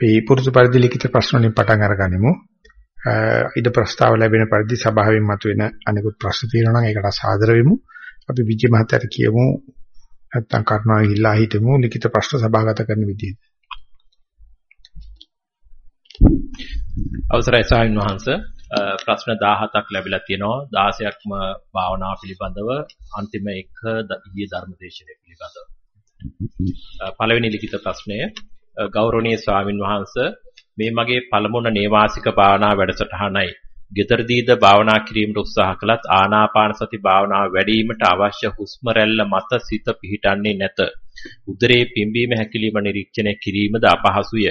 අපි පුරුදු පරිදි ලිඛිත ප්‍රශ්න වලින් පටන් අරගනිමු. ඉද ප්‍රස්තාව ලැබෙන පරිදි සභාවෙන් මතුවෙන අනිකුත් ප්‍රශ්න තියෙනවා නම් ඒකට සාදර වෙමු. අපි විජය මහත්තයාට කියමු නැත්තම් කරුණාවෙන් ඉල්ලා හිටමු ලිඛිත ප්‍රශ්න සභාගත කරන විදිහට. අවසරයි ස්වාමීන් වහන්ස ප්‍රශ්න 17ක් ලැබිලා තියෙනවා 16ක්ම භාවනාව පිළිබඳව අන්තිම එක ඊයේ ධර්මදේශනය පිළිබඳව. පළවෙනි ලිඛිත ප්‍රශ්නය ගෞරවනීය ස්වාමින් වහන්සේ මේ මගේ පළමුණ නේවාසික භාවනා වැඩසටහනයි. gedarදීද භාවනා කිරීමට උත්සාහ කළත් ආනාපාන සති භාවනාව වැඩිවීමට අවශ්‍ය හුස්ම රැල්ල මත සිත පිහිටන්නේ නැත. උදරයේ පිම්බීම හැකිලිම නිරීක්ෂණය කිරීමද අපහසුය.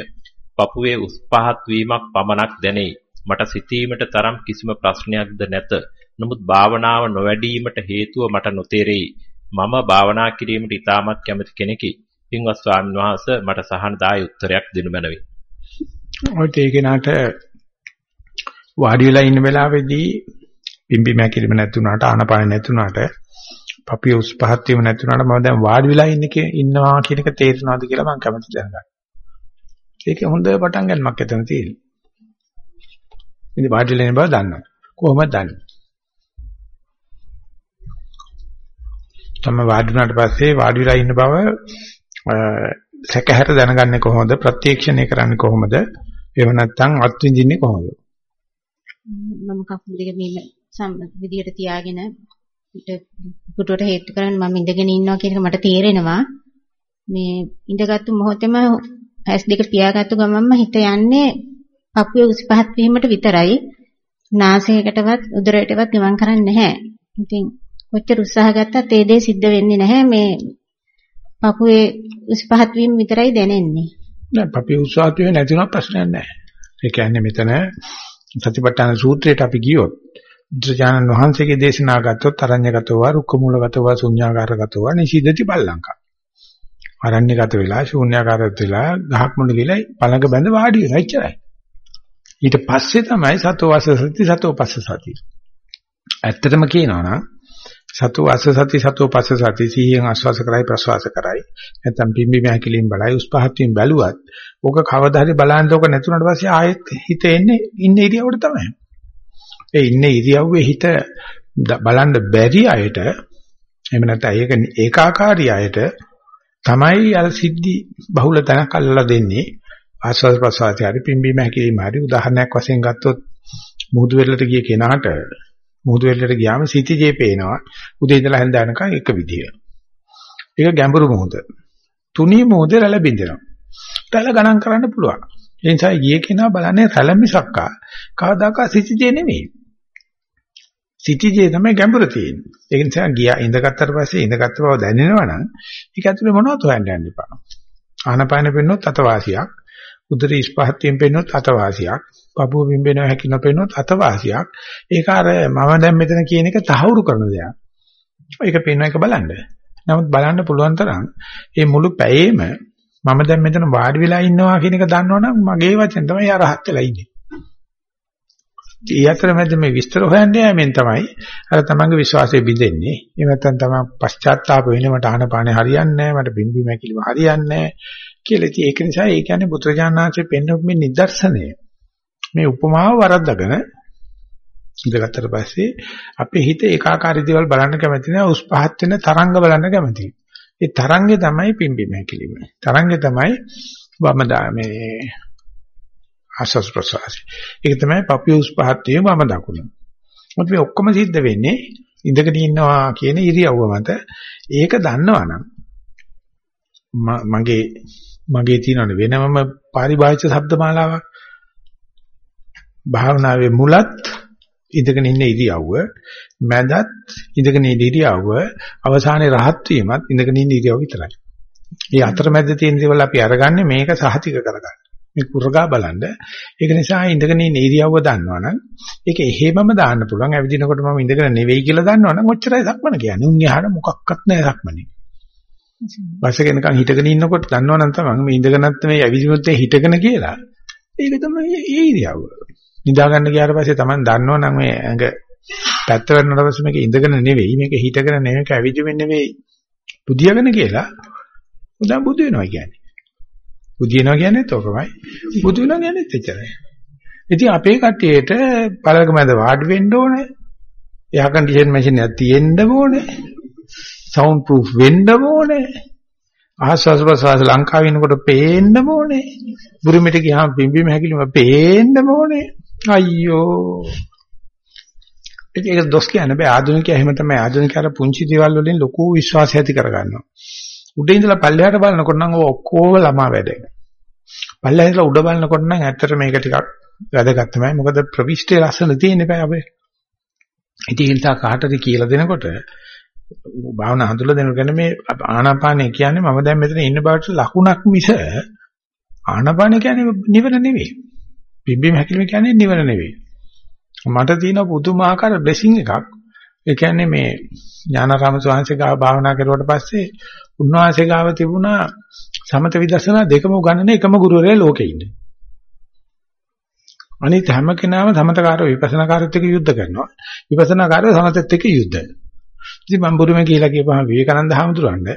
පපුවේ උස් පහත් වීමක් පමණක් දැනේ. මට සිතීමට තරම් කිසිම ප්‍රශ්නයක්ද නැත. නමුත් භාවනාව නොවැඩීමට හේතුව මට නොතේරෙයි. මම භාවනා කිරීමට ඉතාමත් කැමති කෙනෙකි. පින්වත් ස්වාමීන් වහන්සේ මට සහනදායි උත්තරයක් දෙනු මැනවි. ඔය තේකෙනාට වාඩි වෙලා ඉන්න වෙලාවේදී පිම්බි මැකිලිම නැතුණාට ආනපාන නැතුණාට පපිය උස් පහත් වීම නැතුණාට මම දැන් වාඩි වෙලා ඉන්නේ ඉන්නවා කියන එක තේරෙනවද කියලා මම කැමති දැනගන්න. ඒක හොඳ පටන් ගන්නමක් එතන තියෙන්නේ. ඉතින් වාඩි වෙලා ඉන්න බව දන්නවා. කොහොමද දන්නේ? තම වාඩි වුණාට පස්සේ වාඩි වෙලා ඉන්න බව සැකහැර දැනගන්නේ කොහොමද? ප්‍රත්‍යක්ෂණය කරන්නේ කොහොමද? එහෙම නැත්නම් අත්විඳින්නේ කොහොමද? මම කකුල් දෙක මෙහෙම සම් විදියට තියාගෙන පුටුවට හේතු කරන් මම ඉඳගෙන ඉන්නවා කියන එක මට තේරෙනවා. මේ ඉඳගත්තු මොහොතේම ඇස් දෙක පියාගත්තු ගමන්ම හිත යන්නේ පපුවේ උස් පහත් වීමට විතරයි. නාසයකටවත් උදරයටවත් ගමන් කරන්නේ නැහැ. ඉතින් කොච්චර උත්සාහ ගත්තත් ඒ දේ සිද්ධ වෙන්නේ නැහැ. මේ පපුවේ උස් පහත් වීම විතරයි දැනෙන්නේ. නෑ පපුවේ උස් පහත් වීම නැතිනම් ප්‍රශ්නයක් නැහැ. ඒ කියන්නේ මෙතන සතිපට්ඨාන සූත්‍රයට අපි ගියොත් බුදුජානන් වහන්සේගේ දේශනා ගත්තොත් අරඤ්‍යගතව රුක්කමූලගතව ශුන්‍යාකාරගතව නිශීදති බල්ලංකා. අරඤ්‍යගත වෙලා ශුන්‍යාකාරගත වෙලා ගහක් මුල ගිලයි පළඟ බැඳ වාඩි වෙලා ඉච්චරයි. ඊට පස්සේ තමයි සතෝ වාස සති සතෝ පස්ස සති. ඇත්තටම කියනවා නම් සතෝ වාස සති සතෝ පස්ස සති සිහියෙන් ආස්වාස කරයි ප්‍රසවාස කරයි. නැත්නම් පිම්බි මහකිලින් බලයි උස් පහත් වීම බැලුවත් ඕක කවදා හරි බලන්න ඕක නැතුණට පස්සේ ආයෙත් හිත එන්නේ ඉන්නේ ඉරියව්වට තමයි. ඒ ඉන්නේ ඉරියව්වේ හිත බලන්න බැරි අයට එහෙම නැත්නම් ඒක ඒකාකාරී අයට තමයි අර සිද්ධි බහුල තැනක් අල්ලලා දෙන්නේ ආස්වාද ප්‍රසවාසය හරි පිම්බීම හැකිලිම හරි උදාහරණයක් වශයෙන් ගත්තොත් මුහුදු වෙරළට ගිය කෙනාට මුහුදු වෙරළට ගියාම සිටිජේ පේනවා උදේ ඉඳලා හැන්ද යනකම් එක විදිය. ඒක ගැඹුරු මුහුද. තුනී මුහුද රැළ බින්දෙනවා. රැළ ගණන් කරන්න පුළුවන්. ඒ නිසා ගියේ කෙනා බලන්නේ රැළ මිසක්කා කවදාකවත් සිටිජේ නෙමෙයි. සිටිජේ තමයි ගැඹුර තියෙන්නේ. ඒ නිසා ගියා ඉඳගත්තට පස්සේ ඉඳගත්ත බව දැනෙනවා නම් ඒක ඇතුලේ මොනවද හොයන්න යන්න එපා. ආනපාන පෙන්නොත් අතවාසියක්. උදර ඉස්පහත් වීම පෙන්නොත් අතවාසියක්. පපුව බිම්බෙනවා හැකින පෙන්නොත් අතවාසියක්. ඒක අර මම දැන් මෙතන කියන එක තහවුරු කරන දෙයක්. ඒක පෙන්වන එක බලන්න. නමුත් බලන්න පුළුවන් තරම් මේ මුළු පැයේම මම දැන් මෙතන වාඩි වෙලා ඉන්නවා කියන එක දන්නවනම් මගේ වචෙන් තමයි යා රහත් වෙලා ඉන්නේ. ඒ අතරමැද මේ විස්තර හොයන්න යෑමෙන් තමයි අර තමන්ගේ විශ්වාසය බිඳෙන්නේ. එහෙම නැත්නම් තමන් පශ්චාත්තාප වෙන්නේ මට ආනපානේ හරියන්නේ නැහැ, මට බිම්බි මැකිලිම හරියන්නේ නැහැ කියලා. ඉතින් ඒක නිසා ඒ කියන්නේ බුදුරජාණන්සේ පෙන්වපු මේ නිදර්ශනය. මේ උපමාව වරද්දගෙන ඉඳගත්තට පස්සේ අපේ හිත ඒකාකාරී දේවල් බලන්න කැමති නැහැ, උස් පහත් වෙන තරංග බලන්න කැමතියි. ඒ තරංගේ තමයි පිම්බි මැකිලිම. තරංගේ තමයි වම මේ ආස්වාස් ප්‍රසවාසී. ඒක තමයි පපියුස් පහත් වීම වම දකුණ. මොකද මේ ඔක්කොම සිද්ධ වෙන්නේ ඉඳගෙන ඉන්නවා කියන ඉරියව්ව මත. ඒක දන්නවනම් මගේ මගේ තියෙනවනේ වෙනමම පරිභාෂිත શબ્දමාලාවක්. භාවනාවේ මුලත් ඉඳගෙන ඉන්න ඉරියව්ව මැදත් ඉඳගෙන ඉන්න ඉරියව්ව අවසානයේ රහත් වීමත් ඉඳගෙන ඉන්න ඉරියව්ව විතරයි. මේ අතරමැද තියෙන දේවල් අපි අරගන්නේ මේක සහතික කරගන්න. මේ කුරගා බලන්න. ඒක නිසා ඉඳගෙන ඉන්න ඉරියව්ව දන්නවනම් ඒක එහෙමම දාන්න පුළුවන්. ඇවිදිනකොට මම ඉඳගෙන නෙවෙයි කියලා දන්නවනම් ඔච්චරයි සක්මන කියන්නේ. උන් එහාට මොකක්වත් නැහැ සක්මනේ. බස් එකේ නිකන් හිටගෙන ඉන්නකොට දන්නවනම් තමයි මේ ඉඳගෙනත් මේ ඇවිදිනොත් හිටගෙන කියලා. ඒක තමයි ඒ ඉරියව්ව. නිදා ගන්න ගියාට පස්සේ Taman දන්නවනම් මේ ඇඟ පැත්ත වෙනකොට පස්සේ මේක ඉඳගෙන නෙවෙයි මේක හිටගෙන නෙවෙයි මේක ඇවිදින්න නෙවෙයි බුදියාගෙන කියලා උදා බුදු වෙනවා කියන්නේ. බුදිනවා කියන්නේත් ඕකමයි. බුදු වෙනවා කියන්නේත් එච්චරයි. ඉතින් අපේ කට්ටියට පළක මැද වාඩි වෙන්න ඕනේ. එයා කන්ඩිෂන් මැෂින් එකක් තියෙන්න ඕනේ. සවුන්ඩ් ප්‍රූෆ් වෙන්න ඕනේ. ආස්වාස් ප්‍රසවාස ලංකාවේ ඉන්නකොට පේන්න ඕනේ. බුරුමිට ගියාම පිම්බීම හැකිලිම පේන්න ඕනේ. අයියෝ. ඒක දොස් කියන්න බෑ ආධුනිකයා එහෙම තමයි ආධුනිකයාට පුංචි දේවල් වලින් ලොකු විශ්වාසය ඇති කරගන්නවා. උඩ ඉඳලා පල්ලෙහාට බලනකොට නම් ඔක්කොම ළමා වැඩ. පල්ලෙහා ඉඳලා උඩ බලනකොට නම් ඇත්තට මේක ටිකක් වැදගත් තමයි. මොකද ප්‍රවිෂ්ඨයේ ලස්සන තියෙන බෑ අපේ. ඉතින් ඒ නිසා කාටද කියලා දෙනකොට භාවනා හඳුලා දෙනකොට මේ ආනාපානය කියන්නේ මම දැන් මෙතන ඉන්න බවට ලකුණක් මිස ආනාපානය කියන්නේ නිවන නෙවෙයි. පිම්බීම හැකිලිම කියන්නේ නිවන නෙවෙයි. මට තියෙන පුදුමාකාර බ්ලෙසිං එකක්. ඒ කියන්නේ මේ ඥානාරාම ස්වාමීන් ගාව භාවනා කරුවට පස්සේ උන්වහන්සේ ගාව තිබුණා සමත විදර්ශනා දෙකම උගන්වන එකම ගුරුවරයා ලෝකේ ඉන්නේ. අනිත් හැම කෙනාම සමතකාරව විපස්සනාකාරත් එක්ක යුද්ධ කරනවා. විපස්සනාකාරව සමතෙත් එක්ක යුද්ධ. ඉතින් මම බුරුමේ කියලා කියපහම විවේකානන්ද හාමුදුරන්ට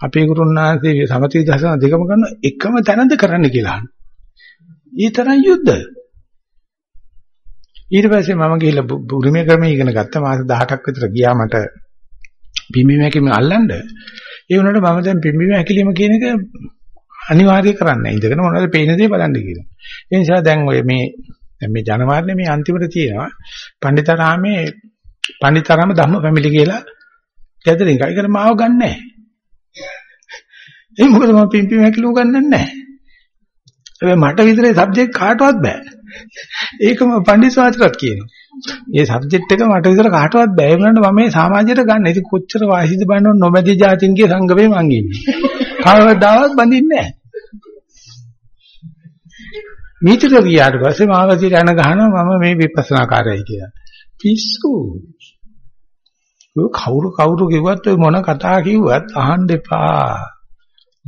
අපේ ගුරුන්වහන්සේ සමත විදර්ශනා දෙකම කරන එකම තැනද කරන්න කියලා අහනවා. ඊ තරම් යුද්ධ. ඊට පස්සේ මම ගිහිල්ලා බුරුමේ ක්‍රමයේ ඉගෙන ගත්තා මාස 18ක් විතර ගියා මට පිම්බීම හැකිලිම අල්ලන්න. ඒ වුණාට මම දැන් පිම්බීම හැකිලිම කියන එක අනිවාර්ය කරන්නේ. ඉඳගෙන මොනවද පේන දේ බලන්න කියලා. ඒ නිසා දැන් ඔය මේ දැන් මේ ජනවාරනේ මේ අන්තිමට තියෙනවා. පණ්ඩිතාරාමේ පණ්ඩිතාරාම ධම්ම ෆැමිලි කියලා ගැදරින් එකයි කර මාව ගන්නෑ. ඒ මොකද මම පිම්පිම හැකිලු ගන්නන්නේ නැහැ. හැබැයි මට විතරේ සබ්ජෙක්ට් කාටවත් බෑ. ඒකම පණ්ඩිත සාත්‍රාත් කියනවා. මේ සබ්ජෙක්ට් එක මට විතර කාටවත් බෑ. ඒ වුණාට මම මේ සමාජයට ගන්න. ඉතින් කොච්චර වාසිද බලන්න නොමැති જાතින්ගේ සංගමේ මං ඉන්නේ. කවදාවත් බඳින්නේ නැහැ. මීටර ගියාට පස්සේ මාවතියට යන ගහනවා මම මේ විපස්සනා කාර්යයි කියලා. පිස්සු. කවුරු කවුරු කිව්වත් ඔය මොන කතා කිව්වත් අහන්න එපා.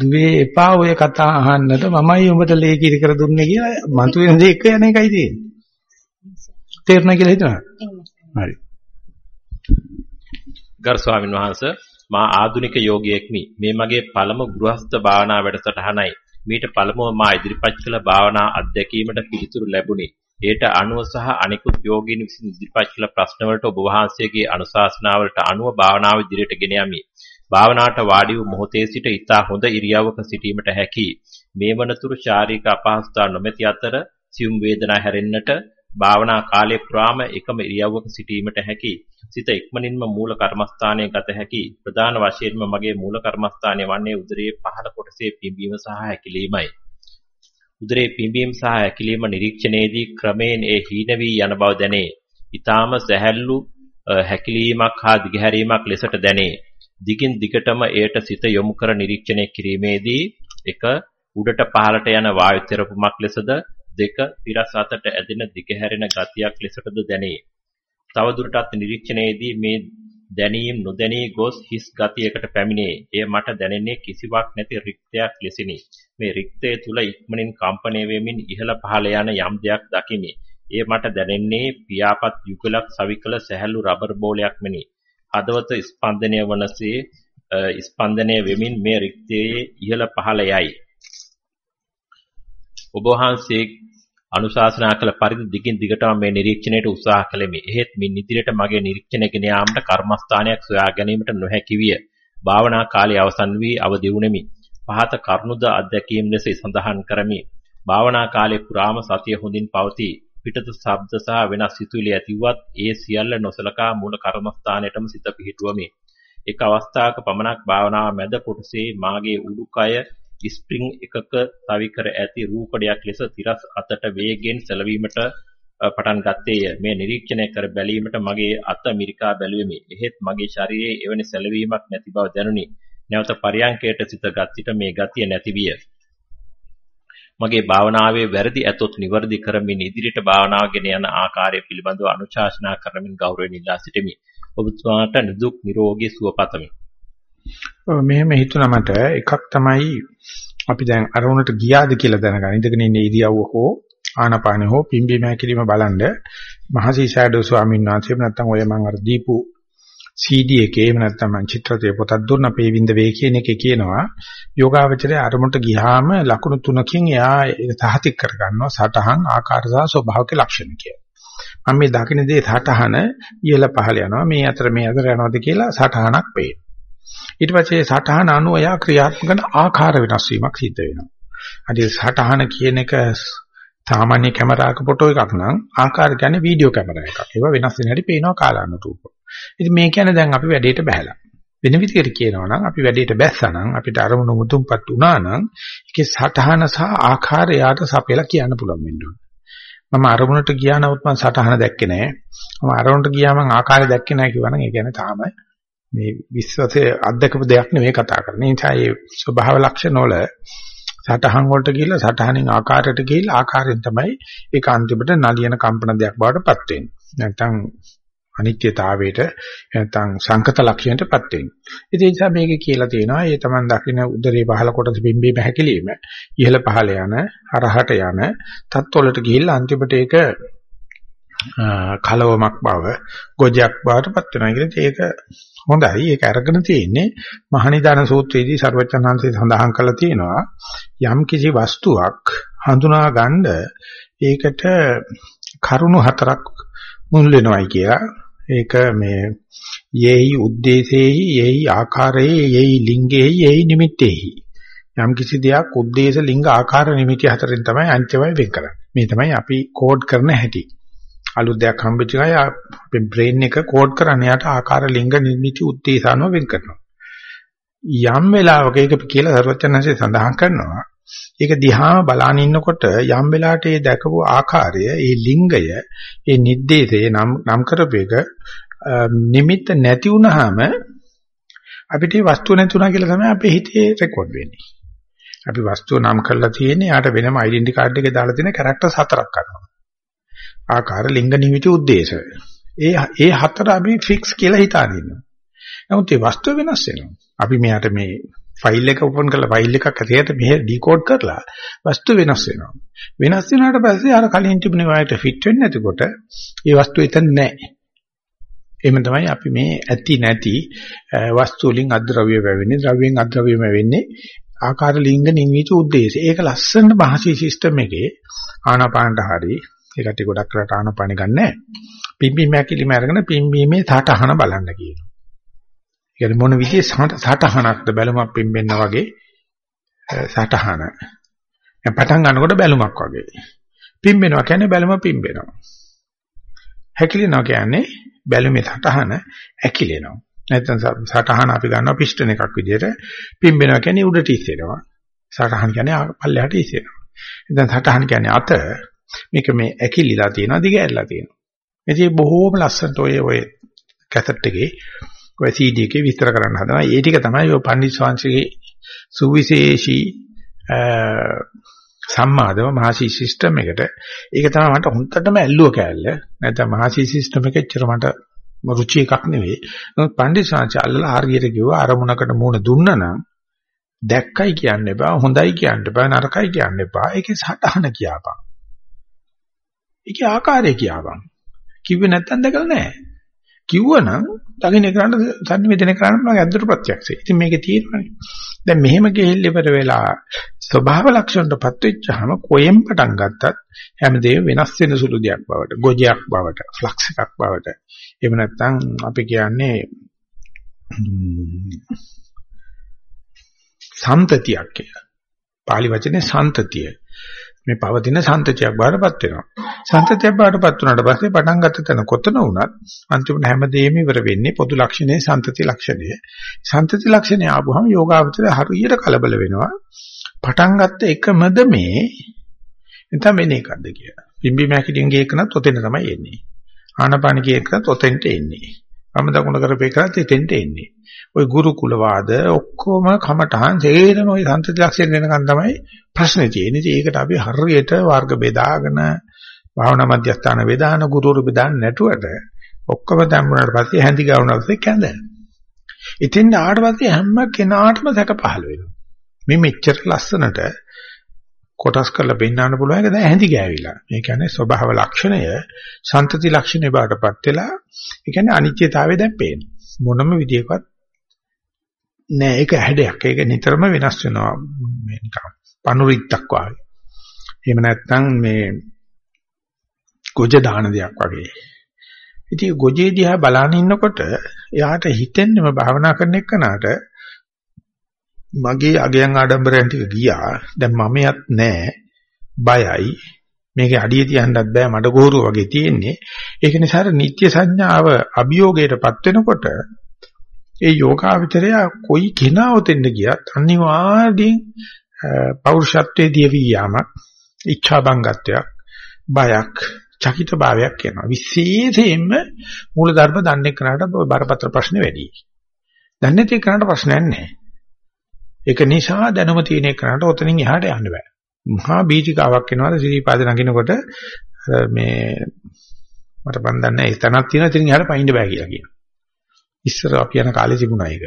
දුවේ එපා ඔය කතා අහන්නට මමයි උඹට ලේ කිරි කර දුන්නේ කියලා මතු වෙන දේ එක යන එකයි තියෙන්නේ. තේරුණා කියලා හිතනවා. හරි. ගරු ස්වාමීන් වහන්සේ මා ආදුනික යෝගියෙක්මි. මේ මගේ පළමු ගෘහස්ත භාවනා වැඩසටහනයි. මීට පළමුව මා ඉදිරිපත් කළ භාවනා අත්දැකීමට පිළිතුරු ලැබුණි. ඒට අනුව සහ අනිකුත් යෝගීන් විසින් ඉදිරිපත් කළ ප්‍රශ්නවලට ඔබ වහන්සේගේ අනුශාසනාවලට අනුව භාවනාව ඉදිරියට ගෙන යමි. භාවනාවට වාඩි වූ මොහොතේ සිට ඊතා හොඳ ඉරියව්වක සිටීමට හැකියි. මේ වනතුරු ශාරීරික අපහසුතා නොමැති අතර සියුම් වේදනා හැරෙන්නට භාවනා කාලය පුරාම එකම ඉරියව්වක සිටීමට හැකියි. සිත ඉක්මනින්ම මූල කර්මස්ථානයේ ගත හැකි ප්‍රධාන වශයෙන්ම මගේ මූල කර්මස්ථානය වන්නේ උදරයේ පහළ කොටසේ පිම්බීම සහ හැකිලීමයි. උදරයේ පිම්බීම සහ හැකිලීම නිරීක්ෂණයේදී ක්‍රමයෙන් ඒ හීන වී යන බව දැනේ. ඊටාම සැහැල්ලු හැකිලීමක් හා දිගහැරීමක් ලෙසට දැනේ. දිගින් දිගටම එයට සිත යොමු කර නිරීක්ෂණය කිරීමේදී එක උඩට පහළට යන වායු තෙරපුමක් ලෙසද දෙක පිරස් අතට ඇදෙන දිගහැරෙන ගතියක් ලෙසටද දැනේ. තවදුරටත් නිරීක්ෂණයේදී මේ දැනීම් නොදැනී ගොස් හිස් ගතියකට පැමිණේ. එය මට දැනෙන්නේ කිසිවක් නැති රික්තයක් ලෙසිනි. මේ රික්තය තුල ඉක්මනින් කම්පණය වෙමින් ඉහළ පහළ යන යම් දෙයක් දකිමි. එය මට දැනෙන්නේ පියාපත් යුගලක් සවිකල සැහැල්ලු රබර් බෝලයක් මෙනි. හදවත ස්පන්දනය වනසේ ස්පන්දනය වෙමින් මේ රික්තයේ ඉහළ පහළ යයි. ඔබ වහන්සේ අනුශාසනා කළ පරිදි දිගින් දිගටම මේ නිරීක්ෂණයට උත්සාහ කළෙමි. එහෙත් මින් ඉදිරියට මගේ නිරීක්ෂණය ගෙන යාමට කර්මස්ථානයක් සොයා ගැනීමට නොහැකි විය. භාවනා කාලය අවසන් වී අවදි වුනිමි. පහත කරුණුද අධ්‍යක්ීම් ලෙස සඳහන් කරමි. භාවනා කාලේ පුරාම සතිය හොඳින් පවතී. පිටත ශබ්ද සහ වෙනස් සිතුවිලි ඇතිවත් ඒ සියල්ල නොසලකා මූල කර්මස්ථානයටම සිත පිහිටුවමි. එක් අවස්ථාවක පමණක් භාවනාව මැද කොටසේ මාගේ උඩුකය ස්ප්‍රින්ග් එකක තවි කර ඇති රූකඩයක් ලෙස තිරස් අතට වේගෙන් සැලවීමට පටන් ගත්තේය. මේ නිරීක්ෂණය කර බැලීමට මගේ අත මිරිකා බැලුවෙමි. එහෙත් මගේ ශරීරයේ එවැනි සැලවීමක් නැති බව දැනුනි. නැවත පරියංකයට සිත ගත් විට මේ ගතිය නැති විය. මගේ භාවනාවේ වැරදි ඇතොත් නිවැරදි කරමින් ඉදිරියට භාවනාව ගෙන යන ආකාරය පිළිබඳව අනුශාසනා කරමින් ගෞරවයෙන් ඉල්ලා සිටිමි. ඔබතුමාට නිදුක් නිරෝගී සුව පතමි. මෙහෙම හිතුණා මට එකක් තමයි අපි දැන් අරමුණට ගියාද කියලා දැනගන්න. ඉඳගෙන ඉන්න ඉරියව්ව හෝ ආනාපාන හෝ පිම්බීම හැකිලිම බලන්න මහසි ෂැඩෝ ස්වාමීන් වහන්සේ නැත්තම් ඔය මම අර දීපු CD එකේ එහෙම නැත්නම් මම චිත්‍රයේ පොතක් දුන්න අපේ විඳ වේ කියන එකේ කියනවා යෝගාවචරය අරමුණට ගියාම ලකුණු තුනකින් එයා සහතික කරගන්නවා සටහන් ආකාර සහ ස්වභාවික ලක්ෂණ කියලා. මම මේ දකින්න දේ සටහන ඉහළ පහළ යනවා මේ අතර මේ අතර යනවාද කියලා සටහනක් පේනවා. ඊට පස්සේ සටහන අනුව එයා ක්‍රියාත්මක කරන ආකාර වෙනස් වීමක් සිද්ධ වෙනවා. අද සටහන කියන එක සාමාන්‍ය කැමරාවක ෆොටෝ එකක් නම් ආකාර කියන්නේ වීඩියෝ කැමරා එකක්. ඒවා වෙනස් වෙන හැටි පේනවා කාලානුරූපව. ඉතින් මේ කියන්නේ දැන් අපි වැඩේට බහැලා. වෙන විදිහට කියනවා නම් අපි වැඩේට බැස්සා නම් අපිට අරමුණු මුතුන්පත් වුණා නම් ඒකේ සටහන සහ ආකාරය යාට සපයලා කියන්න පුළුවන් වෙන්න ඕනේ. මම අරමුණට ගියා නමුත් මම සටහන දැක්කේ නැහැ. මම අරමුණට ගියා මම ආකාරය දැක්කේ නැහැ කිව්වනම් ඒ කියන්නේ තාම මේ විශ්වාසයේ අත්දකපු දෙයක් නෙවෙයි කතා කරන්නේ. ඒ නිසා මේ ස්වභාව ලක්ෂණ වල සටහන් වලට ගිහිල්ලා සටහනින් ආකාරයට ගිහිල්ලා ආකාරයෙන් තමයි ඒක අන්තිමට නලියන කම්පන දෙයක් බවට පත් වෙන්නේ. නැත්නම් අනිත්‍යතාවයට නැත්නම් සංකත ලක්ෂණයටපත් වෙන්නේ. ඉතින් ඒ නිසා මේකේ කියලා තියෙනවා ඒ Taman දකින්න උදරේ පහළ කොටස බිම්බීම හැකිලිම ඉහළ පහළ යන හරහට යන තත්වලට ගිහිල්ලා අන්තිමට ඒක කලවමක් බව ගොජයක් බවටපත් වෙනවා. ඒකත් ඒක හොඳයි. ඒක අරගෙන තියෙන්නේ මහනිදාන සූත්‍රයේදී ਸਰවචනහන්සේ සඳහන් කරලා තියෙනවා යම් කිසි වස්තුවක් හඳුනා ගන්න ඒකට කරුණු හතරක් මුල් වෙනවයි කියලා. ඒක මේ යේහි උද්දේශේහි යේහි ආකාරයේ යේහි ලිංගේහි යේහි නිමිත්තේහි යම් කිසි දෙයක් උද්දේශ ලිංග ආකාර නිමිති හතරෙන් තමයි අන්තිමයි වෙන් කරන්නේ. මේ තමයි අපි කෝඩ් කරන හැටි. අලුත් දෙයක් හම්බෙච්ච ගමන් අපේ බ්‍රේන් එක කෝඩ් කරන්න යට ආකාර ලිංග නිමිති උද්දේශානුව වෙන් කරනවා. යම් වෙලාවක ඒක කියලා සර්වචනන්සේ සඳහන් කරනවා. ඒක දිහාම බලාන ඉන්නකොට යම් වෙලාවට ඒ දැකපු ආකාරය, ඒ ලිංගය, ඒ නිද්දේශය නම් නම් කරපේක නිමිත්ත නැති වුනහම අපිට වස්තුව නැතුණා කියලා තමයි අපේ හිතේ රෙකෝඩ් වෙන්නේ. අපි වස්තුව නම් කරලා තියෙන්නේ යාට වෙනම ඩෙන්ටි කාඩ් එකේ දාලා තියෙන කැරක්ටර්ස් හතරක් කරනවා. ආකාර ලිංග නිමිති උද්දේශ. ඒ ඒ හතර අපි ෆික්ස් කියලා හිතාගෙන ඉන්නවා. නමුත් ඒ වස්තුව වෙනස් වෙනවා. අපි මෙයාට මේ ෆයිල් එක ඕපන් කරලා ෆයිල් එකක් ඇතුළට මෙහෙ ඩිකෝඩ් කරලා වස්තු වෙනස් වෙනවා. වෙනස් වුණාට පස්සේ අර කලින් තිබුණේ වායට ෆිට වෙන්නේ නැතිකොට ඒ වස්තුව එතන නැහැ. එහෙම තමයි අපි මේ ඇති නැති වස්තු වලින් අද්‍රව්‍ය වෙවෙන්නේ, ද්‍රව්‍යෙන් අද්‍රව්‍යම වෙන්නේ ආකාර ලිංග නිමිති උද්දේශය. ඒක ලස්සන භාෂී සිස්ටම් එකේ ආනාපානට හරි ඒකට ගොඩක් කරලා ආනාපානෙ ගන්නෑ. පිම්බීම ඇකිලිම අරගෙන පිම්බීමේ සටහන බලන්න කියනවා. කියන්නේ මොන විදිහේ සටහනක්ද බැලුමක් පිම්බෙන්න වගේ සටහන. දැන් පටන් ගන්නකොට බැලුමක් වගේ. පිම්බෙනවා කියන්නේ බැලුම පිම්බෙනවා. හැකිලෙනවා කියන්නේ බැලුමේ සටහන ඇකිලෙනවා. නැත්නම් සටහන අපි ගන්නවා පිස්ටන් එකක් විදිහට පිම්බෙනවා කියන්නේ උඩට ඉස්සෙනවා. සටහන කියන්නේ පල්ලෙහාට ඉස්සෙනවා. දැන් සටහන කියන්නේ අත මේක මේ ඇකිලිලා තියෙනවා දිග ඇරලා තියෙනවා. ඉතින් බොහෝම ලස්සනට ඔය ඔය කැසට් එකේ ඔය CD එකේ විස්තර කරන්න හදනවා. ඒ ටික තමයි ඔය පණ්ඩිත් ස්වාමීන්ගේ සුවිශේෂී සම්මාදව මහසි සිස්ටම් එකට. ඒක තමයි මට හොන්දටම ඇල්ලුව කෑල්ල. නැත්නම් මහසි සිස්ටම් එක එච්චර මට රුචි එකක් නෙවෙයි. නමුත් පණ්ඩිත් ස්වාමීන් අල්ලලා හරියට කිව්වා අරමුණකට මූණ දුන්නා නම් දැක්කයි කියන්න එපා, හොඳයි කියන්න එපා, නරකයි කියන්න එපා. ඒකේ සටහන කියපන්. ඒකේ ආකාරය කියපන්. කිව්වේ නැත්තම් දැකලා නැහැ. කිව්වනම් දකින්න කරන්න සංනිවේදනය කරන්න පුළුවන් අද්දුර ප්‍රත්‍යක්ෂයි. ඉතින් මේකේ තියෙනවානේ. දැන් මෙහෙම ගෙහිල්ල ඉවර වෙලා ස්වභාව ලක්ෂණයටපත් වෙච්චාම කොහෙන් පටන් ගත්තත් හැමදේම වෙනස් වෙන සුළු දෙයක් බවට, ගොජයක් බවට, ෆ්ලක්ස් එකක් බවට. එහෙම නැත්නම් අපි කියන්නේ සම්තතියක් කියලා. පාලි වචනේ සම්තතිය. මේ පවතින සන්තතියක් බාටපත් වෙනවා. සන්තතියක් බාටපත් වුණාට පස්සේ පටන් ගත්ත තැන කොතන වුණත් අන්තිමට හැමදේම ඉවර වෙන්නේ පොදු ලක්ෂණේ සන්තති ලක්ෂණය. සන්තති ලක්ෂණය ආවම යෝගාවචර හරියට කලබල වෙනවා. පටන් ගත්ත එකමද මේ නැත්නම් වෙන එකක්ද කියලා. පිම්බි මැකිටින්ගේ එකනත් ඔතෙන් තමයි එන්නේ. ආනපානගේ එකනත් ඔතෙන්ට එන්නේ. වම දකුණ කරපේ කරත් එතෙන්ට එන්නේ. ওই ගුරුකුල වාද ඔක්කොම කමටහන් සේරම ওই සම්තති ලක්ෂණ වෙනකන් තමයි ප්‍රශ්නේ තියෙන්නේ. ඒකට අපි හරියට වර්ග බෙදාගෙන භාවනා මධ්‍යස්ථාන වේදාන ගුරුවරු බෙදාන්න නැටුවට ඔක්කොම දැම්මුණාට පස්සේ හැඳි ගවුණාට පස්සේ කැඳ. ඉතින් ආවට පස්සේ හැම කෙනාටම සැක පහළ වෙනවා. මේ මෙච්චර ලස්සනට කොටස් කරලා පෙන්වන්න පුළුවන් එක දැන් හැඳි ගෑවිලා. මේ කියන්නේ ස්වභාව ලක්ෂණය සන්තති ලක්ෂණේ බාටපත් වෙලා ඒ කියන්නේ අනිත්‍යතාවය දැන් පේනවා. මොනම විදියකවත් නෑ ඒක හැඩයක්. ඒක නිතරම වෙනස් වෙනවා. මේ නිකන් පනුරිත්තක් වගේ. එහෙම නැත්නම් මේ ගොජ දාන දෙයක් වගේ. ඉතින් ගොජේ දිහා බලන ඉන්නකොට එයාට හිතෙන්නම භාවනා කරන එකනට මගේ අගයන් ආඩම්බරයන් ටික ගියා. දැන් මමයක් නැහැ. බයයි. මේකේ අඩිය තියන්නත් බෑ මඩ ගෝරුව වගේ තියෙන්නේ. ඒක නිසා නිත්‍ය සංඥාව අභියෝගයටපත් වෙනකොට ඒ යෝගාවචරය කොයි කෙනා උතෙන්ද ගියත් අනිවාර්යෙන් පෞරුෂත්වයේ දියවි යාමක්, ඉච්ඡා බංගත්වයක්, බයක්, චකිත භාවයක් එනවා. විශේෂයෙන්ම මූල ධර්ම දන්නේ කරාට බරපතල ප්‍රශ්න වැඩි. දන්නේ නැති කරාට ප්‍රශ්නයක් නැහැ. ඒක නිසා දැනුම තියෙන එකනට ඔතනින් එහාට යන්න බෑ. මහා බීජිකාවක් වෙනවාද සිරිපාද නගිනකොට මේ මට බන්දන්නේ ඒ තනක් තියෙන ඉතින් එහාට පයින්න බෑ කියලා කියනවා. ඉස්සර අපි යන කාලේ තිබුණා ඒක.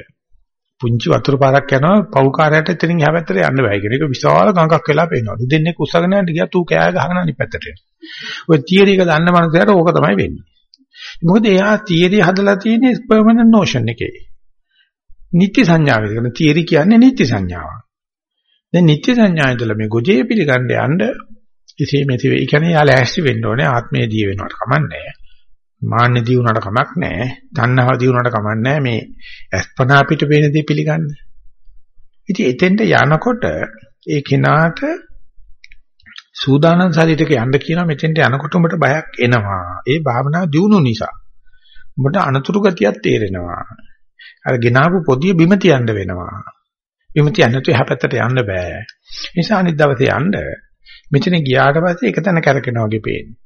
පුංචි වතුර පාරක් යනවා පවුකාරයට එතනින් එහා පැත්තට යන්න බෑ කියන එක විශාල ගඟක් වෙලා පේනවා. දෙන්නේ කුසගෙන යන්න ගියා තූ කෑ ගහගෙන අනිත් පැත්තට එනවා. ඔය තියරි එක දන්න මනුස්සයාට ඕක තමයි වෙන්නේ. මොකද එයා තියරි හදලා තියෙන්නේ පර්මනන්ට් නෝෂන් එකේ. නිත්‍ය සංඥාව කියන තියරි කියන්නේ නිත්‍ය සංඥාවක්. දැන් නිත්‍ය සංඥා ඉදලා මේ ගොජේ පිළිගන්න යන්න ඉතින් මේ ඒ කියන්නේ යා ලෑස්ති වෙන්න ඕනේ ආත්මයේ දී වෙනවට කමන්නේ. මාන්නේ දී වුණාට කමක් නැහැ. තණ්හාව දී වුණාට කමක් නැහැ. මේ අස්පනා පිට වෙන දේ පිළිගන්න. ඉතින් එතෙන්ට යනකොට ඒ කෙනාට සූදානම් ශරීරයක යන්න කියනවා මෙතෙන්ට යනකොට උඹට බයක් එනවා. ඒ භාවනාව දියුණු නිසා. උඹට අනතුරු ගතියක් තේරෙනවා. අර ගෙනාවු පොදිය බිම තියන්න වෙනවා. බිම තියන්න තු එහා පැත්තට යන්න බෑ. ඒ නිසා අනිත් දවසේ යන්න මෙතන ගියාට පස්සේ එක තැන කරකිනවා වගේ පේන්නේ.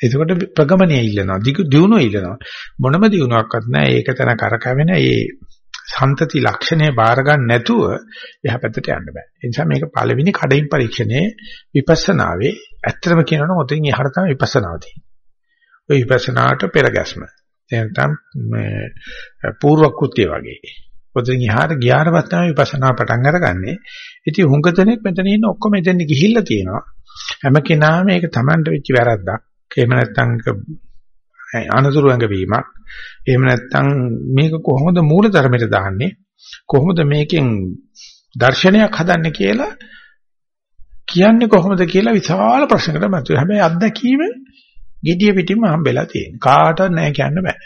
එතකොට ප්‍රගමණය ඉල්ලනවා, දියුණුව ඉල්ලනවා. මොනම දියුණුවක්වත් නැහැ. ඒක තැන කරකවෙන ඒ සන්තති ලක්ෂණය බාර ගන්න නැතුව එහා පැත්තට යන්න බෑ. ඒ නිසා මේක පළවෙනි කඩින් පරීක්ෂණයේ විපස්සනාවේ ඇත්තම කියනවනම් ඔතෙන් එහාට තමයි විපස්සනාව තියෙන්නේ. ওই විපස්සනාට පෙරගැස්ම. එතන මේ පූර්ව කෘත්‍ය වගේ. ඔතෙන් එහාට ගියාට පස්සේ තමයි විපස්සනා පටන් අරගන්නේ. ඉතින් හුඟ දෙනෙක් මෙතන ඉන්න ඔක්කොම එතෙන් ගිහිල්ලා තියෙනවා. හැම කෙනාම මේක Tamanට වෙච්ච වැරද්දක්. එහෙම නැත්නම් අනතුරු ඇඟවීමක්. එහෙම නැත්නම් මේක කොහොමද මූල ධර්මයට දාන්නේ? කොහොමද මේකෙන් දර්ශනයක් හදන්නේ කියලා කියන්නේ කොහොමද කියලා විශාල ප්‍රශ්නකට මතුවේ. හැබැයි අත්දැකීම gediya pitima හම්බෙලා තියෙන. කාටවත් නැහැ කියන්න බෑ.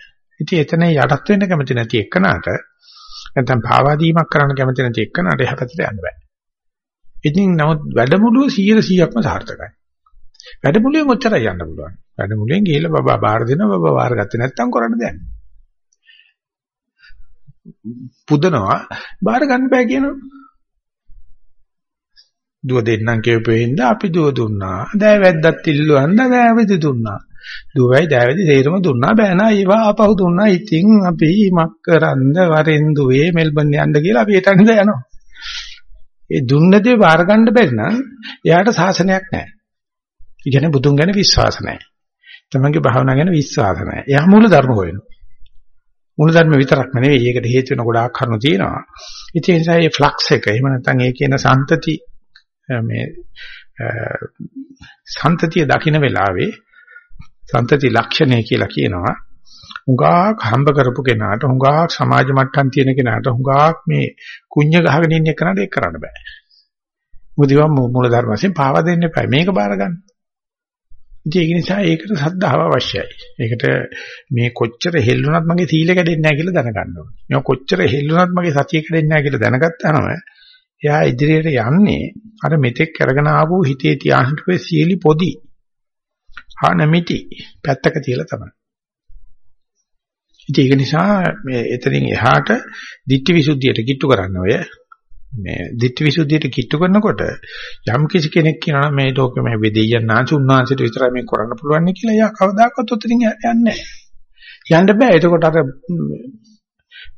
ඉතින් එතන යටත් වෙන්න කැමති නැති එක්කනට නැත්නම් පාවාදීමක් කරන්න කැමති නැති එක්කනට එහා පැත්තට යන්න බෑ. ඉතින් නමුත් වැඩමුළුව 100%ක්ම සාර්ථකයි. වැඩමුළුවෙන් ඔච්චරයි යන්න පුළුවන්. වැඩමුළුවෙන් ගිහිල්ලා බබා බාර දෙනවා බබා බාර ගත්තේ නැත්නම් කරන්න දෙයක් පුදනවා බාර ගන්න බෑ කියනවා. දුව දෙන්නම් කියපෙන්න අපි දුව දුන්නා. දෑවැද්දත් ඉල්ලුවන්ද දෑවැදි දුන්නා. දුවයි දෑවැදි තේරම දුන්නා බෑ නා ඒවා ආපහු දුන්නා. ඉතින් අපි මක් කරන්ද වරෙන් දුවේ මෙල්බන් යන්න කියලා අපි එතනද යනවා. ඒ දුන්න දේ බාර ගන්න බැරි නම් එයාට සාසනයක් නැහැ. ඒ කියන්නේ බුදුන් ගැන විශ්වාස නැහැ. තමන්ගේ භාවනාව ගැන විශ්වාස නැහැ. එයා මූල ධර්ම හොයනවා. මූල ධර්ම විතරක්ම නෙවෙයි ඒකට හේතු වෙන ගොඩාක් කරුණු තියෙනවා. ඉතින් ඒ නිසා මේ ෆ්ලක්ස් එක එහෙම නැත්නම් ඒ කියන සම්තති මේ සම්තතිය දකින්න වෙලාවේ සම්තති ලක්ෂණය කියලා කියනවා. හුඟක් හම්බ කරපු කෙනාට හුඟක් සමාජ මට්ටම් තියෙන කෙනාට හුඟක් මේ කුඤ්ඤ ගහගෙන ඉන්න කෙනාට ඒක කරන්න බෑ. මොකද ඒවා මූල ධර්ම වශයෙන් පාවා දෙන්න එපා. මේක බාර ගන්න. ඉතින් ඒක නිසා ඒකට සද්ධාව අවශ්‍යයි. ඒකට මේ කොච්චර හෙල්ලුණත් මගේ සීල කැඩෙන්නේ නැහැ කියලා දැනගන්න ඕනේ. මේ කොච්චර හෙල්ලුණත් මගේ සතිය කැඩෙන්නේ නැහැ කියලා දැනගත්තාම එයා ඉදිරියට යන්නේ අර මෙතෙක් අරගෙන ආපු හිතේ තියාහිට වෙ සීලි පොදි. ආනමිටි පැත්තක තියලා තමයි. ඉතින් ඒක නිසා මේ එතනින් එහාට ditthi visuddhiyට කිට්ටු කරන්න ඔය මේ ditthi visuddhiyට කිට්ටු කරනකොට යම් කිසි කෙනෙක් කියනවා මේ ලෝකෙ මේ වෙදෙයයන් නැති උන්වහන්සේට විතරයි මේ කරන්න පුළුවන් කියලා එයා කවදාකවත් උතරින් යන්නේ නැහැ. යන්න බෑ. එතකොට අර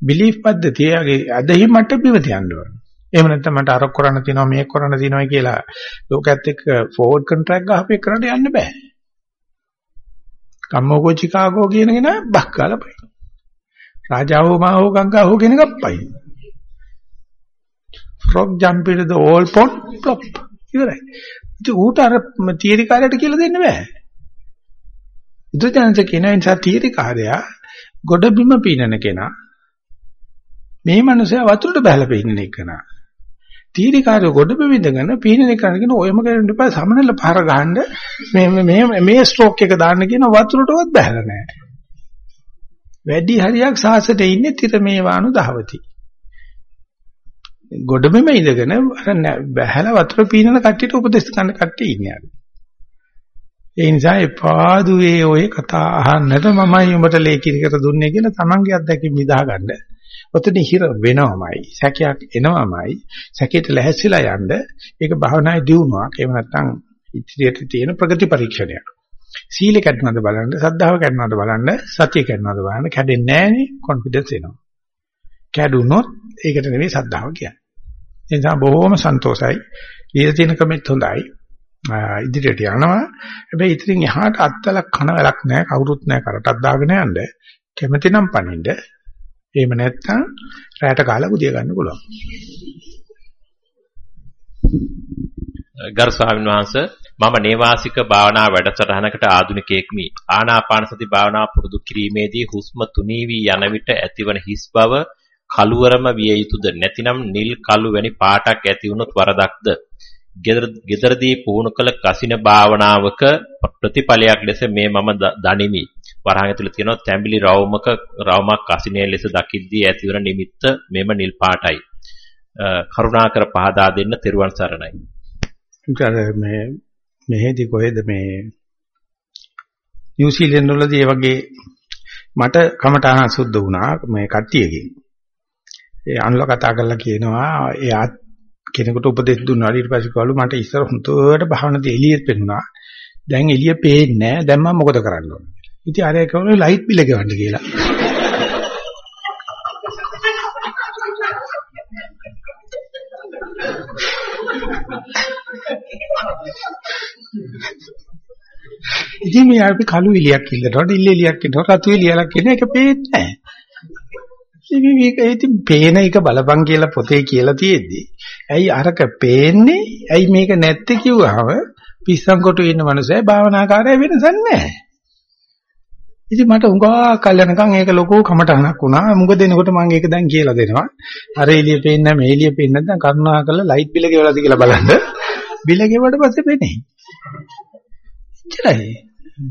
බිලීෆ් පද්ධතියගේ අදහි මට බිමට යන්න ඕන. එහෙම නැත්නම් මට අර කරන්න තියෙනවා මේක කරන්න තියෙනවා කියලා ලෝකයේත් එක්ක ෆෝවර්ඩ් කොන්ට්‍රැක්ට් ගහපේ කරන්න යන්න බෑ. කම්මෝකෝ චිකාගෝ කියන කෙන බක්කාලා පයි. රාජාවෝ මාහෝ ගංගාහෝ කියන එකක් පයි. frog jump into the old pond plop ඉවරයි. ඉතින් ඌට අර තියරි කාර්යයට කියලා දෙන්න බෑ. බුදුචානන්සේ කියන නිසා තියරි කාර්යයා ගොඩ බිම පීනන කෙනා මේ මනුස්සයා වතුරට බහලා පෙන්නන එකනා. තීරිකාරය ගොඩ බෙවිඳගෙන පීනන කරගෙන ඔයම කරන්න එපා සමනල පාර ගහන්න මේ මේ මේ ස්ට්‍රෝක් එක දාන්න කියන වතුරටවත් බහලා නැහැ. වැඩි හරියක් සාසතේ ඉන්නේ තිර මේ වානු දහවති. ගොඩබෙම ඉඳගෙන අර බහැලා වතුර පීනන කට්ටියට උපදෙස් ගන්න කට්ටිය ඉන්නේ. ඒ නිසා එපා දුවේ ඔය කතා අහන්නට මමයි උඹට ලේකිනකට දුන්නේ කියලා තමන්ගේ අත්දැකීම් විදා ගන්න. ඔතන හිර වෙනවමයි. සැකයක් එනවමයි. සැකයට ලැහැස්සිලා යන්න. ඒක භාවනායේ දියුණුවක්. එහෙම නැත්නම් ඉදිරියට තියෙන ප්‍රගති පරීක්ෂණයක්. සීල කැඩනවද බලන්න, සද්ධාව කැඩනවද බලන්න, සතිය කැඩනවද බලන්න. කැඩෙන්නේ නැහනේ කොන්ෆිඩන්ස් එනවා. කැඩුනොත් ඒකට නෙවෙයි සද්ධාව කියන්නේ. ඒ නිසා බොහොම සන්තෝසයි. ඊට තියෙන කමෙත් හොඳයි. ඉදිරියට යනවා. හැබැයි ඉතින් එහාට අත්තලක් කන වැඩක් නැහැ. කවුරුත් නැහැ කරටක් දාගෙන යන්න. කැමති නම් පනින්න. එහෙම නැත්නම් රැයට කාලා බුදිය ගන්න පුළුවන්. ගරු ස්වාමීන් වහන්සේ මම නේවාසික භාවනා වැඩසටහනකට ආධුනිකයෙක්මි. ආනාපාන සති භාවනා පුරුදු කිරීමේදී හුස්ම තුනී වී යන විට ඇතිවන හිස් බව කළුවරම විය යුතුද නැතිනම් නිල් කළු වැනි පාටක් ඇති වුනොත් වරදක්ද? ගෙදරදී පුහුණු කළ කසින භාවනාවක ප්‍රතිඵලයක් ලෙස මේ මම දනිමි. වරහන් ඇතුළේ තියෙනවා තැඹිලි රවුමක රවුමක් කසිනේ ලෙස දකිද්දී ඇතිවන නිමිත්ත මෙම නිල් පාටයි. කරුණාකර පහදා දෙන්න තෙරුවන් සරණයි. මේ මෙහෙදි කොහෙද මේ නිව්සීලන්ත වලදී ඒ වගේ මට කමටහන සුද්ධ වුණා මේ කට්ටියකින්. ඒ අනුල කතා කරලා කියනවා එයා කෙනෙකුට උපදෙස් දුන්නා ඊට පස්සේ කවලු මට ඉස්සර හුතුවට භාවනාවේ එළියෙත් පෙන්නුනා. දැන් එළිය පේන්නේ නැහැ. දැන් මම මොකද කරන්න ඕනේ? ඉතින් අර කවලු ලයිට් බිල ගෙවන්න කියලා. ඉතින් මේ අපි කළු එලියක් ඉල්ලනවා, ඉල්ල එලියක් ඉන්නවා, රතු එලියක් කියන එක පේන්නේ නැහැ. මේක ඉතින් පේන එක බලපං කියලා පොතේ කියලා තියෙද්දි. ඇයි අරක පේන්නේ? ඇයි මේක නැත්තේ කිව්වහම පිස්සන් කොටු ඉන්න මනුස්සය භාවනාකාරය වෙනසක් නැහැ. ඉතින් මට උඟා කල්යනකම් ඒක ලොකෝ කමටහනක් වුණා. මුග දෙනකොට මම ඒක දැන් කියලා දෙනවා. අර එළිය පේන්නේ නැහැ, මේ එළිය පේන්නේ නැත්නම් කරුණා කරලා ලයිට් බිල ගෙවලාද කියලා බලන්න. බිල ගෙවුවට පස්සේ පේන්නේ. එච්චරයි.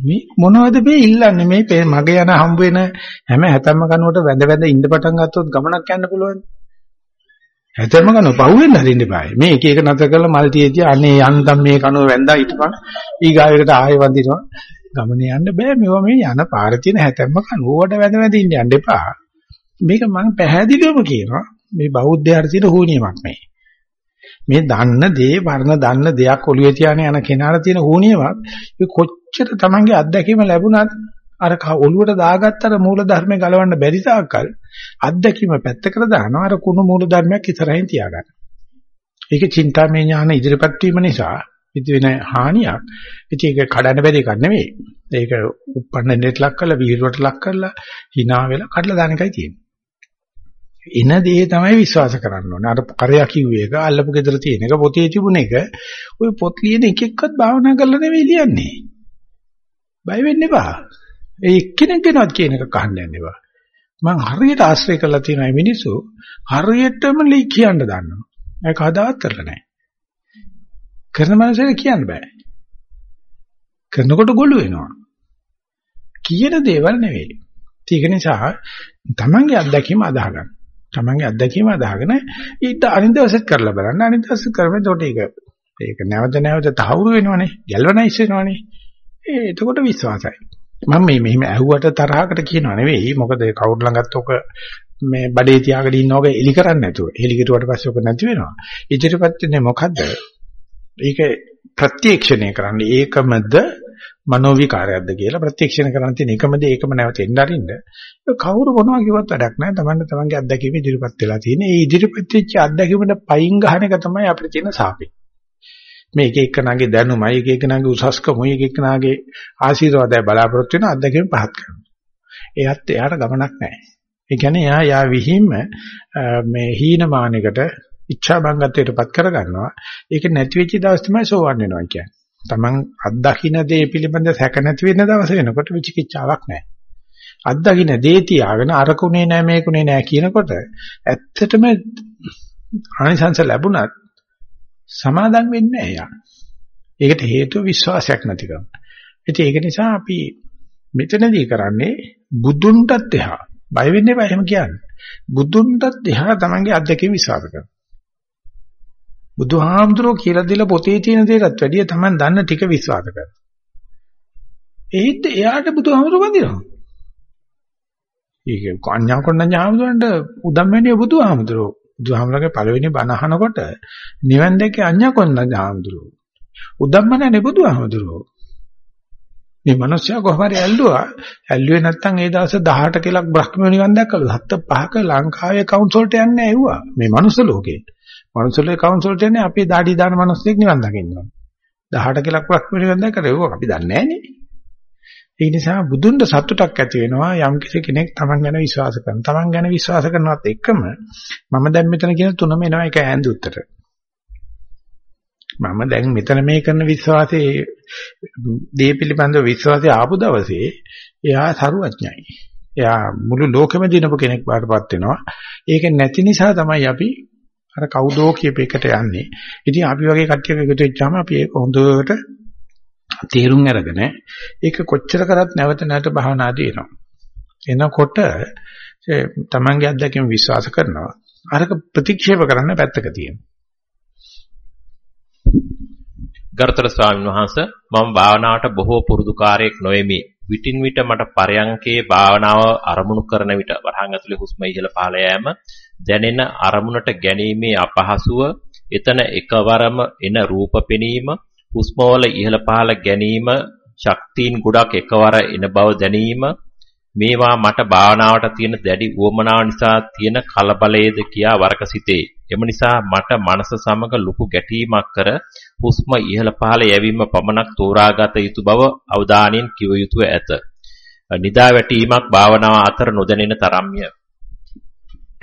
මේ මොනවද මේ ඉල්ලන්නේ මේ මගේ යන හම්බ වෙන හැම හැතැම්ම කනුවට වැඳ වැඳ ඉන්න පටන් ගත්තොත් ගමනක් යන්න පුළුවන්. හැතැම්ම කනුව පහුවෙන්න හරින්න බෑ. මේ එක එක නැතර කරලා මල් තියේදී අනේ යන්තම් මේ කනුව වැඳා හිටපන්. ඊගාවෙකට ආයෙ වඳිනවා. ගමනේ යන්න බෑ මේවා මේ යන පාරේ තියෙන හැතැම්ම කනුවට වැඳ වැඳ ඉන්න යන්න එපා. මේක මම පැහැදිලිවම කියනවා. මේ බෞද්ධයාට තියෙන හුනියමක් මේ. මේ දන්න දේ වර්ණ දන්න දෙයක් ඔළුවේ තියාගෙන යන කෙනාට තියෙන හුනියමක් ඒ කොච්චර Tamange අත්දැකීම ලැබුණත් අර ඔළුවට දාගත්තර මූල ධර්මේ ගලවන්න බැරි තාක්කල් අත්දැකීම පැත්තකට දානවා අර කුණු මූල ධර්මයක් ඉස්සරහින් තියාගන්න. ඒක චින්තාමය ඥාන ඉදිරිපත් වීම නිසා ඉති වෙන හානියක්. ඉතින් ඒක කඩන්න බැරි එකක් නෙවෙයි. ඒක උප්පන්න නෙට් ලක් කරලා වීරුවට ලක් කරලා hina වෙලා කඩලා දාන එකයි තියෙන්නේ. එන දේ තමයි විශ්වාස කරන්න ඕනේ. අර කරයා කිව්වේ එක අල්ලපු ගෙදර තියෙන එක පොතේ තිබුණ එක ওই පොත් ලියන එක එක්කත් භාවනා කරලා නෙවෙයි ලියන්නේ. බය වෙන්න එපා. ඒ එක්කෙනෙක්ගෙනවත් කියන එක කහන්න යන්න එපා. මං හරියට ආශ්‍රය කරලා තියෙන මිනිස්සු හරියටම ලී කියන්න දන්නවා. ඒක කවදාවත් කරලා නැහැ. කරන මනසට කියන්න බෑ. කරනකොට ගොළු වෙනවා. කියන දේවල් නෙවෙයි. ඒක නිසා තමන්ගේ අත්දැකීම අදාහ ගන්න. තමන්ගේ අත්දැකීම අදාහගෙන ඊට අනිත් දවසෙත් කරලා බලන්න. අනිත් දවසෙත් කරමු. එතකොට ඒක ඒක නැවත නැවත තහවුරු වෙනවනේ. ගැල්වනයිස් වෙනවනේ. ඒ එතකොට විශ්වාසයි. මම මේ මෙහෙම ඇහුවට තරහකට කියනව නෙවෙයි. මොකද කවුරු ළඟත් ඔක මේ බඩේ තියාගෙන ඉන්නවක එලි කරන්නේ නැතුව. එලි කිරුවට පස්සේ ඔක නැති වෙනවා. ඉදිරියපත් වෙන්නේ මොකද්ද? ඒක ප්‍රත්‍යක්ෂණය කරන්නේ ඒකමද මනෝවිකාරයක්ද කියලා ප්‍රත්‍යක්ෂණය කරන්න තියෙන එකම දේ ඒකම නැවත එන්න අරින්න කවුරු මොනවා කිව්වත් වැඩක් නැහැ තමන්න තමන්ගේ අත්දැකීම ඉදිරිපත් වෙලා තියෙන. ඒ ඉදිරිපත් වෙච්ච අත්දැකීමට පයින් ගහන එක තමයි අපිට තියෙන සාපේ. මේ එක එකනාගේ දැනුමයි එක එකනාගේ උසස්කමයි එක එකනාගේ ආශිර්වාදය බලාපොරොත්තු වෙන අත්දැකීම් පහත් කරනවා. එයත් එයාට ගමනක් නැහැ. ඒ කියන්නේ එයා යා විහිම්ම මේ හීනමානයකට ඉච්ඡා බංගත්වයටපත් කරගන්නවා. ඒක නැති වෙච්ච දවස් තමයි සෝවන් වෙනවා කියන්නේ. Taman අත්දකින්න දේ පිළිබඳ සැක නැති වෙන දවස වෙනකොට විචිකිච්ඡාවක් නැහැ. අත්දකින්න දේ තියාගෙන අරකුනේ නෑ මේකුනේ නෑ කියනකොට ඇත්තටම ආනිසංස ලැබුණත් සමාදම් වෙන්නේ නෑ යා. ඒකට හේතුව විශ්වාසයක් නැතිකම. ඉතින් ඒක නිසා අපි මෙතනදී කරන්නේ බුදුන්ටත් එහා බය වෙන්න එපා එහෙම කියන්නේ. බුදුන්ටත් එහා තමන්ගේ අත්දැකීම් විශ්වාස කරනවා. බුදුහාමුදුරුවෝ කියලා දීලා පොතේ තියෙන දේටත් වැඩිය තමන් දන්න ටික විශ්වාස කරනවා. ඒත් එයාට බුදුහාමුදුරුවෝ වඳිනවා. ඒක කන්‍යා කොණ්ණඤ්ඤ හාමුදුරන්ට උදම් වෙන්නේ බුදුහාමුදුරුවෝ. බුදුහාමුදුරගේ පළවෙනි බණ අහනකොට නිවන් දැකේ අඤ්ඤා කොණ්ණඤ්ඤ හාමුදුරුවෝ. උදම්මනනේ බුදුහාමුදුරුවෝ. මේ මිනිස්සයා කොහොම හරි ඇල්ලුවා. ඇල්ලුවේ නැත්තම් ඒ දවස් 18 කලක් බ්‍රහ්ම නිවන් දැක්කලු. හත්ත පහක ලංකාවේ කවුන්සල්ට යන්නේ ඇහුවා. මේ මනුස්ස ලෝකේ. මනුස්ස ලෝකේ කවුන්සල්ට යන්නේ අපේ দাঁඩි දාන මිනිස්සෙක් නිවන් දකින්න ඕන. 18 කලක් බ්‍රහ්ම නිවන් දැක්කද ඒක අපි දන්නේ නැහනේ. ඒ නිසා බුදුන්ට සතුටක් ඇති වෙනවා යම් කෙනෙක් Taman ගැන විශ්වාස කරන. Taman ගැන විශ්වාස කරනවත් එක්කම මම දැන් මෙතන කියන තුනම එනවා එක ඈඳුත්තට. මම දැන් මෙතන මේ කරන විශ්වාසයේ දේ පිළිබඳව විශ්වාසය ආපු දවසේ එයා සරුවඥයි. එයා මුළු ලෝකෙම දිනපු කෙනෙක් බාටපත් වෙනවා. ඒක නැති නිසා තමයි අපි අර කවුදෝ කියපේකට යන්නේ. ඉතින් අපි වගේ කට්ටියක එකතු වෙච්චාම අපි ඒක හොඳට තේරුම් අරගෙන ඒක කොච්චර කරත් නැවත නැවත භාවනාදී එනවා. එනකොට තමන්ගේ අත්දැකීම් විශ්වාස කරනවා. අරක ප්‍රතික්ෂේප කරන්න පැත්තක තියෙනවා. ගරුතර ස්වාමීන් වහන්ස මම භාවනාවට බොහෝ පුරුදුකාරයෙක් නොෙමි. විටින් විට මට පරයන්කේ භාවනාව අරමුණු කරන විට වරහන් ඇතුලේ හුස්ම ඉහළ පහළ යෑම දැනෙන අරමුණට ගැනීමේ අපහසුව එතන එකවරම එන රූප පෙනීම හුස්මවල ඉහළ පහළ ගැනීම ශක්තියින් ගොඩක් එකවර එන බව දැනීම මේවා මට භාවනාවට තියෙන දැඩි උවමනාව නිසා තියෙන කලබලයේද කියා වරක සිටේ. එම නිසා මට මනස සමග ලොකු ගැටීමක් කර හුස්ම ඉහළ පහළ යැවීම පමණක් තෝරාගත යුතු බව අවධානයෙන් කිව යුතුය ඇත. නිදා වැටීමක් භාවනාව අතර නොදැනෙන තරම්ය.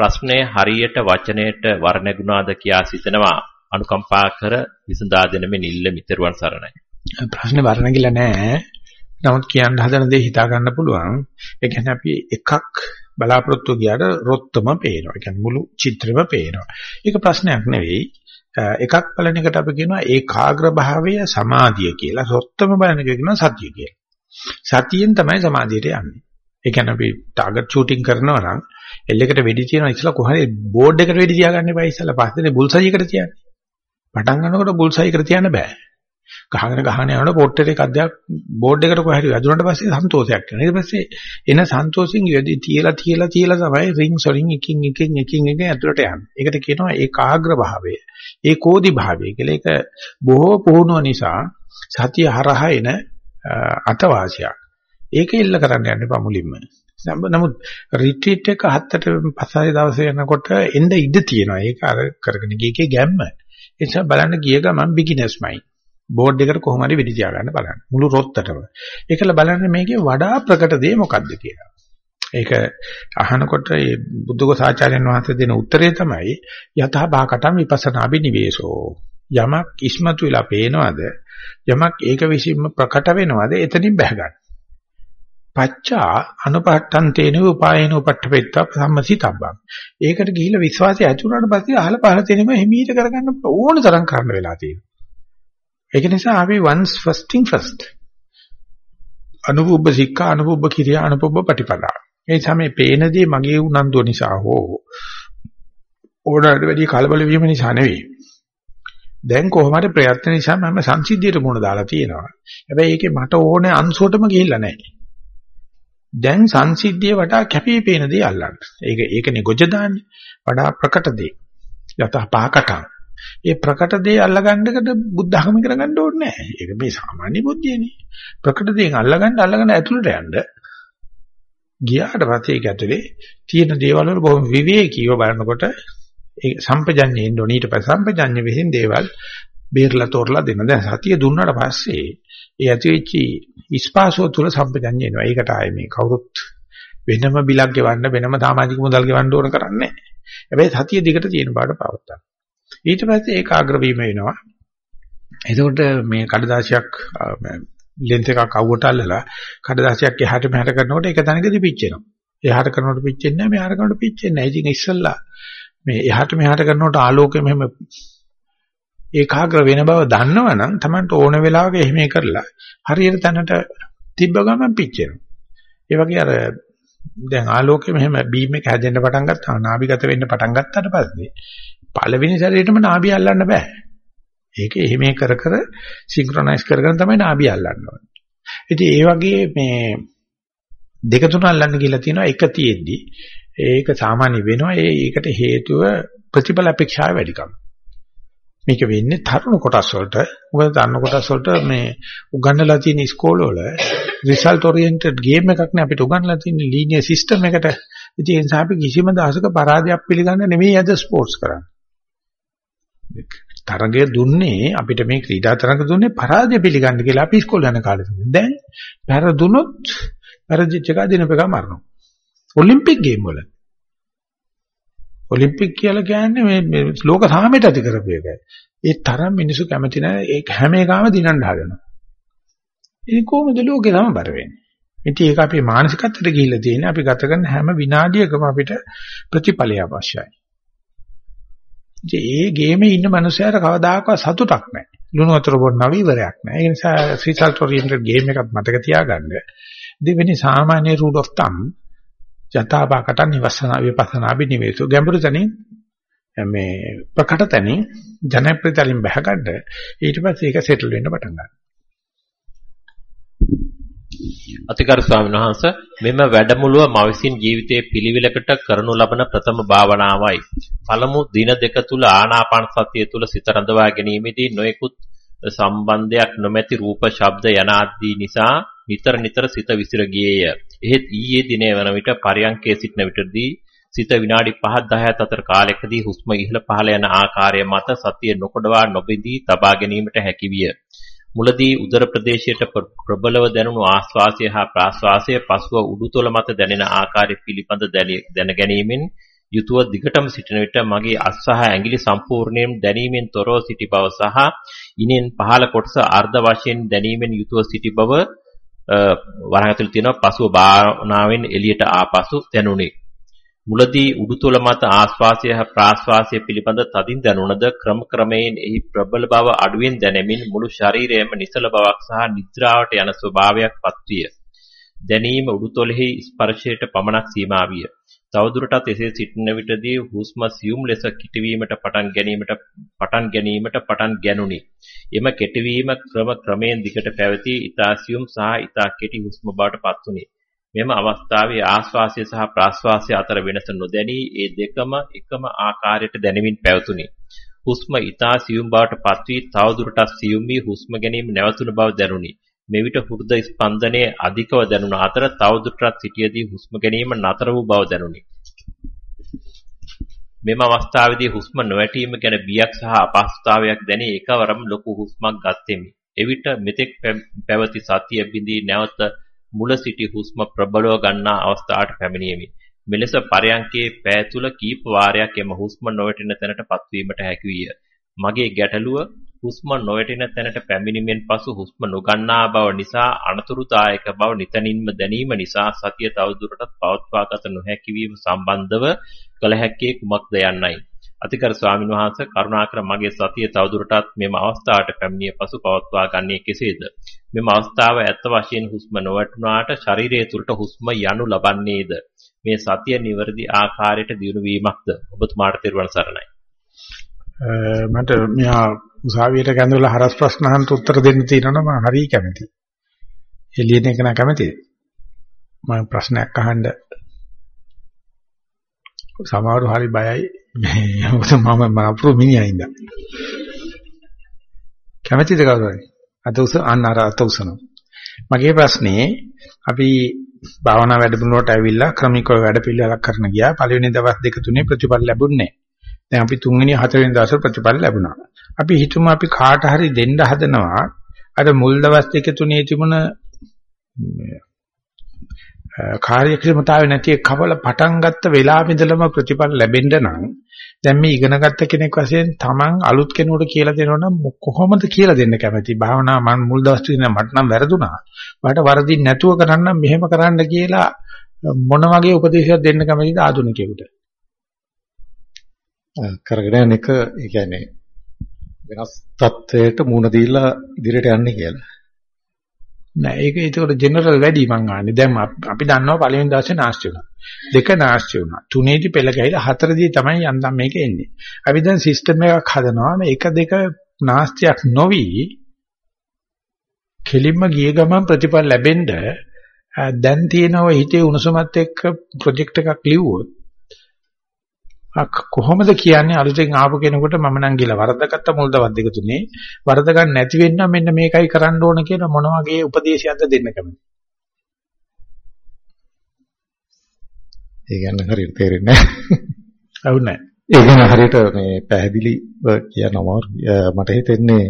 ප්‍රශ්නය හරියට වචනයට වර්ණගුණාද කියා සිතනවා අනුකම්පා කර විසඳා දෙන මෙ නිල්ල මිතරුවන් සරණයි. ප්‍රශ්නේ වර්ණගිලා නැහැ. නමුත් කියන්න හදන දේ හිතා ගන්න පුළුවන්. ඒ කියන්නේ අපි එකක් බලාපොරොත්තු ගියාට රොත්තම පේනවා. ඒ කියන්නේ මුළු චිත්‍රෙම පේනවා. ඒක ප්‍රශ්නයක් නෙවෙයි. එකක් බලන එකට අපි කියනවා ඒකාග්‍ර භාවය සමාධිය කියලා. රොත්තම බලන එක කියනවා සතිය කියලා. සතියෙන් තමයි සමාධියට යන්නේ. ඒ කියන්නේ අපි ටාගට් ෂූටින් කරනවා නම් එල්ලෙකට වෙඩි තියනවා ඉස්සලා කොහරි බෝඩ් එකට වෙඩි තියාගන්න එපා ඉස්සලා පස්සේ බුල්සයි එකට තියන්නේ. පටන් ගන්නකොට බුල්සයි එකට තියන්න බෑ. ගහගෙන ගහගෙන යනකොට පොට්ටේ එකක් දෙයක් බෝඩ් එකට කොහරි වැදුනට පස්සේ සන්තෝෂයක් වෙනවා. ඊට පස්සේ එන සන්තෝෂෙන් යදී තියලා තියලා තියලා තමයි රින්ග්ස් වලින් එකින් එකින් එකින් එක ඇතුළට යන්නේ. ඒකට කියනවා ඒකාග්‍ර භාවය. ඒකෝදි භාවය කියලා. ඒක බොහෝ පුහුණුව නිසා සතිය හරහා එන අතවාසියක්. ඒක ඉල්ල කරන්න යන්න එපා මුලින්ම. නමුත් රිට්‍රීට් එක හත්තට පස්සේ දවසේ යනකොට එන්න ඉඩ තියෙනවා. ඒක අර කරගෙන ගියකේ ගැම්ම. ඒ නිසා බලන්න ගිය ගමන් බිග්ිනර්ස් මයින්ඩ්. බෝඩ් එකට කොහොම හරි වෙඩි තියා ගන්න බලන්න. මුළු රොත්තටම. ඒකල බලන්න මේකේ වඩා ප්‍රකට දේ මොකක්ද කියලා. ඒක අහනකොට මේ බුද්ධඝෝසාචාර්යයන් වහන්සේ දෙන උත්තරේ තමයි යතහ භාකටම් විපස්සනා බිනිවේෂෝ. යමක් ඉස්මතු වෙලා පේනවද? යමක් ඒක විසින්ම ප්‍රකට වෙනවද? එතනින් බහ ගන්න. පච්චා අනුපට්ඨන් තේන උපායන උපට්ඨපෙත්ත සම්මසිතබ්බම්. ඒකට ගිහිල්ලා විශ්වාසය ඇති වුණාට පස්සේ අහල පහල තේනම හිමීට කරගන්න ඕන තරම් කරන්න වෙලා තියෙනවා. ඒක නිසා අපි once first thing first. අනුභව සික්ඛා අනුභව කිරියා අනුභව ප්‍රතිපදා. ඒ තමයි පේනදී මගේ උනන්දුව නිසා හෝ ඕනකට වැඩි කලබල වීම නිසා නෙවෙයි. දැන් කොහොම හරි ප්‍රයත්න නිසා මම සංසිද්ධියට මුණ දාලා තියෙනවා. හැබැයි ඒකේ මට ඕනේ අංශුවටම ගිහිල්ලා නැහැ. දැන් සංසිද්ධිය වඩා කැපී පේන දේ අල්ලන්න. ඒක ඒකනේ ගොජ දාන්නේ. වඩා ප්‍රකට දේ. යත පහකටම්. ඒ ප්‍රකට දේ අල්ලගන්නකට බුද්ධ ධර්ම කරගන්න ඕනේ නැහැ. ඒක මේ සාමාන්‍ය බුද්ධියනේ. ප්‍රකට දේන් අල්ලගන්න අල්ලගෙන ඇතුළට යන්න. ගියාට පස්සේ ඒක ඇතුලේ තියෙන දේවල් වල බොහොම විවේකීව බලනකොට ඒ සම්පජඤ්ඤේ ඉන්න ඕනේ. ඊට පස්සේ සම්පජඤ්ඤ විසින් දේවල් බේරලා තෝරලා දෙන. දැන් සතිය දුන්නාට පස්සේ ඒ ඇතිවෙච්චි ඉස්පාසුව තුල සම්පජඤ්ඤ එනවා. ඒකට ආයේ මේ කවුරුත් වෙනම බිලක් ගෙවන්න වෙනම සමාජික මුදල් ගෙවන්න ඕන කරන්නේ නැහැ. හැබැයි සතිය දිගට තියෙන බාට පවත්තා. ඊට පස්සේ ඒකාග්‍ර වීම වෙනවා. එතකොට මේ කඩදාසියක් ලෙන්ස් එකක් අවුවට අල්ලලා කඩදාසියක් එහාට මෙහාට කරනකොට එක තැනකදී පිච්චෙනවා. එහාට කරනකොට පිච්චෙන්නේ නැහැ මෙහාට කරනකොට පිච්චෙන්නේ නැහැ. ඉතින් ඉස්සල්ලා මේ එහාට මෙහාට කරනකොට ආලෝකය මෙහෙම ඒකාග්‍ර වෙන බව දන්නවනම් Tamanට ඕන වෙලාවක එහෙම කරලා හරියට තැනට තිබ්බ ගමන් පිච්චෙනවා. ඒ වගේ අර දැන් ආලෝකය මෙහෙම බීම් එක හැදෙන්න පටන් ගත්තා නාභිගත වෙන්න පටන් ගත්තාට පස්සේ පළවෙනි සැරේටම නාභිය අල්ලන්න බෑ. ඒක එහෙම කර කර සින්ක්‍රොනයිස් කරගෙන තමයි නාභිය අල්ලන්න ඕනේ. ඉතින් ඒ වගේ මේ දෙක තුන අල්ලන්න කියලා තියෙනවා එක තියෙද්දි ඒක සාමාන්‍ය වෙනවා ඒකට හේතුව ප්‍රතිඵල අපේක්ෂාව වැඩිකම. මේක වෙන්නේ තරුණ කොටස් වලට. මොකද තරුණ කොටස් වලට මේ උගන්වලා තියෙන ඉස්කෝලවල රිසල්ට් ඔරියන්ටඩ් ගේම් එකක් නේ අපිට උගන්වලා තියෙන ලීනියර් සිස්ටම් එකට. ඉතින් ඒ නිසා අපි කිසිම දවසක පරාජයක් පිළිගන්න නෙමෙයි අද ස්පෝර්ට්ස් කරන්නේ. තරගය දුන්නේ අපිට මේ ක්‍රීඩා තරඟ දුන්නේ පරාජය පිළිගන්න කියලා අපි ඉස්කෝලේ යන කාලේ දැන් පෙරදුනොත් පෙරදිච්ච එක දිනපෙක මරනවා. ඔලිම්පික් ගේම් වල. ඔලිම්පික් කියලා කියන්නේ මේ ලෝක සාමයට ඇති කරපු එකයි. ඒ තරම් මිනිස්සු කැමති නැහැ ඒක හැම එකම දිනන්න හදනවා. ඒක කොහොමද ලෝකේ සමබර වෙන්නේ? ඉතින් ඒක අපේ මානසිකත්වයට ගිහිල්ලා තියෙන අපි ගත කරන හැම විනාඩියකම අපිට ප්‍රතිඵලය අවශ්‍යයි. ඒ ගේමේ ඉන්න මනුස්සයර කවදාකවත් සතුටක් නැහැ. ලුණු වතුර බොන්න ඉවරයක් නැහැ. ඒ නිසා රිසල්ට් ඔරියන්ටඩ් ගේම් එකක් මතක තියාගන්න. දෙවෙනි සාමාන්‍ය රූල් ඔෆ් තම් යථාභාකට නිවසන විපස්සනා බිනිවේසු ගැඹුරු තැනින් මේ ප්‍රකට තැනින් ජනප්‍රියතලින් බහගන්න ඊට පස්සේ ඒක සෙටල් වෙන්න පටන් ගන්නවා. අතිගරු ස්වාමීන් වහන්ස මෙම වැඩමුළුව මා විසින් ජීවිතයේ පිළිවිලකට කරනු ලබන ප්‍රථම භාවනාවයි. පළමු දින දෙක තුල ආනාපාන සතිය තුල සිත රඳවා ගැනීමේදී නොයෙකුත් සම්බන්ධයක් නොමැති රූප, ශබ්ද යන ආදී නිසා නිතර නිතර සිත විසිර ගියේය. එහෙත් ඊයේ දිනේ වන විට පරියංකයේ සිටන විටදී සිත විනාඩි 5 10 අතර කාලයකදී හුස්ම ඉහළ පහළ යන ආකාරය මත සතිය නොකොඩවා නොබෙදී තබා ගැනීමට හැකි විය. මුලදී උදර ප්‍රදේශයට ප්‍රබලව දැනුණු ආශ්වාසය හා ප්‍රාශ්වාසය පසුව උඩුතොල මත දැනෙන ආකාරය පිළිබඳ දැන ගැනීමෙන් යුතුව දිගටම සිටින විට මගේ අත් සහ ඇඟිලි සම්පූර්ණයෙන් දැනීමෙන් තොරව සිටි බව සහ ඉනෙන් පහළ කොටස අර්ධ වශයෙන් දැනීමෙන් යුතුව සිටි බව වරහන් ඇතුළේ තියෙනවා පසුව භාවනාවෙන් එළියට ආපසු දැනුනි. මුලදී උඩුතොල මත ආශ්වාසය හා ප්‍රාශ්වාසය පිළිබඳ තදින් දැනුණද ක්‍රම ක්‍රමයෙන් එහි ප්‍රබල බව අඩුවෙන් දැනෙමින් මුළු ශරීරයම නිසල බවක් සහ නිද්‍රාවට යන ස්වභාවයක් පත්විය. දැනීම උඩුතොලෙහි ස්පර්ශයට පමණක් සීමා විය. තවදුරටත් එසේ සිටින විටදී හුස්ම සියුම් ලෙස කිටවීමට පටන් ගැනීමට පටන් ගැනීමට පටන් ගැනුනි. එම කෙටවීම ක්‍රම ක්‍රමයෙන් දිගට පැවතී ඊතා සියුම් සහ ඊතා කෙටි හුස්ම බවට පත්ුනි. මෙම අවස්ථාවේ ආශ්වාසය සහ ප්‍රාශ්වාසය අතර වෙනස නොදැනී ඒ දෙකම එකම ආකාරයට දැනෙමින් පැවතුනි. හුස්ම ඊතා සියුම් බවට පත්වී තවදුරටත් සියුම් වී හුස්ම ගැනීම නැවතුණු බව දැනුනි. මෙවිට හෘද ස්පන්දනයේ අධිකව දැනුණ අතර තවදුරටත් සිටියේදී හුස්ම ගැනීම නතර වූ බව දැනුනි. මෙම අවස්ථාවේදී හුස්ම නොවැටීම ගැන බියක් සහ අපහසුතාවයක් දැනී එකවරම ලොකු හුස්මක් ගත්ෙමි. එවිට මෙතෙක් පැවති සතිය බිඳී නැවත මුල සිටි හුස්ම ප්‍රබලව ගන්නා අවස්ථාවට පැමිණියෙමි. මෙලෙස පරයන්කේ පෑ තුල කීප වාරයක් එම හුස්ම නොවැටෙන තැනට පත්වීමට හැකි විය. මගේ ගැටලුව හුස්ම නොවැටෙන තැනට පැමිණීමෙන් පසු හුස්ම නොගන්නා බව නිසා අනතුරුදායක බව නිතනින්ම දැනීම නිසා සතිය තවදුරටත් පවත්වාගත නොහැකි වීම සම්බන්ධව කළ හැක්කේ කුමක්ද යන්නයි. අතිකර ස්වාමීන් වහන්සේ කරුණාකර මගේ සතිය තවදුරටත් මෙම අවස්ථාවට පැමිණිය පසු පවත්වා ගන්නේ කෙසේද? මෙම අවස්ථාව ඇත්ත වශයෙන් හුස්ම නොවැටුණාට ශරීරයේ තුලට හුස්ම යනු ලබන්නේද? මේ සතිය නිවැරදි ආකාරයට දියුණු වීමක්ද? ඔබතුමාට තෙරුවන් සරණයි. මට මෙහා උසාවියට ගැඳවලා හරස් ප්‍රශ්න අහන්න උත්තර දෙන්න තියෙනවා මම හරිය කැමතියි. එළියෙන් එක නා කැමතියි. මම ප්‍රශ්නයක් අහන්න සමහරව හරි බයයි. මොකද මම මම අපුරු මිනිහා ඉඳන්. කැමතිද කවුරුහරි? අත උස අන්න අර අත උසනවා. මගේ ප්‍රශ්නේ අපි භාවනා වැඩමුළුවට ඇවිල්ලා ක්‍රමිකව වැඩ පිළිවෙලක් කරන ගියා. පළවෙනි දවස් දෙක තුනේ ප්‍රතිඵල ලැබුණේ නැහැ. දැන් අපි තුන්වෙනි හතරවෙනි දවසේ ප්‍රතිඵල ලැබුණා. අපි හිතමු අපි කාට හරි දෙන්න හදනවා. අර මුල් දවස් දෙක තුනේ තිබුණ කාර්යක්ෂමතාවය නැති කවල පටන් ගත්ත වෙලාවෙ ඉඳලම ප්‍රතිඵල ලැබෙන්න නම් දැන් මේ ඉගෙන ගත්ත කෙනෙක් වශයෙන් Taman අලුත් කෙනෙකුට කියලා දෙනවනම් කොහොමද කියලා දෙන්න කැමති? භාවනා මම මුල් දවස් තුන මට නම් වැරදුනා. මට වරදින් නැතුව කරන්න මෙහෙම කරන්න කියලා මොන වගේ උපදේශයක් දෙන්න කැමතිද ආධුනිකයෙකුට? කරගෙන යන එක ඒ කියන්නේ වෙනස් තත්වයට මුණ දීලා ඉදිරියට යන්නේ කියලා නෑ ඒක ඒකට ජෙනරල් වැඩි මං ආන්නේ. දැන් අපි දන්නවා පළවෙනි දවසේ නාස්ති වුණා. දෙක නාස්ති වුණා. තුනේදී පෙළ ගහලා හතරදී තමයි යන්තම් මේක එන්නේ. අපි දැන් සිස්ටම් එකක් හදනවා. මේ එක දෙක නාස්තියක් නොවි කෙලින්ම ගිය ගමන් ප්‍රතිඵල ලැබෙන්න දැන් තියෙනවා හිතේ උණුසුමත් එක්ක ප්‍රොජෙක්ට් එකක් ලිව්වොත් කොහොමද කියන්නේ අලුතෙන් ආපු කෙනෙකුට මම නම් කියලා වරදගත්ත මුල් දවස් දෙක තුනේ වරද ගන්න නැති වෙන්න මෙන්න මේකයි කරන්න ඕන කියන මොන වගේ උපදේශයක්ද දෙන්න කැමති. ඒ කියන්නේ හරියට තේරෙන්නේ නැහැ. ඔව් නෑ. ඒ කියන්නේ හරියට මේ පැහැදිලිව කියනවා මට හිතෙන්නේ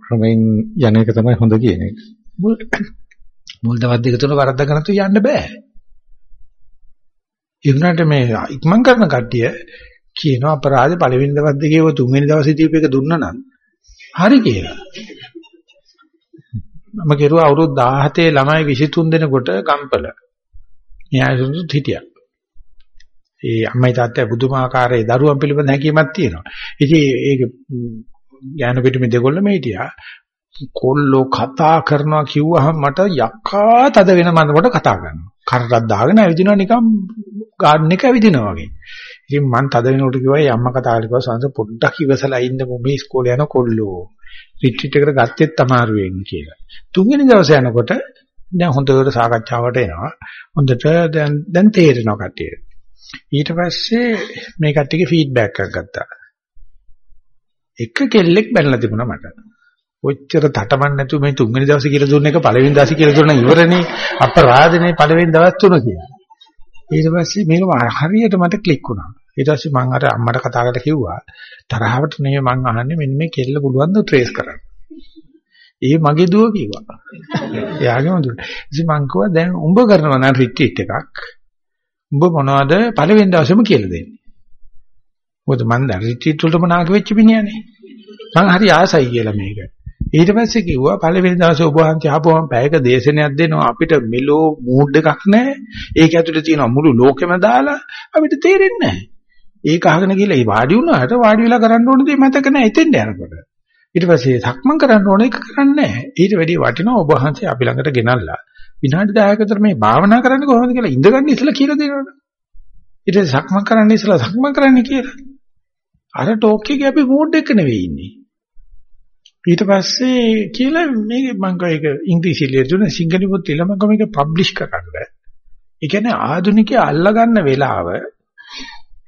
ක්‍රමයෙන් යන එක තමයි හොඳ කියන එක. මුල් දවස් දෙක තුන වරද්දගෙන තු යන්න බෑ. ඒ වුණාට මේ ඉක්මන් කරන කට්ටිය කියනවා අපරාධ පළවෙනි දවස් දෙකේ ඔය තුන්වෙනි දවසේ දීප එක දුන්නා නම් හරි කියලා. මම කෙරුවා අවුරුදු 17 ළමයි 23 දෙනෙකුට ගම්පල. න්‍යායසුදුත් හිටියා. ඒ අම්මයි තාත්තයි බුදුමාකාරයේ දරුවන් පිළිබඳ හැකියාවක් තියෙනවා. ඉතින් ඒක ඥාන පිටුමේ දෙගොල්ලම හිටියා. කොල්ලෝ කතා කරනවා කිව්වහම මට යක්කා තද වෙන මන්දකට කතා කරනවා. කරටක් දාගෙන ඇවිදිනවා නිකන් ගාඩන් එක ඇවිදිනවා වගේ. ඉතින් මං තද වෙනකොට කිව්වා අම්මා කතා කරලා සංස පොඩ්ඩක් ඉවසලා ඉන්න මේ ඉස්කෝලේ යන කොල්ලෝ. රිට්‍රීට් එකට ගත්තෙත් අමාරුවෙන් කියලා. තුන්වෙනි දවසේ යනකොට දැන් හොඳට සාකච්ඡාවට එනවා. හොඳට දැන් දැන් තේරෙනවා කට්ටියට. ඊට පස්සේ මේ කට්ටියගේ ෆීඩ්බැක් එකක් ගත්තා. එක කෙල්ලෙක් බැලලා තිබුණා මට. ඔච්චර තටමන් නැතුව මේ තුන්වෙනි දවසේ කියලා දුන්න එක පළවෙනි දවසේ කියලා දුන්න ඉවරනේ අපරාධනේ පළවෙනි දවස් තුන කියලා. ඊට පස්සේ මේක හරියට මට ක්ලික් වුණා. ඊට පස්සේ මම අර අම්මට කතා කරලා කිව්වා තරහවට නෙමෙයි මං අහන්නේ මෙන්න මේ කෙල්ල පුළුවන් ද ට්‍රේස් කරන්න. ඒ මගේ දුව කිව්වා. එයාගේම දුව. ඉතින් මං කිව්වා දැන් උඹ කරනවා නම් රිට්‍රීට් එකක්. උඹ මොනවද පළවෙනි දවසේම කියලා දෙන්නේ. මොකද මං දැන් රිට්‍රීට් වලටම නාග වෙච්ච මිනිහනේ. මං හරි ආසයි කියලා මේක. ඊට පස්සේ කිව්වා පළවෙනි දවසේ ඔබ වහන්සේ ආපුවම පැයක දේශනයක් දෙනවා අපිට මෙලෝ මූඩ් එකක් නැහැ. ඒක ඇතුලේ තියෙන මුළු ලෝකෙම දාලා අපිට තේරෙන්නේ නැහැ. ඒක අහගෙන ගිහලා ඒ වාඩි වුණාට වාඩි වෙලා කරන්න ඕන දේ මතක නැහැ එතෙන්ට යනකොට. ඊට පස්සේ සක්මන් කරන්න ඕන එක කරන්නේ නැහැ. ඊට වැඩි වටිනවා ඔබ වහන්සේ අපි ළඟට ගෙනල්ලා විනාඩි 10ක විතර මේ භාවනා කරන්න කොහොමද කියලා ඉඳගන්න ඉස්සලා කියලා දෙනවනේ. ඊට පස්සේ සක්මන් කරන්න ඉස්සලා සක්මන් කරන්න කියලා. අර ටෝක් එකේ අපි මූඩ් එක නෙවෙයි ඉන්නේ. ඊට පස්සේ කියලා මේක මම කයක ඉංග්‍රීසියෙන් දුන සිංහලෙන් පොත් ඉලම කම එක පබ්ලිෂ් කරන්න. ඒ කියන්නේ ආධුනිකයා අල්ලගන්න වෙලාව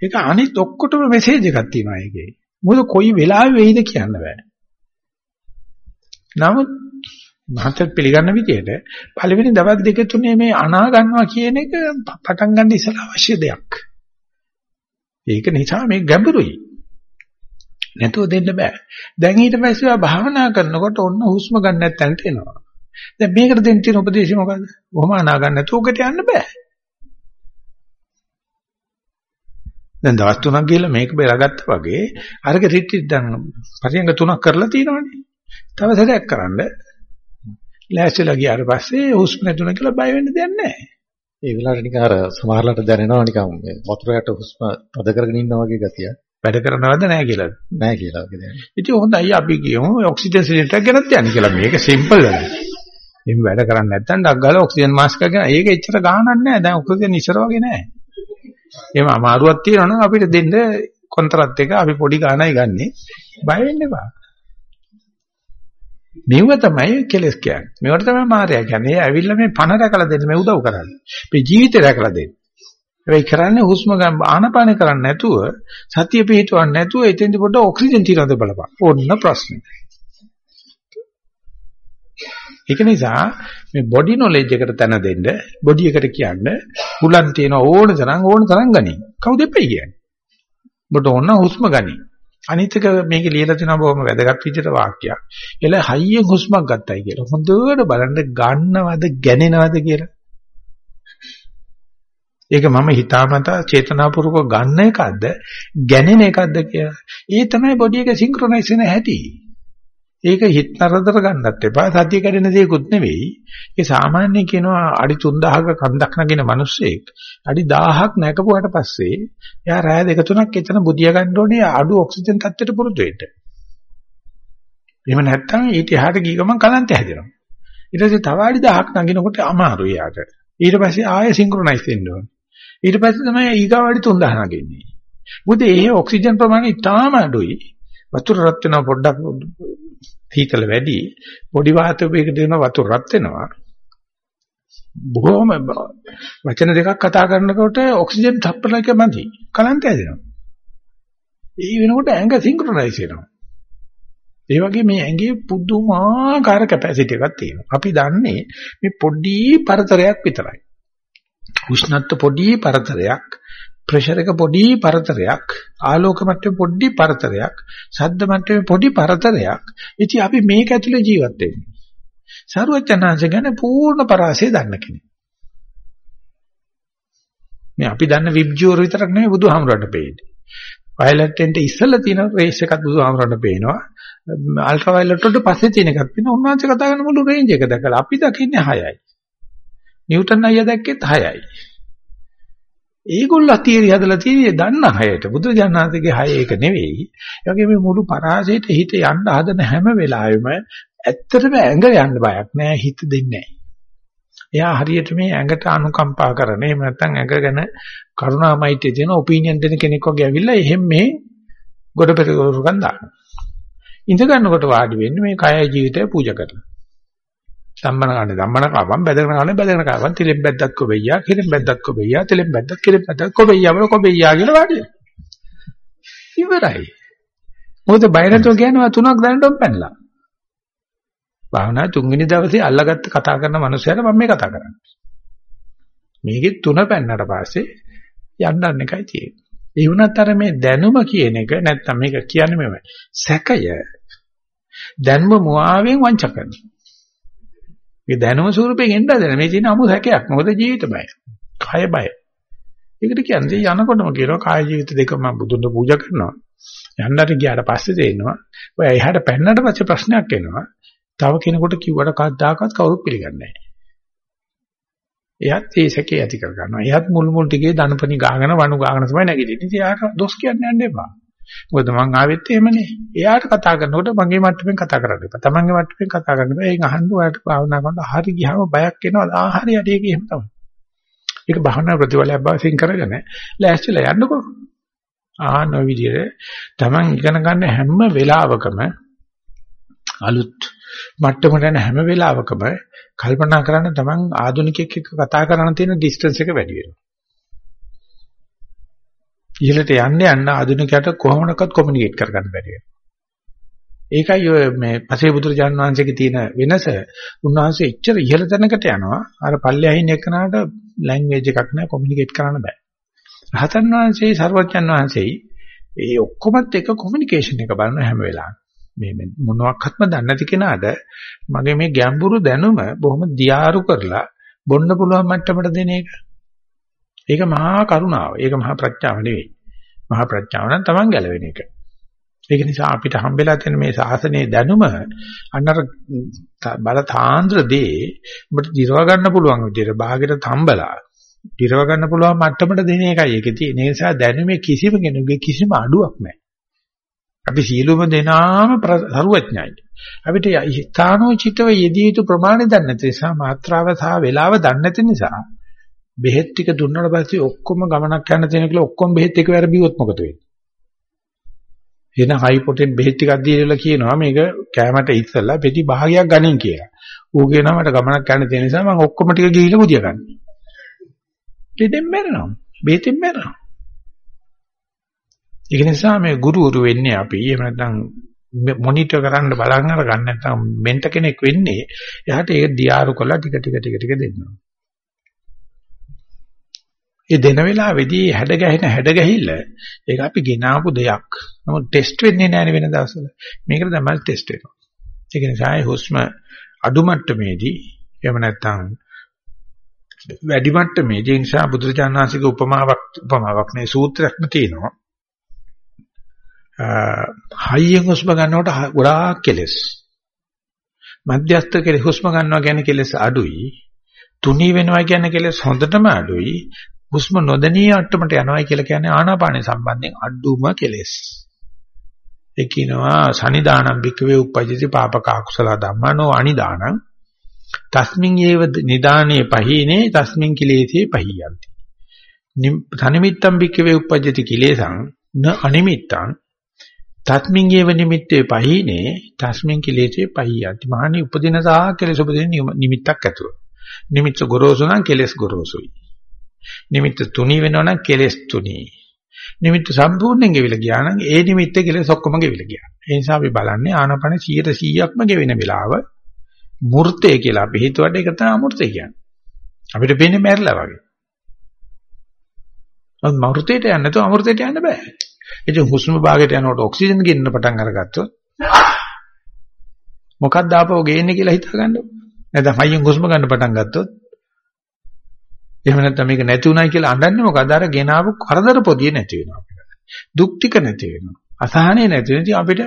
ඒක අනිත් ඔක්කොටම මෙසේජ් එකක් තියෙනවා ඒකේ. මොකද කොයි වෙලාවෙ වෙයිද කියන්න බෑ. නමුත් මහත්ත් පිළිගන්න විදිහට පළවෙනි දවස් දෙක තුනේ මේ අනා ගන්නවා කියන එක පටන් ගන්න ඉස්සලා අවශ්‍ය දෙයක්. ඒක නිසා මේ ගැඹුරුයි. නැතුව දෙන්න බෑ. දැන් ඊට පස්සේ භාවනා කරනකොට ඔන්න හුස්ම ගන්න නැත්නම් එනවා. දැන් මේකට දෙන්න තියෙන උපදේශය මොකද්ද? කොහොම අනා ගන්න නැතුව ඔකට යන්න බෑ. දැන් දවස් තුනක් ගිහලා මේක බෙරගත්තා වගේ අරක රිට්‍රීට් දැන් පරියංග තුනක් කරලා තියෙනවනේ. තව සැරයක් කරන්න. ලෑස්තිලා ගියාට පස්සේ හුස්ම නැතුණ කියලා බය වෙන්න දෙයක් නැහැ. ඒ වෙලාවට නිකන් අර සමහරලාට දැනෙනවා නිකන් වතුරයට හුස්ම තද කරගෙන ඉන්නා වගේ ගතියක්. වැඩ කරනවද නැහැ කියලාද? නැහැ කියලා දැනෙනවා. ඉතින් හොඳයි අපි කියමු ඔක්සිජන් සිලින්ඩර් එකක් ගෙනත් යන්න කියලා. මේක සිම්පල් වැඩ. එහෙම වැඩ කරන්නේ නැත්නම් ඩක් ගාලා ඔක්සිජන් මාස්ක් එකක් ගෙන ඒක එච්චර ගානක් නැහැ. දැන් ඔක්සිජන් ඉස්සර වගේ නැහැ. එහෙම අමාරුවක් තියෙනවා නම් අපිට දෙන්න කොන්ත්‍රාත් එක අපි පොඩි ගාණයි ගන්නෙ. බය වෙන්න එපා. මෙව තමයි කෙලස් කියන්නේ. මේවට තමයි මායя කියන්නේ. ඒ ඇවිල්ලා මේ පණ රැකලා දෙන්න මේ උදව් කරන්නේ. මේ ජීවිතේ රැකලා දෙන්න. හැබැයි කරන්නේ හුස්ම ගන්න ආනපාන කරන්නේ නැතුව සතිය පිහිටවන්නේ නැතුව එතෙන්දි පොඩ්ඩ ඔක්සිජන් තියනද බලපන්. ඕන්න ප්‍රශ්නේ. ඒක නිසා මේ බොඩි නොලෙජ් එකට තැන දෙන්න බොඩි එකට කියන්න හුලන් තියෙන ඕන තරම් ඕන තරම් ගනි. කවුද එපයි කියන්නේ? ඔබට ඕන හුස්ම ගනි. අනිත් එක මේක ලියලා තියෙනවා බොහොම වැදගත් විදිහට වාක්‍යයක්. එල හයියෙන් හුස්මක් ගත්තයි කියලා. හොඳට බලන්න ගන්නවද ගැනෙනවද කියලා. ඒක මම හිතාමතා චේතනාපූර්වක ගන්න එකක්ද ගැනෙන එකක්ද කියලා. ඒ තමයි බොඩි එක සින්ක්‍රොනයිස් වෙන හැටි. ඒක හිත නරදර ගන්නත් එපා. සතිය කැඩෙන දේකුත් නෙවෙයි. ඒ සාමාන්‍ය කියනවා අඩි 3000ක කන්දක් නගින මිනිස්සෙක් අඩි 1000ක් නැකපුවාට පස්සේ එයා රෑ දෙක තුනක් එතන බුදියා ගන්න ඕනේ අඩු ඔක්සිජන් තත්ත්වයට පුරුදු වෙන්න. එහෙම නැත්නම් ඊට එහාට ගිය ගමන් කලන්තය හැදෙනවා. ඊට පස්සේ තව අඩි 1000ක් නගිනකොට අමාරුයි යාට. ඊට පස්සේ ආයෙ සින්ක්‍රොනයිස් වෙන්න ඕනේ. ඊට පස්සේ තමයි ඊගාව අඩි 3000 නගින්නේ. මොකද ඒ ඔක්සිජන් ප්‍රමාණය ඉතාම අඩුයි. වතුර රත් වෙනවා පොඩ්ඩක් සීතල වැඩි. පොඩි වාතයකට දෙන වතුර රත් වෙනවා. බොහොම වචන දෙකක් කතා කරනකොට ඔක්සිජන් තප්පර එක මදි. කලන්ත ඇදෙනවා ඒ වෙනකොට ඇඟ සින්ක්‍රොනයිස් වෙනවා. ඒ වගේ මේ ඇඟේ පුදුමාකාර කැපැසිටි එකක් තියෙනවා. අපි දන්නේ මේ පොඩි පරතරයක් විතරයි. උෂ්ණත්ව පොඩි පරතරයක් ප්‍රෙෂර් එක පොඩි පරතරයක් ආලෝක මට්ටමේ පොඩි පරතරයක් ශබ්ද මට්ටමේ පොඩි පරතරයක්. ඉතින් අපි මේක ඇතුලේ ජීවත් වෙන්නේ. සරුවචනාංශ ගැන පූර්ණ පරාසය දන්න කෙනෙක්. මේ අපි දන්න විබ්ජෝර විතරක් නෙවෙයි බුදුහාමුදුරන්ට පෙන්නේ. වයලට් එන්ට ඉස්සෙල්ලා තියෙන රේස් එකක් බුදුහාමුදුරන්ට පේනවා. අල්ට්‍රා වයලට් වලට පස්සේ තියෙන එකක් පේනවා. උන්වහන්සේ කතා කරන මුළු රේන්ජ් එක දැකලා අපි දකින්නේ 6යි නිව්ටන් අයියා දැක්කෙත් 6යි ඒගොල්ලෝ අතිරි හදලා තියෙන්නේ දන්න හයට. බුදුජානනාථගේ හය ඒක නෙවෙයි. ඒ වගේ මේ මුළු පරාසයට හිත යන්න හදන හැම වෙලාවෙම ඇත්තටම ඇඟ යන්න බයක් නෑ හිත දෙන්නේ නෑ. එයා හරියට මේ ඇඟට අනුකම්පා කරන එහෙම නැත්නම් ඇඟ ගැන කරුණාමයිත්‍ය දෙන ඔපිනියන් දෙන කෙනෙක් වගේ ඇවිල්ලා එහෙම මේ ගොඩ පෙරකරුකම් දානවා. ඉඳ ගන්නකොට වාඩි වෙන්නේ මේ කය ජීවිතය පූජා කරලා. සම්මන ගන්න ධම්මන කවම් බැදගෙන ගන්න බැදගෙන කවම් තිලෙන් බැද්දක් කොබෙයියා කිරෙන් බැද්දක් කොබෙයියා තිලෙන් බැද්දක් කිරෙන් බැද්දක් කොබෙයියා වල කොබෙයියා කියලා වාඩි ඉවරයි. මොකද බයරතෝ කියනවා තුනක් දැනටම පැනලා. භාවනා තුන්වෙනි දවසේ අල්ලගත්ත කතා කරන මනුස්සයලා මම මේ කතා කරන්නේ. මේකේ තුන පැන්නට පස්සේ යන්නන්න එකයි තියෙන්නේ. ඒ වුණත් අර මේ දැනුම කියන එක නැත්තම් මේක කියන්නේ මෙව. සැකය. දැනුම මුවාවෙන් වංච කරනවා. මේ දැනුම ස්වරූපයෙන් එන්න හදන මේ තියෙන අමු හැකයක්. මොකද ජීවිත බය. කය බය. ඒකට කියන්නේ යනකොටම කියනවා කාය ජීවිත දෙක මම බුදුන් පූජා කරනවා. යන්නට ගියාට පස්සේ තේරෙනවා ඔය එහාට පැන්නට පස්සේ ප්‍රශ්නයක් එනවා. තව කෙනෙකුට කිව්වට කවදාකවත් කවුරුත් පිළිගන්නේ නැහැ. එයත් ඒ සැකේ ඇති කර ගන්නවා. එයත් මුල් මුල් ටිකේ ධනපනි ගාගෙන වණු ගාගෙන තමයි නැගිටින්නේ. ඉතින් යාට දොස් කියන්න යන්න එපා. මොකද මං ආවෙත් එහෙමනේ. එයාට කතා කරනකොට මගේ මට්ටමින් කතා කරන්න එපා. තමන්ගේ මට්ටමින් කතා කරන්න එපා. ඒන් අහන්න ඔයාලට භාවනා කරනකොට හරි ගියාම බයක් එනවා. ආ හරි යටි ඒක එහෙම තමයි. ඒක භාවනා ප්‍රතිඵලයක් බවසින් කරගෙන ලෑස්තිලා යන්නකෝ. ආන විදිහට තමන් ඉගෙන ගන්න හැම වෙලාවකම අලුත් මට්ටමට යන හැම වෙලාවකම කල්පනා කරන්න තමන් ආධුනිකයෙක් එක්ක කතා කරන තියෙන ඩිස්ටන්ස් එක වැඩි වෙනවා. ඉහළට යන්න යන්න ආධුනිකයට කොහොමනක්වත් කොමියුනිකේට් කරගන්න බැරි වෙනවා. ඒකයි ඔය මේ පසේ බුදුරජාන් වහන්සේගේ තියෙන වෙනස. උන්වහන්සේ එච්චර ඉහළ තැනකට යනවා. අර පල්ලෙහින් එක්කනට ලැන්ග්වේජ් එකක් නැහැ කොමියුනිකේට් කරන්න බෑ. රහතන් වහන්සේ සර්වඥන් වහන්සේයි ඒ ඔක්කොමත් එක කොමියුනිකේෂන් එක බලන හැම වෙලාවෙම. මේ මොනවත්ක්ම දන්නේ නැති කෙනාට මගේ මේ ගැඹුරු දැනුම බොහොම දියාරු කරලා බොන්න පුළුවන් මට්ටමට දෙන එක ඒක මහා කරුණාව. ඒක මහා ප්‍රඥාව නෙවෙයි. මහා ප්‍රඥාව නම් Taman ගැලවෙන එක. ඒක නිසා අපිට හම්බෙලා තියෙන මේ සාසනයේ දැනුම අන්නර බල තාන්ද්‍ර දේ ඔබට දිරව ගන්න පුළුවන් විදිහට භාගයට තම්බලා දිරව ගන්න පුළුවන් මට්ටමට දෙන එකයි ඒකේ තියෙන. ඒ නිසා දැනුමේ කිසිම කෙනෙකුගේ කිසිම අඩුවක් නැහැ. අපි සියලුම දෙනාම සරුවඥයි. අපිට ස්ථානෝචිතව යෙදිය යුතු ප්‍රමාණය දන්නේ නැති නිසා මාත්‍රාව සහ වේලාව දන්නේ නැති නිසා බෙහෙත් ටික දුන්නාට පස්සේ ඔක්කොම ගමනක් යන්න තියෙන කියලා ඔක්කොම බෙහෙත් එකවර බිව්වොත් මොකද වෙන්නේ? එන හයි පොටෙන් බෙහෙත් ටිකක් දීලා කියනවා මේක කැමරට ඉස්සලා පෙති භාගයක් ගනින් කියලා. ඌ කියනවා මට ගමනක් යන්න තියෙන නිසා මම ඔක්කොම ටික ගිහිල්ලා බුදිය ගන්න. දෙදෙන් මැරෙනවා. බෙහෙතෙන් මැරෙනවා. ඒක නිසා මේ ගුරුවරු වෙන්නේ අපි එහෙම නැත්නම් මොනිටර් කරන්න බලන් අර ගන්න නැත්නම් මෙන්ට කෙනෙක් වෙන්නේ එයාට ඒක දියාරු කරලා ටික ටික ටික ටික දෙන්නවා. ඒ දෙන වෙලාවේදී හැඩ ගැහෙන හැඩ ගැහිල්ල ඒක අපි ගෙනාවු දෙයක්. නමුත් ටෙස්ට් වෙන්නේ නැහැ වෙන දවස්වල. මේකට තමයි ටෙස්ට් වෙනවා. ඒක නිසා හුස්ම අඩු මට්ටමේදී එහෙම නැත්නම් වැඩි මට්ටමේදී නිසා බුදුරජාණන්සේගේ උපමාවක් උපමාවක් නේ සූත්‍රයක්ම තියෙනවා. හයියෙන් හුස්ම ගන්නකොට ගොඩාක් කෙලස්. මධ්‍යස්ථ කෙලස් හුස්ම ගන්නවා කියන්නේ කෙලස් අඩුයි. තුනී වෙනවා කියන්නේ කෙලස් හොඳටම අඩුයි. හුස්ම නොදැනී අට්ටමට යනවා කියලා කියන්නේ ආනාපාන සම්බන්ධයෙන් අඩුම කෙලස්. ඒ කියනවා සනිදානම් බික්කවේ උපජ්ජති පාපක අකුසල ධම්මනෝ අනිදානං තස්මින් ඒව නිදානේ පහීනේ තස්මින් කිලේසේ පහියන්ති. තනිමිත්තම් බික්කවේ උපජ්ජති කිලේසං න අනිමිත්තං තස්මින් ඒව නිමිත්තේ පහීනේ තස්මින් කිලේසේ පහියන්ති. මහණි උපදින සහ කෙලෙස උපදින නිමිත්තක් ඇතුව. නිමිත්ත ගොරෝසු නම් කෙලෙස් ගොරෝසුයි. නිමිත්ත තුනී වෙනවා නම් කෙලෙස් තුනී. නිමිත්ත සම්පූර්ණයෙන් ගෙවිලා ගියා නම් ඒ නිමිත්ත කෙලෙස් ඔක්කොම ගෙවිලා ගියා. ඒ නිසා අපි බලන්නේ ආනපන 100%ක්ම ගෙවෙන වෙලාව මූර්තය කියලා අපි හිතුවට ඒක තමයි අමූර්තය කියන්නේ. අපිට පේන්නේ මැරිලා වගේ. ඔත් මූර්තයට යන්න නැතුව අමූර්තයට යන්න බෑ. ඉතින් හුස්ම භාගයට යනකොට ඔක්සිජන් ගෙන්න පටන් අරගත්තොත් මොකක්ද ආපහු ගේන්නේ කියලා හිතා ගන්නකො. නැත්නම් හයියෙන් හුස්ම ගන්න පටන් ගත්තොත් එහෙම නැත්නම් මේක නැති උනායි කියලා අඬන්නේ මොකද? අර ගෙනාවු කරදර පොදිය නැති වෙනවා අපිට. දුක් ටික නැති වෙනවා. අසහනෙ නැති වෙනදී අපිට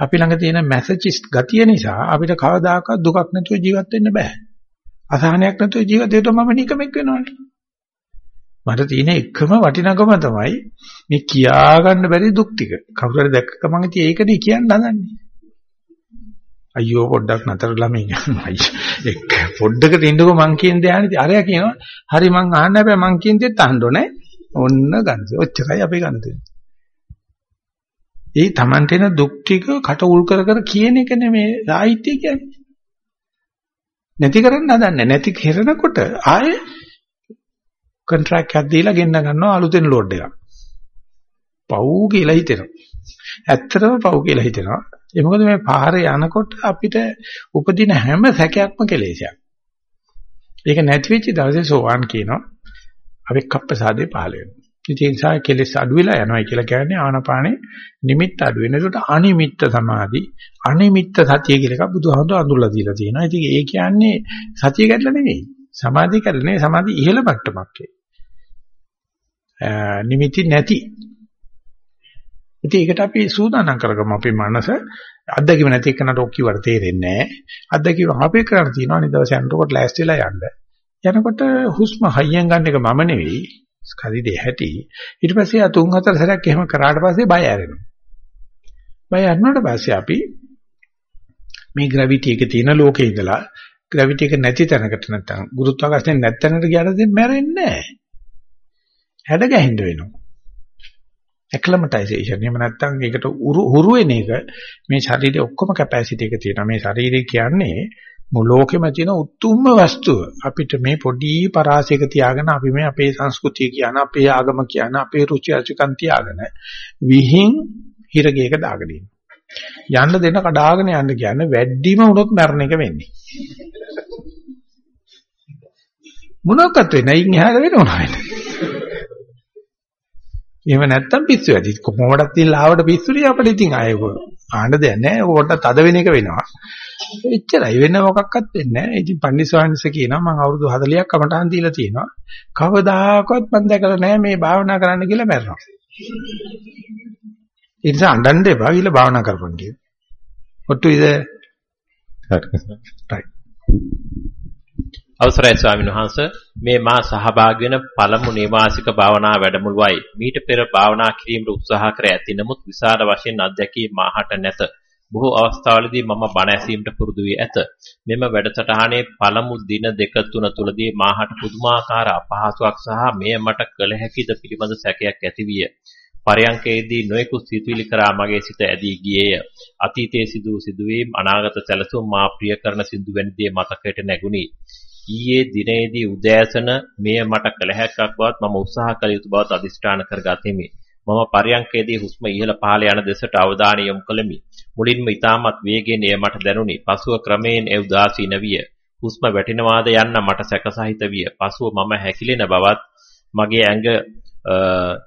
අපි ළඟ තියෙන මැසේජස් ගතිය නිසා අපිට කවදාකවත් දුකක් නැතුව ජීවත් වෙන්න බෑ. අසහනයක් නැතුව ජීවත් වෙද්දී මම නිකමෙක් වෙනවනේ. මට තියෙන එකම වටිනකම තමයි මේ කියා ගන්න බැරි දුක් ටික. කවුරු හරි දැක්ක ගමන් ඉතින් ඒකනේ කියන්න හදන්නේ. අයියෝ පොඩ්ඩක් නතර ළමයි. එක් පොඩ්ඩකට ඉන්නකො මං කියන දේ අහන්නේ. අරයා කියනවා හරි මං අහන්න හැබැයි මං කියන දේත් අහන්න ඕනේ. ඔන්න ගන්න. ඔච්චරයි අපි ගන්න තියෙන්නේ. ඒ Tamante එන දුක් ටික කට උල් කර කර කියන එක නෙමේ සාහිත්‍ය කියන්නේ. නැති කරන්න හදන්නේ. නැති කරනකොට ආයේ කොන්ට්‍රැක්ට් එකක් දීලා ගෙන්න ගන්නවා අලුතෙන් ලෝඩ් එකක්. පව් කියලා හිතෙනවා. ඇත්තටම පව් කියලා හිතෙනවා. ඒ මොකද මේ පාරේ යනකොට අපිට උපදින හැම සැකයක්ම කෙලෙසයක්. ඒක නැති වෙච්ච දවසේ සෝවාන් කියනවා. අවික්කප්පසාදේ පහළ වෙනවා. ඉතින් ඒ නිසා කෙලෙස් අඩු වෙලා යනවා කියලා කියන්නේ ආනපානේ නිමිත්ත අඩු වෙන. ඒකට අනිමිත්ත සමාධි, අනිමිත්ත සතිය කියලා එකක් බුදුහාමුදුර අඳුරලා දීලා තියෙනවා. ඉතින් ඒ කියන්නේ සතිය කැඩලා නෙවෙයි. සමාධිය කැඩලා නෙවෙයි. සමාධි ඉහළ මට්ටමක් ඒ. නිමිති නැති ඉතින් ඒකට අපි සූදානම් කරගමු අපේ මනස අත්දැකීම නැති එකනට ඔක් කිව්වට තේරෙන්නේ නැහැ. අත්දැකීම අපේ කරණ තියෙනවා නිදවස යනකොට ලෑස්තිලා යන්න. යනකොට හුස්ම හයියෙන් ගන්න එක මම නෙවෙයි. ශරීරයේ හැටි. ඊට පස්සේ ආ තුන් හතර සැරයක් එහෙම කරාට පස්සේ බය ඇරෙනවා. බය ඇරුණාට පස්සේ අපි මේ ග්‍රැවිටි එක තියෙන ලෝකේ ඉඳලා ග්‍රැවිටි එක නැති තැනකට නැත්තම් ගුරුත්වාකර්ෂණය නැති තැනකට ගියාට මැරෙන්නේ නැහැ. හැඩ ගැහෙන්න වෙනවා. ඇක්ලමටයිසේෂන්. එහෙම නැත්නම් ඒකට හුරු වෙන එක මේ ශරීරයේ ඔක්කොම කැපැසිටි එක තියෙනවා. මේ ශරීරය කියන්නේ මුළු ලෝකෙම තියෙන උතුම්ම වස්තුව. අපිට මේ පොඩි පරාසයක තියාගෙන අපි මේ අපේ සංස්කෘතිය කියන, අපේ ආගම කියන, අපේ රුචි අරුචිකම් තියාගෙන විහිං හිරගේක දාගෙන යන්න දෙන්න කඩාගෙන යන්න කියන්නේ වැඩිම වුණොත් මරණ එක වෙන්නේ. මොනක්වත් වෙන්නේ නැයින් එහාට වෙනව නෑ. එහෙම නැත්තම් පිස්සු ඇති. කොහොමඩක් තියලා ආවට පිස්සුනේ අපිට ඉතින් ආයෙ ආන්න දෙයක් නැහැ. ඔක පොඩ්ඩක් තද වෙන එක වෙනවා. එච්චරයි වෙන මොකක්වත් වෙන්නේ නැහැ. ඉතින් පන්දිස්වාංශ කියනවා මම අවුරුදු 40ක් කමටහන් දීලා තියෙනවා. කවදාකවත් මම දැකලා නැහැ මේ භාවනා කරන්න කියලා මැරෙනවා. ඒ නිසා අඬන්න එපා කියලා භාවනා කරපන් කියන. ඔට්ටු ඉද right. අවසරයි ස්වාමීන් වහන්ස. මේ මා සහභාගී වෙන පළමු නිවාසික භාවනා වැඩමුළුවයි. මීට පෙර භාවනා කිරීමට උත්සාහ කර ඇති නමුත් විශාල වශයෙන් අධ්‍යක්ී මාහට නැත. බොහෝ අවස්ථාවලදී මම බණ ඇසීමට පුරුදු වී ඇත. මෙම වැඩසටහනේ පළමු දින දෙක තුන තුලදී මාහට පුදුමාකාර අපහසුයක් සහ මෙය මට කළ හැකිද පිළිබඳ සැකයක් ඇතිවිය පරයන්කේදී නොයෙකුත් සිතුවිලි කරා මගේ සිත ඇදී ගියේය. අතීතයේ සිදු සිදුවීම් අනාගත සැලසුම් මා ප්‍රිය කරන සින්දු වැනි දේ මතකයට නැගුණි. ඊයේ දිනේදී උදෑසන මෙය මට කළ හැක්කක් බවත් මම උත්සාහ කළ යුතු බවත් අදිෂ්ඨාන කරගතිමි. මම පරියන්කේදී හුස්ම ඉහළ පහළ යන දෙසට අවධානය යොමු කළෙමි. මුලින්ම ඊටමත් වේගයෙන් එය මට දැනුනි. පසුව ක්‍රමයෙන් ඒ උදාසීන විය. හුස්ම වැටෙනවාද යන්න මට සැකසහිත විය. පසුව මම හැකිලෙන බවත් මගේ ඇඟ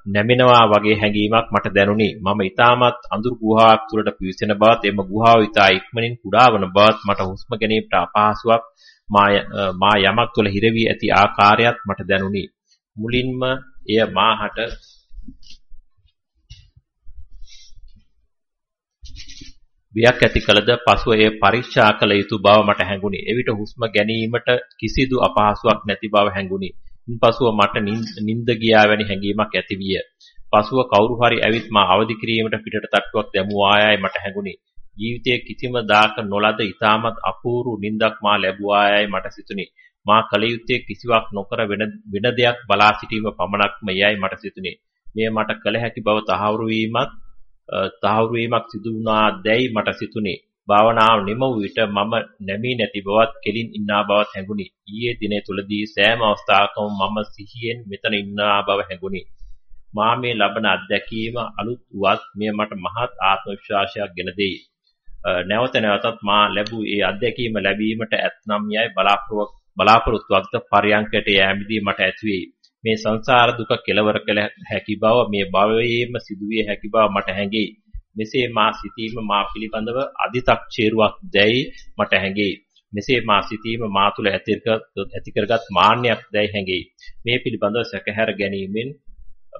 නැමෙනවා වගේ හැඟීමක් මට දැනුනි. මම ඊටමත් අඳුරු ගුහාවක් තුළට පිවිසෙන බවත් එම ගුහාව ඊටා ඉක්මනින් කුඩා වන බවත් මට හුස්ම ගැනීමට අපහසුාවක් මා යමක් තුළ හිර වී ඇති ආකාරයත් මට දැනුනි. මුලින්ම එය මාහට වියක් ඇති කලද පසුව එය පරීක්ෂා කළ යුතු බව මට හැඟුණි. එවිට හුස්ම ගැනීමට කිසිදු අපහසුාවක් නැති බව හැඟුණි. ඉන්පසුව මට නිින්ද ගියා වැනි හැඟීමක් ඇති විය. පසුව කවුරු හරි ඇවිත් මා අවදි කිරීමට පිටට තට්ටුවක් දැමුවා ආයයි මට හැඟුණි. ජීවිතයේ කිසිම දාක නොලද ඊටමත් අපූර්ව නිින්දක් මා ලැබුවා ආයයි මට සිතුනි. මා කල යුත්තේ කිසිවක් නොකර වෙන වෙන දෙයක් බලා සිටීම පමණක්ම යයි මට සිතුනි. මෙය මට කල හැකි බව තහවුරු වීමත් තහවුරු වීමක් සිදු වුණා දැයි මට සිතුනි. භාවනාව නිම වූ විට මම නැමී නැති බවත් කෙලින් ඉන්නා බවත් හැඟුණි. ඊයේ දිනේ තුලදී සෑම අවස්ථාවකම මම සිහියෙන් මෙතන ඉන්නා බව හැඟුණි. මා මේ ලබන අත්දැකීම අලුත් වුවත් මෙය මට මහත් ආත්ම විශ්වාසයක් ගෙන දෙයි. නැවත නැවතත් මා ලැබූ ඒ අත්දැකීම ලැබීමට ඇතනම් යයි බලාපොරොත්තුවක්ද පරියන්කයට යෑමේදී මට ඇතිවේ. මේ සංසාර දුක කෙලවර කළ හැකි බව මේ භවයේම සිදුවිය හැකි බව මට හැඟේ. මෙසේ මා සිතීම මා පිළිබඳව අදි탁චේරුවක් දැයි මට හැඟේ. මෙසේ මා සිතීම මා තුළ ඇති කරගත් මාන්නයක් දැයි හැඟේ. මේ පිළිබඳව සැකහැර ගැනීමෙන්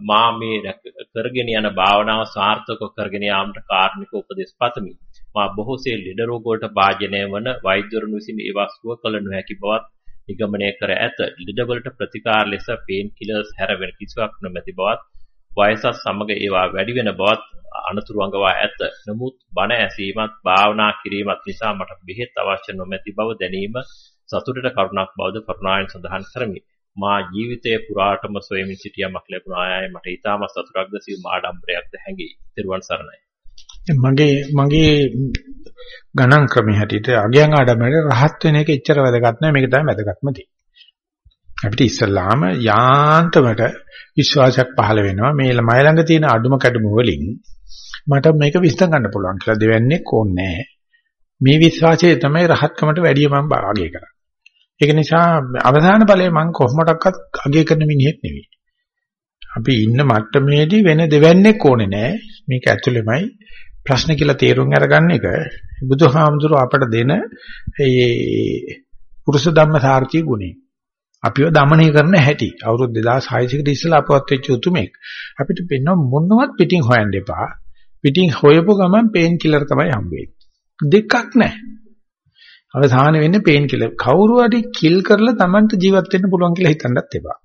මා මේ කරගෙන යන භාවනාව සාර්ථකව කරගෙන යාමට කාර්මික උපදෙස් පතමි. මා බොහෝසේ ලෙඩ රෝග වලට භාජනය වන වෛද්‍යවරුන් විසින් ඒවා සුව කළ නොහැකි බවත් නිගමනය කර ඇත. ලෙඩ වලට ප්‍රතිකාර ලෙස පේන් කිලර්ස් හැර වෙන කිසිවක් නොමැති බවත් වයසත් සමග ඒවා වැඩි වෙන බවත් අනතුරු අඟවා ඇත. නමුත් බණ ඇසීමත් භාවනා කිරීමත් නිසා මට බෙහෙත් අවශ්‍ය නොමැති බව දැනීම සතුටට කරුණක් බවද කරුණාවෙන් සඳහන් කරමි. මා ජීවිතයේ පුරාටම සොයමින් සිටියමක් ලැබුණායයි මට ඊටම සතුටක්ද සිව් ආඩම්බරයක්ද හැඟේ. ත්‍රිවන් සරණයි. මගේ මගේ ගණන් ක්‍රමයේ හැටියට අගයන් ආඩම්බරේ රහත් වෙන එක එච්චර වැදගත් නෑ මේක තමයි වැදගත්ම දේ. අපිට ඉස්සල්ලාම යාන්තමට විශ්වාසයක් පහළ වෙනවා මේ ළමයි ළඟ තියෙන අඩුම කැඩුම වලින් මට මේක විශ්ත ගන්න පුළුවන් කියලා දෙවන්නේ කොන්නේ මේ විශ්වාසය තමයි රහත්කමට වැඩිය මම භාගය කරන්නේ. ඒක නිසා අවසාන ඵලයේ මම කොහොමඩක්වත් අගය කරන මිනිහෙක් නෙවෙයි. අපි ඉන්න මට්ටමේදී වෙන දෙවන්නේ කොනේ නෑ. මේක ඇතුළෙමයි ප්‍රශ්න කියලා තේරුම් අරගන්න එක බුදුහාමුදුරුව අපට දෙන ඒ පුරුෂ ධම්ම සාර්ථී ගුණය. අපිව দমনය කරන හැටි. අවුරුදු 2600 කට ඉස්සෙල්ලා අපවත් වෙච්ච උතුමෙක්. අපිට පෙන්න මොනවත් පිටින් හොයන්න එපා. පිටින් හොයපු ගමන් පේන් කිලර් තමයි හම්බෙන්නේ. දෙකක් නැහැ. අවසාන වෙන්නේ පේන් කිලර්. කවුරු හරි කිල් කරලා Tamanට ජීවත් වෙන්න පුළුවන් කියලා හිතන්නත් එපා.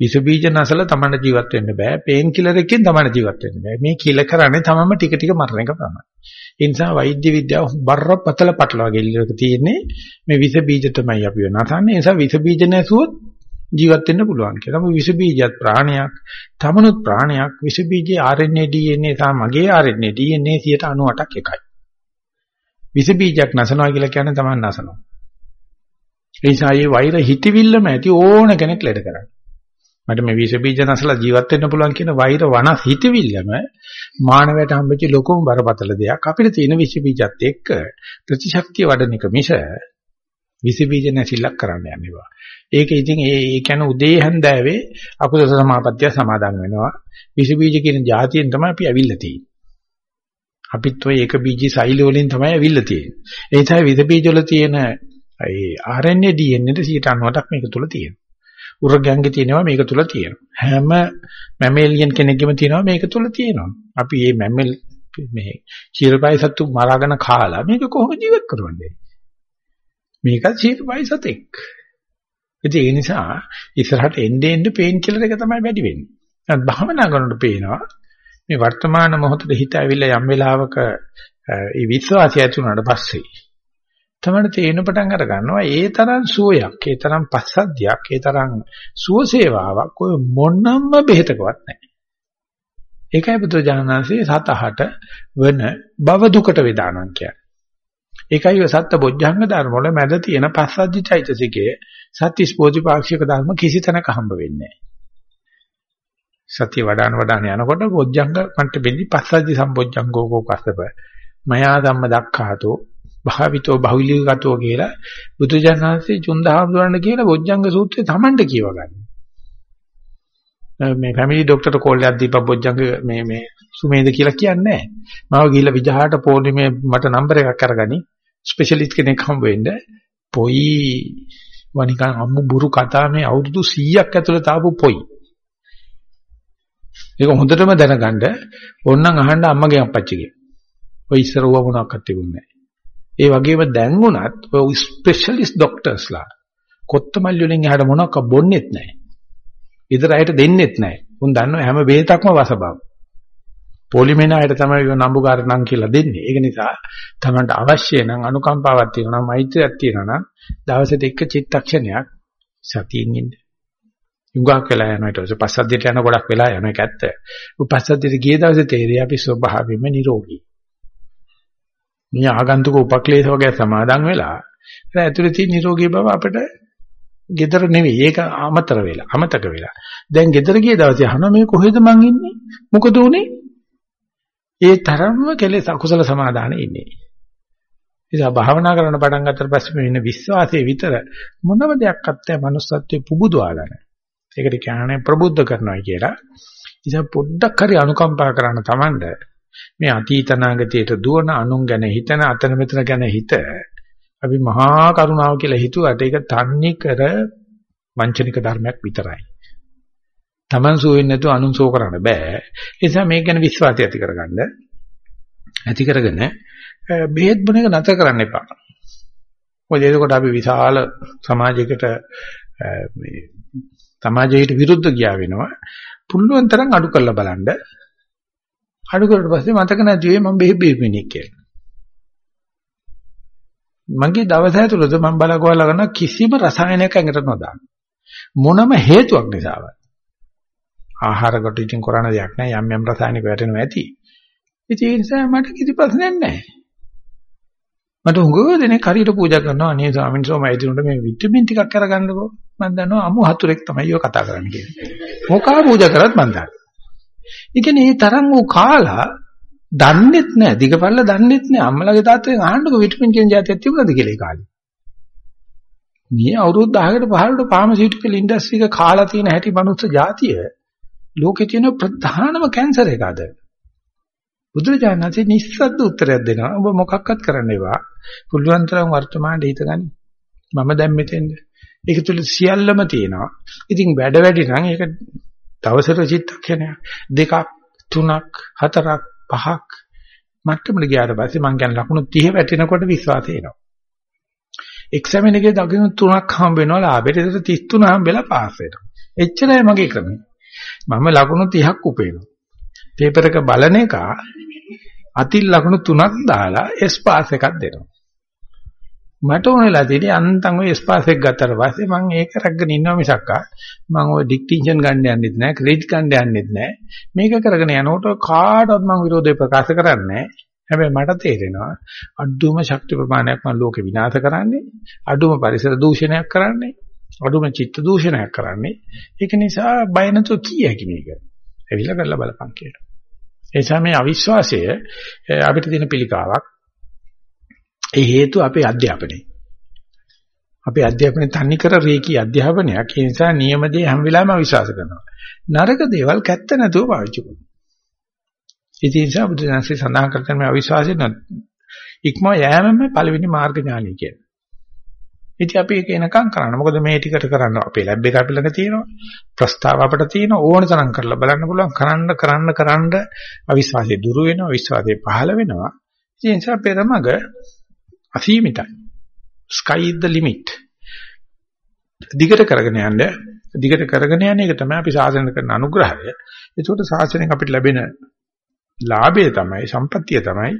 විස බීජ නැසලා Tamanට ජීවත් වෙන්න බෑ පේන් කිලර් එකකින් Tamanට ජීවත් වෙන්න බෑ මේ කිල කරන්නේ තමම ටික ටික මරණ එක තමයි ඒ නිසා වෛද්‍ය විද්‍යාව බරපතල පටලවා ගැනීමක තියෙන්නේ මේ විස බීජ තමයි අපි නතන්නේ. ඒ නිසා විස බීජ නැසුවොත් ජීවත් වෙන්න පුළුවන් කියලා. මොකද විස බීජයත් ප්‍රාණයක්, තමනුත් ප්‍රාණයක්. විස බීජයේ RNA DNA සහ මගේ RNA DNA 98ක් එකයි. විස බීජයක් නැසනවා කියලා කියන්නේ තමයි නැසනවා. ඒ නිසා මේ වෛර හිතවිල්ලම ඇති ඕන කෙනෙක් ලෙඩ කරන්නේ. මට මේ විස බීජ නැසලා ජීවත් වෙන්න පුළුවන් කියන වෛර වනස් හිතවිල්ලම මානවයට හම්බෙච්ච ලොකුම බරපතල දෙයක්. අපිට තියෙන විස බීජත් එක්ක ප්‍රතිශක්තිය වඩන එක මිස විස බීජ නැසිලක් කරන්න යන්නේවා. ඒක ඉතින් ඒ ඒ කියන්නේ උදේ හන්දෑවේ අකුසල සමාපත්තිය සමාදන් වෙනවා. විස බීජ කියන જાතියෙන් තමයි අපි ඇවිල්ලා තියෙන්නේ. අපිත් ඔය ඒක බීජී සෛල වලින් තමයි ඇවිල්ලා තියෙන්නේ. ඒ නිසා විස බීජ වල තියෙන ඒ RNA DNA 90ක් මේක තුල තියෙනවා. උරගැංගේ තියෙනවා මේක තුල තියෙනවා. හැම මැමේලියන් කෙනෙක්ගෙම තියෙනවා මේක තුල තියෙනවා. අපි මේ මැමෙල් මේ චීරපයි සතු මරාගෙන කාලා මේක කොහොමද ජීවත් කරවන්නේ? මේක චීරපයි සතෙක්. ඒ නිසා ඉස්සරහට එන්නේ එන්නේ පේන් කිලර් එක තමයි වැඩි වෙන්නේ. දැන් භාවනා කරනකොට පේනවා මේ වර්තමාන මොහොතේ හිත ඇවිල්ලා යම් වෙලාවක ඒ විශ්වාසය ඇති වුණාට පස්සේ තමයි තේරෙන පටන් අර ගන්නවා ඒ තරම් සුවයක් ඒ තරම් පස්සද්ධියක් ඒ තරම් සුව සේවාවක් ඔය මොනම්ම බෙහෙතකවත් නැහැ. ඒකයි බුදුජානනාංශයේ සතහට වෙන භව දුකට වේදානං කියන්නේ. ඒකයි ඔය සත්ත බොජ්ජංග ධර්ම වල මැද තියෙන පස්සද්ධි චෛතසිකයේ සත්‍තිස් බෝධිපාක්ෂික ධර්ම කිසි තැනක හම්බ වෙන්නේ නැහැ. සත්‍ය වඩාන වඩාන යනකොට බොජ්ජංග මන්ට බෙදි පස්සද්ධි සම්බොජ්ජංගෝ කෝකස්සප මයා ධම්ම දක්ඛාතෝ භාවිතෝ බහුලීගතෝ කියලා බුදුජානනාංශේ චුන්දහාමුදුරණ කියලා බොජ්ජංග සූත්‍රය Tamanට කියව ගන්න. මේ ෆැමිලි ડોක්ටර් කෝල් එකක් දීපක් බොජ්ජංග මේ මේ සුමේද කියලා කියන්නේ නැහැ. මාව ගිහිල්ලා විජහාට පොලිමේ මට නම්බර එකක් අරගනි. ස්පෙෂලිස්ට් කෙනෙක් හම්බ වෙන්න. පොයි වනිකන් අම්මු බුරු කතා මේ අවුරුදු 100ක් ඇතුළත ආපු පොයි. ඒක හොඳටම දැනගන්න ඕන්නම් අහන්න අම්මගේ අප්පච්චිගේ. ඔය ඉස්සර ඌව මොනවාක්වත් තිබුණේ නැහැ. ඒ වගේම දැන් උනත් ඔය ස්පෙෂලිස්ට් ડોක්ටර්ස්ලා කොත්තමල් වලින් එහාට මොනවක් බොන්නෙත් නැහැ. ඉදර අයට දෙන්නෙත් නැහැ. උන් දන්නව හැම බේතක්ම වසබව. පොලිමේන අයට තමයි නම්බුකාර නම් කියලා දෙන්නේ. ඒක නිසා තමන්ට අවශ්‍ය නම් අනුකම්පාවක් තියෙනවා නම් මෛත්‍රියක් තියෙනවා නම් දවසට එක චිත්තක්ෂණයක් සතියින් ඉන්න. යුගක් වෙලා යනවා ඊට පස්සේ පස්සද්ධියට යන ගොඩක් වෙලා යනවා ඒක ඇත්ත. උපස්සද්ධියට ගිය දවසේ තේරෙයි අපි ස්වභාවයෙන්ම නිරෝගී. මේ ආගන්තුක උපක්ලේශ වගේ සමාදන් වෙලා ඒ ඇතුලේ තියෙන නිරෝගී බව අපිට gedara නෙවෙයි ඒක අමතර වෙලා අමතක වෙලා. දැන් gedara ගිය දවසේ අහන මේ කොහෙද මං ඉන්නේ? මොකද උනේ? ඒ තරම්ම කෙලෙස් අකුසල සමාදානෙ ඉන්නේ. ඉතින් භාවනා කරන පටන් ගත්තට පස්සේ මේ ඉන්න විශ්වාසයේ විතර මොනම දෙයක් අත්තේ manussත්වයේ පුබුදවාගෙන. ඒකට කියන්නේ ප්‍රබුද්ධ කරනවා කියලා. ඉතින් පොඩ්ඩක් හරි අනුකම්පා කරන්න Tamand මේ අතීතනාගතයට දුවන අනුන් ගැන හිතන අතන මෙතන ගැන හිත අපි මහා කරුණාව කියලා හිතුවට ඒක තන්නේ කර වංචනික ධර්මයක් විතරයි. Taman සෝ වෙන්නේ නැතුව අනුන් සෝ කරන්න බෑ. ඒ නිසා මේක ගැන විශ්වාසය ඇති කරගන්න. ඇති කරගෙන බෙහෙත් බොන එක නැතර කරන්න එපා. මොකද එතකොට අපි විශාල සමාජයකට මේ සමාජයට විරුද්ධ ගියා වෙනවා. පුළුවන් තරම් අඩු කරලා බලන්න. අඩු කරලා පස්සේ මතක නැති වෙයි මම බෙහෙත් බීපිනික් කියලා. මගේ දවස ඇතුළත මම බලකවලා කරන කිසිම රසායනයක් ඇඟට නොදාන. මොනම හේතුවක් නිසාවත්. ආහාර කොට ඉතින් කරන දෙයක් නෑ. යම් යම් රසායනික වැටෙනවා ඇති. ඉතින් ඒ නිසා මට කිසි ප්‍රශ්නයක් නෑ. මට උගව දෙනේ හරියට පූජා කරනවා. අනේ ස්වාමීන් වහන්සේ මම ඉදිරියට මේ විටමින් ටිකක් අරගන්නකෝ. මම දන්නවා අමු හතුරෙක් තමයි ඔය කතා කරන්නේ කියන්නේ මොකා පූජා කරත් මම දන්නවා. ඒ කියන්නේ මේ තරම් වූ කාලා දන්නෙත් නැහැ. දිගපල්ල දන්නෙත් නැහැ. අම්මලාගේ තාත්තගෙන් අහන්නකො විටමින් කියන જાතියක් තිබුණාද කියලා ඒ කාලේ. මේ අවුරුදු 10කට 15කට ෆාමසිටිකල් ඉන්ඩස්ට්‍රි එක කාලා තියෙන හැටි මනුස්ස జాතිය ලෝකේ තියෙන ප්‍රධානම කැන්සර් එකද? බුදුරජාණන්සේ නිස්සද්ද උත්තරයක් දෙනවා. ඔබ මොකක්වත් කරන්න එපා. පුළුවන් තරම් වර්තමානයේ හිතගනි. මම දැන් මෙතෙන්ද. ඒක තුල සියල්ලම තියෙනවා. ඉතින් වැඩ වැඩි නම් ඒක දවසට චිත්තක්ෂණයක් දෙකක් තුනක් හතරක් පහක් මට්ටමට ගියාට පස්සේ මං කියන්නේ ලකුණු 30 වැටෙනකොට විශ්වාසය එනවා. එක්සැමින් එකේ දකින්න තුනක් හම්බ වෙනවා ලාභෙට. ඒකට 33 හම්බෙලා පාස් වෙනවා. එච්චරයි මගේ ක්‍රමය. මම ලකුණු 30ක් උපේනවා. පේපර් එක බලන එක අතිල් ලකුණු 3ක් දාලා එස් පාස් එකක් දෙනවා. මට ඕනෙලා තියෙන්නේ අන්තං ඔය ස්පාස් එක ගත්තට පස්සේ මම ඒක රැගෙන ඉන්නවා මිසක් මම ඔය ඩික්ටින්ෂන් ගන්න යන්නෙත් නැහැ ක්‍රෙඩිට් ගන්න යන්නෙත් නැහැ මේක කරගෙන යනකොට කාටවත් මම විරෝධය ප්‍රකාශ කරන්නේ හැබැයි මට තේරෙනවා අඩුම ශක්ති ප්‍රමාණයක් මම ලෝකෙ විනාශ කරන්නේ අඩුම පරිසර දූෂණයක් කරන්නේ අඩුම චිත්ත දූෂණයක් කරන්නේ. ඒක නිසා බය නැතුව කිය හැකි මේක? ඇවිල්ලා කරලා බලපන් කියලා. ඒ නිසා මේ අවිශ්වාසය අපිට තියෙන පිළිකාවක් ඒ හේතුව අපේ අධ්‍යාපනයේ. අපේ අධ්‍යාපනයේ තනි කර රේකී අධ්‍යාපනයක්. ඒ නිසා නියම දේ හැම වෙලාවෙම අවිශ්වාස කරනවා. නරක දේවල් කැත්ත නැතුව පාවිච්චි කරනවා. ඒ නිසා බුදුසසුනේ සඳහන් කරන මේ අවිශ්වාසයෙන් ඉක්ම යෑමම පළවෙනි මාර්ග ඥානය කියන්නේ. ඉතින් අපි ඒක එනකම් කරන්න. මොකද මේ ටිකට කරන්න අපේ ලැබ් එක අපි ළඟ තියෙනවා. ප්‍රස්තාව අපිට තියෙනවා. ඕන තරම් කරලා බලන්න පුළුවන්. කරන්න කරන්න කරන්න අවිශ්වාසය දුරු වෙනවා. විශ්වාසය පහළ වෙනවා. ඒ නිසා පෙරමග අසීමිතයි. sky is the limit. දිගට කරගෙන යන්න දිගට කරගෙන යන එක තමයි අපි සාසන කරන අනුග්‍රහය. ඒකට සාසනයෙන් අපිට ලැබෙන ලාභය තමයි සම්පත්තිය තමයි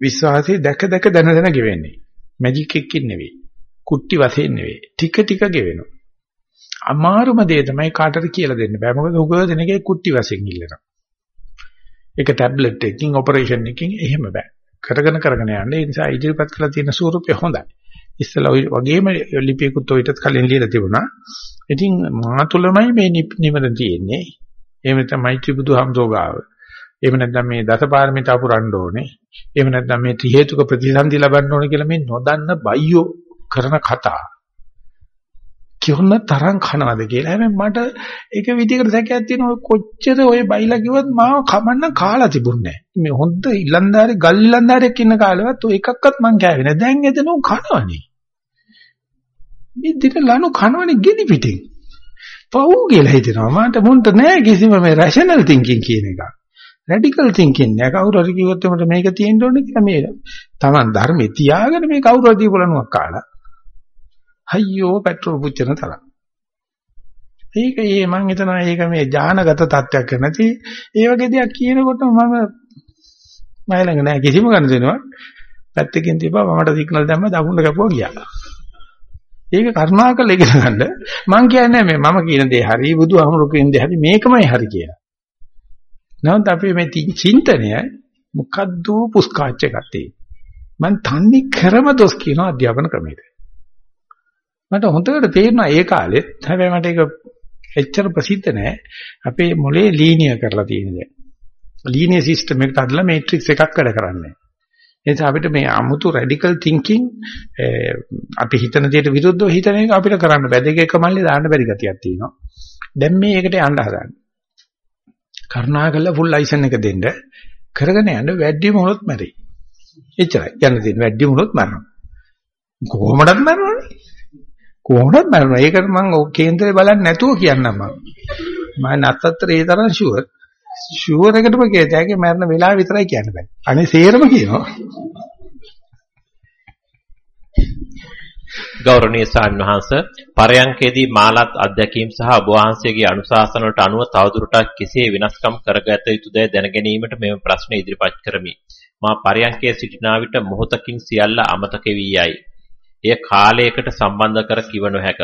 විශ්වාසය දැක දැක දැන දැන ගෙවෙන්නේ. මැජික් එකකින් නෙවෙයි. කුට්ටි වශයෙන් නෙවෙයි. ටික ටික ගෙවෙනවා. අමාරුම දේ තමයි කාටද කියලා දෙන්න බෑ. මොකද උගව දෙනකේ කුට්ටි වශයෙන් ඉල්ලනවා. ඒක ටැබ්ලට් එකකින් ඔපරේෂන් එකකින් එහෙම බෑ. කරගෙන කරගෙන යන්න. ඒ නිසා ඉදිරිපත් කළ තියෙන ස්වරූපය හොඳයි. ඉස්සලා වගේම ලිපියකුත් ඔයිටත් කලින් ලියලා තිබුණා. ඉතින් මා තුලමයි මේ නිවන තියෙන්නේ. එහෙම නැත්නම් මෛත්‍රී බුදුහම්සෝගාව. එහෙම නැත්නම් මේ දසපාරමිතා පුරන්න ඕනේ. එහෙම නැත්නම් මේ ත්‍රි හේතුක ප්‍රතිසන්දි ලබන්න ඕනේ කියලා මේ නොදන්න බයියෝ කරන කතා. කිව්න තරම් කනවද කියලා. හැබැයි මට එක විදිහකට සැකයක් තියෙනවා කොච්චර ඔය බයිලා කිව්වත් මාව කමන්න කාලා තිබුණේ නැහැ. මේ හොඳ ඉලන්දාරි ගල් ඉලන්දාරියක් ඉන්න කාලෙවත් ඔය එකක්වත් මං කෑවේ නැහැ. දැන් එතන උන් කනවනේ. මේ දිට ලනු කනවනේ ගෙඩි පිටින්. පව් කියලා හිතෙනවා. මට මුන්ට නෑ කිසිම මේ රෂනල් තින්කින් කියන එක. රැඩිකල් තින්කින් නෑ. කවුරු හරි කිව්වොත් මට මේක තියෙන්න ඕනේ කියලා මේ Taman ධර්මේ තියාගෙන මේ කවුරු හරි දීපලනුවක් කාලා. අයියෝ පෙට්‍රල් පුච්චන තරම්. ඒක ඒ මං හිතනවා ඒක මේ ඥානගත තත්ත්වයක් නැති ඒ වගේ දෙයක් කියනකොට මම මයිලඟ නෑ කිසිම ගන්න දෙනවා පැත්තකින් තිබ්බා මමට සිග්නල් දැම්ම දකුණට කැපුවා ගියා. ඒක කරුණාකරලා ඉගෙන ගන්න. මං කියන්නේ මේ මම කියන දේ හරි බුදුහාමුදුරු කියන දේ හරි මේකමයි හරි කියලා. නමුත් අපි මේ චින්තනය මොකද්ද පුස්කාච්ච එකක් මං තන්නේ කරම දොස් කියන අධ්‍යාපන ක්‍රමයට. මට හොඳට තේරෙනවා ඒ කාලෙත් හැබැයි මට ඒක එච්චර ප්‍රසිද්ධ නෑ. අපේ මොලේ ලීනියර් කරලා තියෙන දේ. ලීනියර් සිස්ටම් එකට අදලා මේට්‍රික්ස් එකක් වැඩ කරන්නේ. එනිසා අපිට මේ අමුතු රැඩිකල් තින්කින් අපි හිතන දෙයට විරුද්ධව හිතන එක අපිට කරන්න බෑ. දෙක එක මල්ලේ දාන්න බැරි ගතියක් තියෙනවා. දැන් මේ එකට යන්න හදන්නේ. කරුණාකරලා ෆුල් ලයිසන් එක දෙන්න. කරගෙන යන්න වැඩිම වුණොත් මැරෙයි. එච්චරයි. යන්න තියෙන වැඩිම වුණොත් මරනවා. කොහොමදත් මරනවනේ. කොහොමදත් මරනවා. ඒකට මම කේන්දරේ බලන්නේ නැතුව කියන්නම් මම. මම නැත්තතර ඒ තරම් ෂුවර්. ෂුවර් එකටම කියතෑගේ මරණ වෙලාව විතරයි කියන්න බෑ. අනේ සේරම කියනවා. ගෞරවනීය සාන්වහන්ස පරයන්කේදී මාලත් අධ්‍යක්ීම් සහ ඔබ වහන්සේගේ අනුශාසන වලට අනුව තවදුරටත් කෙසේ වෙනස්කම් කරගත යුතුදයි දැන ගැනීමට මෙම ප්‍රශ්න ඉදිරිපත් කරමි. මා පරයන්කේ සිටිනා විට මොහොතකින් සියල්ල අමතක වී යයි. එය කාලයකට සම්බන්ධ කර කිව නොහැක.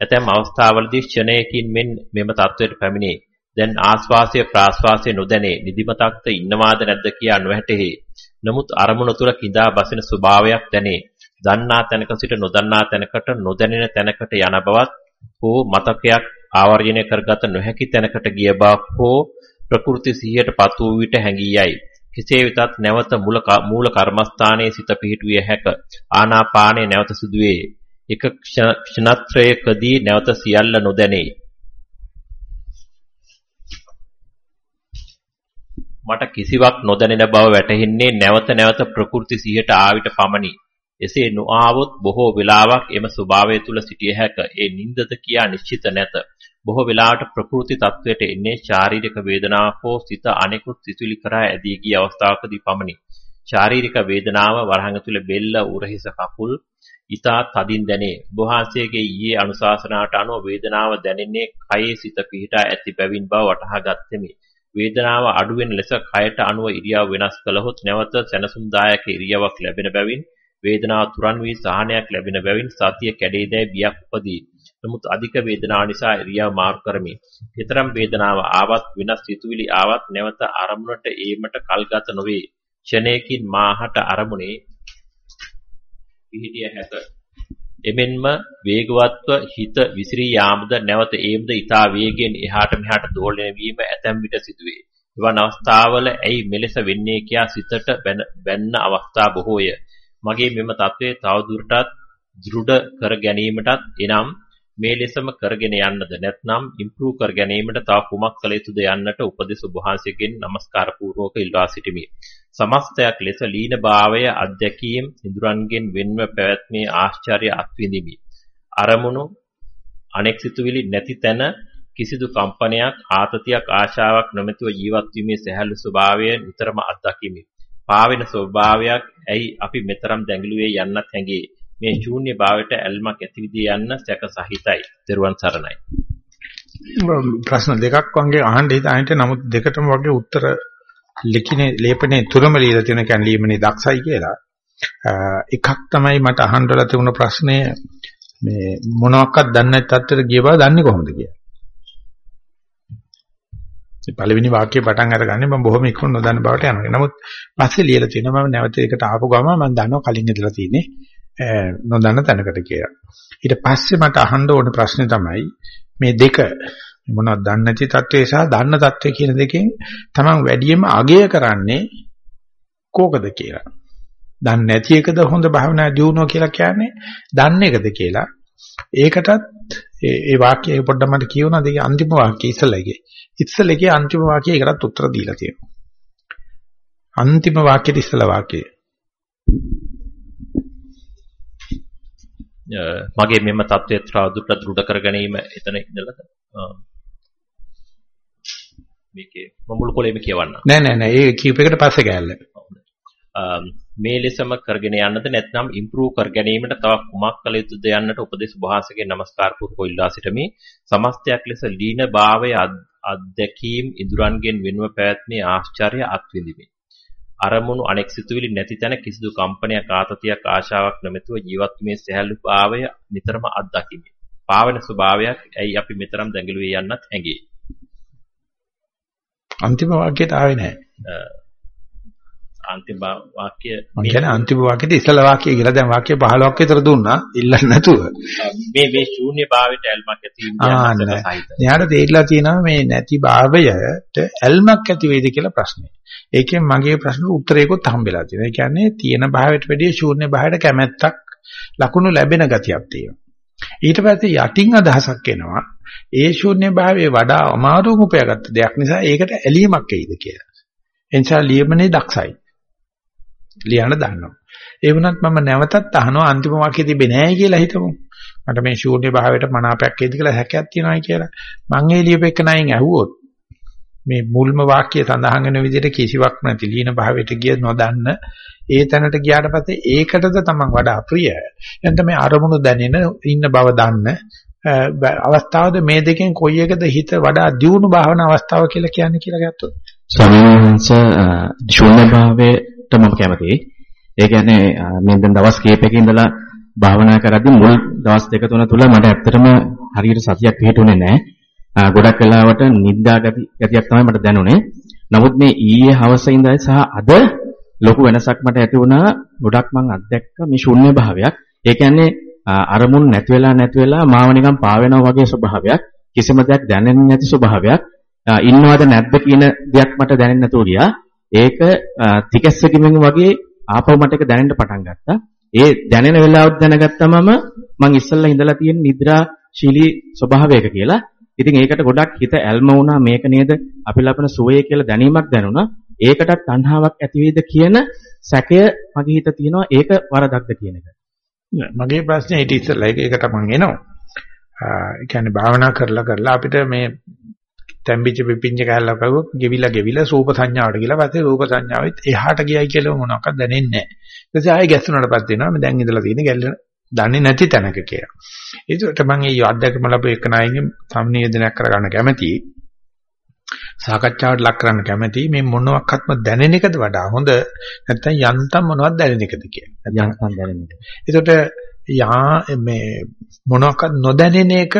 ඇතැම් අවස්ථාවලදී ක්ෂණයකින් මෙන් මෙම තත්වයට පැමිණේ. දැන් ආස්වාසය ප්‍රාස්වාසය නොදැනේ නිදිමතක්ද ඉන්නවාද නැද්ද කියා නොහැටෙහි. නමුත් අරමුණ තුල කිඳා බසින ස්වභාවයක් දැනේ. දන්නා තැනක සිට නොදන්නා තැනකට නොදැනෙන තැනකට යන බවත් හෝ මතකයක් ආවර්ජනය කරගත නොහැකි තැනකට ගිය බවක් හෝ ප්‍රකෘති සිහියටපත් වූ විට හැඟී යයි. කෙසේ වෙතත් නැවත මූල කර්මස්ථානයේ සිත පිහිටුවිය හැක. ආනාපානයේ නැවත සිදුවේ. එක ක්ෂණත්‍රයකදී නැවත සියල්ල නොදැනේ. මට කිසිවක් නොදැනෙන බව වැටහෙන්නේ නැවත නැවත ප්‍රකෘති සිහියට ආවිත පමණි. එසේ නොආවොත් බොහෝ වෙලාවක් එම ස්වභාවය තුල සිටිය හැක. ඒ නින්දද කියා නිශ්චිත නැත. බොහෝ වෙලාවට ප්‍රකෘති තත්වයට එන්නේ ශාරීරික වේදනාවක් හෝ සිත අනෙකුත් සිතුවිලි කරා ඇදී ගිය අවස්ථාවකදී පමණි. ශාරීරික වේදනාව වරහන් තුල බෙල්ල උරහිස කකුල් ඊතා තදින් දැනේ. වහන්සේගේ ඊයේ අනුශාසනාවට අනුව වේදනාව දැනෙන්නේ කයේ සිත පිහිටා ඇති බැවින් බව වටහා ගත්තෙමි. වේදනාව අඩුවෙන ලෙස කයට අනුව ඉරියව් වෙනස් කළහොත් නැවත සැනසුම්දායක ඉරියව්වක් ලැබෙන බැවින් වේදනාව තුරන් වී සහනයක් ලැබෙන බැවින් සතිය කැඩේදැයි බියක් උපදී. නමුත් අධික වේදනාව නිසා ඉරියව් මාරු කරමි. ඊතරම් වේදනාව ආවත් වෙනස් සිතුවිලි ආවත් නැවත අරමුණට ඒමට කල්ගත නොවේ. ක්ෂණයකින් මාහට අරමුණේ පිහිටිය හැක. එමෙන්ම වේගවත්ව හිත විසිරී යාමද නැවත ඒමද ඊතා වේගයෙන් එහාට මෙහාට දෝලණය වීම ඇතැම් විට සිදුවේ. එවන් අවස්ථාවල ඇයි මෙලෙස වෙන්නේ කියා සිතට බැන්න අවස්ථා බොහෝය. මගේ මෙම தત્ත්වය තවදුරටත් දෘඪ කර ගැනීමටත් එනම් මේ ලෙසම කරගෙන යන්නද නැත්නම් ඉම්ප්‍රූව් කර ගැනීමට තව කුමක් කළ යුතුද යන්නට උපදෙස් ඔබ වහන්සේගෙන් নমස්කාර පූර්වක ඉල්වා සිටිමි. සමස්තයක් ලෙස ලීන භාවය අධ්‍යක්ීම් ඉදුරන්ගෙන් වෙන්ව පැවැත්මේ ආශ්චර්ය අත්විඳිමි. අරමුණු අනෙක් සිතුවිලි නැති තැන කිසිදු කම්පනයක් ආතතියක් ආශාවක් නොමැතිව ජීවත් වීමේ සැහැල්ලු ස්වභාවය නිතරම අත්දකිමි. පාවෙන ස්වභාවයක් ඇයි අපි මෙතරම් දැඟලුවේ යන්නත් හැඟේ. මේ ශූන්‍ය භාවයට ඇල්මක් ඇති විදිහ යන්න සැක සහිතයි. දරුවන් සරණයි. ප්‍රශ්න දෙකක් වගේ අහන්න හිතාන්නේ නමුත් දෙකටම වගේ උත්තර ලිඛිනේ ලේපනේ තුරම ලියලා තියෙන කියන්නේ ලියමනේ දක්ෂයි කියලා. එකක් තමයි මට අහන්නලා තිබුණ ප්‍රශ්නය මේ මොනවාක්වත් දන්නේ නැති තත්ත්වයට ගිය බව දන්නේ කොහොමද කියලා. මේ පළවෙනි වාක්‍යය පටන් අරගන්නේ මම බොහොම ඉක්මන නොදන්න බවට යනවා. නමුත් පස්සේ ලියලා තියෙනවා මම නැවත ඒකට ආපු ගම මම දන්නවා කලින් ඉඳලා තියෙන්නේ නොදන්න තැනකට කියලා. ඊට පස්සේ මට අහන්න ඕන ප්‍රශ්නේ තමයි මේ දෙක මොනවද දන්නේ නැති තත්ත්වේ සහ දන්න තත්ත්වේ කියන දෙකෙන් තමන් වැඩියෙන්ම අගය කරන්නේ කෝකද කියලා. දන්නේ නැති එකද හොඳ භාවනා දියුණුව කියලා කියන්නේ දන්න එකද කියලා. ඒකටත් ඒ ඒ වාක්‍යය පොඩ්ඩක් මට කියවුණා දෙකේ අන්තිම වාක්‍යය ඉස්සලගේ. ඉස්සලගේ අන්තිම වාක්‍යය ඒකටත් උත්තර දීලා තියෙනවා. අන්තිම වාක්‍යෙට ඉස්සල වාක්‍යය. මගේ මෙම தත්ත්වය තවදුරටත් දෘಢ කර ගැනීම එතන ඉඳලා මේකේ මමුළු කොලේම කියවන්න. නෑ නෑ නෑ ඒ කීප එකට පස්සේ ගෑල්ල. මේ ලෙසම කරගෙන යන්නද නැත්නම් ඉම්ප්‍රූව් කර ගැනීමට තව කුමක් කළ යුතුද යන්නට උපදේශ වහන්සේගේ নমස්කාර පූර්වක ඉල්ලා සිටමි. සමස්තයක් ලෙස දීන භාවයේ අත්දැකීම් ඉදurangෙන් වෙනව පැවැත්මේ ආශ්චර්ය අත්විඳිමි. අරමුණු අනෙක් සිතුවිලි නැති තැන කිසිදු කම්පනයක් ආතතියක් ආශාවක් නැමැතුව ජීවත් වීමේ සැහැල්ලු භාවය නිතරම අත්දකිමි. පාවන ස්වභාවයක් ඇයි අපි මෙතරම් දැඟලුවේ යන්නත් හැඟේ. අන්තිම වාක්‍යයට ආවේ නැහැ. අන්තිම වාක්‍ය මම කියන්නේ අන්තිම වාක්‍යෙට ඉස්සල වාක්‍යය කියලා දැන් වාක්‍ය 15ක් විතර දුන්නා ඉල්ලන්න නැතුව. මේ මේ ශූන්‍ය භාවයට ඇල්මක් ඇති වෙන යාට තේරිලා තියෙනවා මේ නැති භාවයට ඇල්මක් ඇති වෙයිද කියලා ප්‍රශ්නේ. ඒකෙන් මගේ ප්‍රශ්නෙට උත්තරයකොත් හම්බෙලා තියෙනවා. ඒ කියන්නේ තියෙන භාවයට වැඩිය ශූන්‍ය භාවයට කැමැත්තක් ලකුණු ලැබෙන ගතියක් තියෙනවා. ඊට පස්සේ යටින් අදහසක් එනවා. ඒ ශූන්‍ය භාවයේ වඩා අමාරුම උපයාගත්ත දෙයක් නිසා ඒකට ඇලීමක් එයිද කියලා. එනිසා ලියමනේ දක්ෂයි. ලියන්න දන්නවා. ඒ වුණත් මම නැවතත් අහනවා අන්තිම වාක්‍යය තිබෙන්නේ නැහැ කියලා හිතමු. මට මේ ශූන්‍ය භාවයට මනාපයක් එයිද කියලා හැකයක් තියෙනවායි කියලා. මං ඒ ලියපෙක නයින් ඇහුවොත් මේ මුල්ම වාක්‍යය සඳහන් වෙන විදිහට කිසිවක් නැති ලීන භාවයට ගිය නොදන්න ඒ තැනට ගියාට පස්සේ ඒකටද තමන් වඩා ප්‍රිය. එතන මේ අරමුණු දැනෙන ඉන්න බව දන්න අවස්ථාවද මේ දෙකෙන් කොයි එකද හිත වඩා දියුණු භාවනා අවස්ථාව කියලා කියන්නේ කියලා ගත්තොත් ස්වාමීන් වහන්සේ ශූන්‍ය භාවයට මම කැමතියි. ඒ කියන්නේ මම දැන් දවස් කීපයක ඉඳලා භාවනා කරද්දී මුල් දවස් දෙක තුන තුල මට ඇත්තටම හරියට සතියක් පිටුනේ නැහැ. ගොඩක් වෙලාවට නිද්දා ගති ගතියක් තමයි මට දැනුනේ. නමුත් මේ ඊයේ හවස ඉඳලා සහ අද ලොකු වෙනසක් මට ඇති වුණා. ගොඩක් මම අත්දැක්ක මේ ශූන්‍ය භාවයක්. ඒ කියන්නේ අරමුණු නැති වෙලා නැති වෙලා මාව නිකන් පාවෙනවා වගේ ස්වභාවයක්. කිසිම දෙයක් දැනෙන්නේ නැති ස්වභාවයක්. ඉන්නවද නැද්ද කියන දෙයක් මට දැනෙන්නේ නැතුව ගියා. ඒක තිකැස්සකින් වගේ ආපහු මට ඒක දැනෙන්න පටන් ගත්තා. ඒ දැනෙන වෙලාවත් දැනගත්තමම මං ඉස්සල්ලා ඉඳලා තියෙන නිද්‍රා ශීලී ස්වභාවයක කියලා. ඉතින් ඒකට ගොඩක් හිත ඇල්ම වුණා මේක නේද අපි ලබන සුවය කියලා දැනීමක් දැනුණා. ඒකටත් තණ්හාවක් ඇති වේද කියන සැකය මගේ හිත තියෙනවා. ඒක වරදක්ද කියන එක. මගේ ප්‍රශ්නේ ඊට ඉස්සෙල්ලා ඒකට මම එනවා. ඒ කියන්නේ භාවනා කරලා කරලා අපිට මේ තැම්බිච්ච පිපිඤ්ඤ කැලලා කවුව ගෙවිලා ගෙවිලා රූප සංඥාවට ගිහලා පස්සේ රූප සංඥාවෙත් එහාට ගියයි කියලා මොනවක්වත් දැනෙන්නේ නැහැ. ඊට පස්සේ ආයෙ ගැස්සුණාට පස්සේ වෙනවා මම දැන් ඉඳලා තියෙන ගැල්ල දන්නේ නැති තැනක කියලා. ඒකට මම මේ අධ්‍යක්ෂක ලැබුව එක නායිගේ සම්නිවේදනයක් කරගන්න කැමතියි. සාකච්ඡාවට ලක් කරන්න කැමතියි මේ මොනවත්ක්ම දැනෙන එකද වඩා හොඳ නැත්නම් යන්තම් මොනවද දැනෙන එකද කියලා. යන්තම් දැනෙන එක. ඒකට යා මේ මොනවත්ක්වත් නොදැනෙන එක